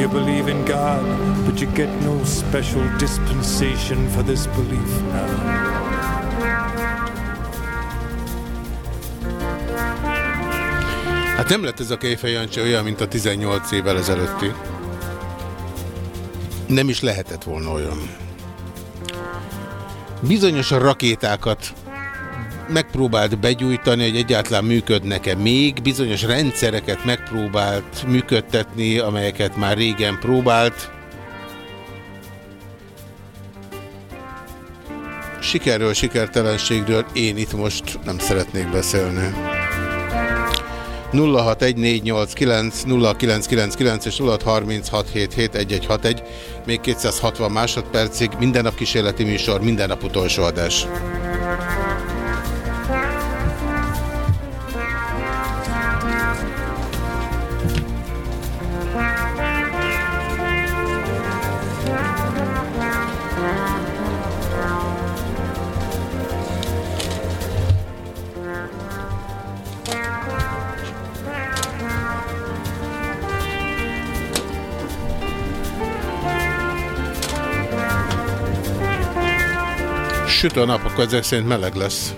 You believe in God, but you get no special dispensation for this belief now. Hát nem lett ez a Kejfej Jancsi olyan, mint a 18 évvel ezelőtti. Nem is lehetett volna olyan. Bizonyos rakétákat megpróbált begyújtani, hogy egyáltalán működnek-e még, bizonyos rendszereket megpróbált működtetni, amelyeket már régen próbált. Sikerről, sikertelenségről én itt most nem szeretnék beszélni. 0614890999 és 0636771161, még 260 másodpercig, minden nap kísérleti műsor, minden nap utolsó adás. Süt a nap, akkor ezek szerint meleg lesz.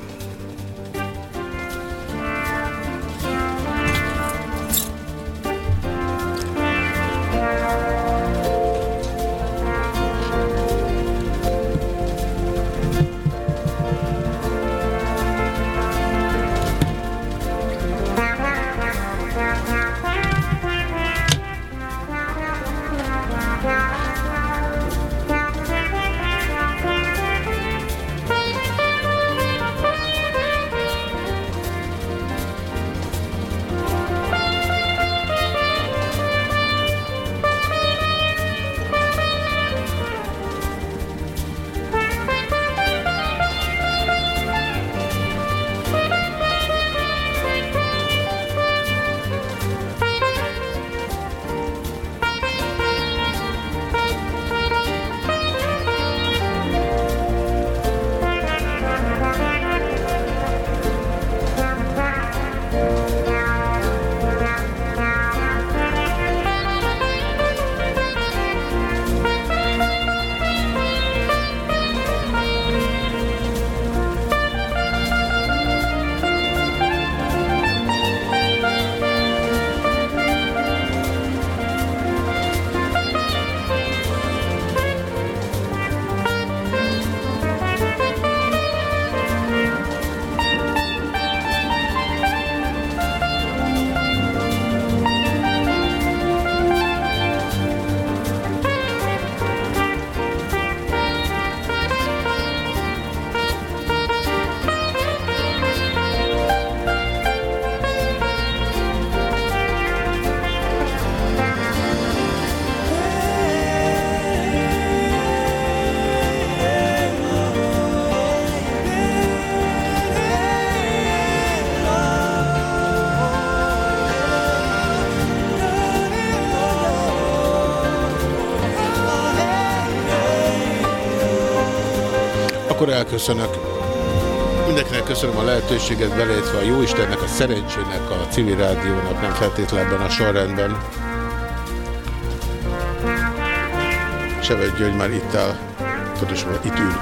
Elköszönök. Mindenkinek köszönöm a lehetőséget, beleértve a Jóistennek, a szerencsének, a civil rádiónak, nem feltétlenben a sorrendben. Sevet György már itt áll, pontosabban itt ül.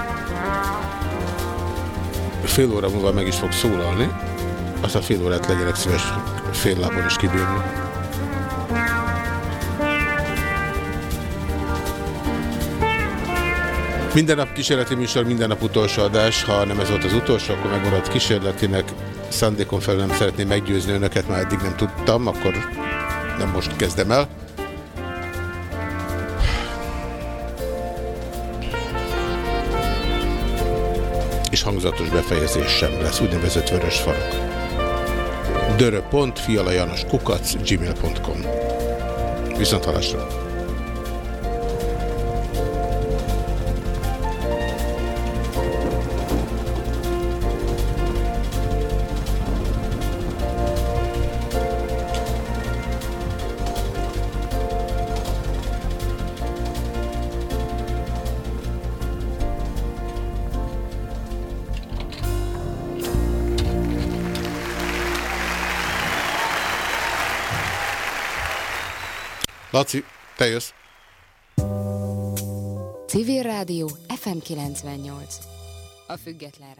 Fél óra múlva meg is fog szólalni, azt a fél órát legyenek szíves fél lábon is kibírni. Minden nap kísérleti műsor, minden nap utolsó adás. Ha nem ez volt az utolsó, akkor megmaradt kísérletinek. Szándékon felül nem szeretném meggyőzni önöket, már eddig nem tudtam, akkor nem most kezdem el. És hangzatos befejezés sem lesz, úgynevezett vörös farok. dörö.fialajanoskukac gmail.com Viszont halásra! Laci, te jössz. Civil Rádió FM 98. A független.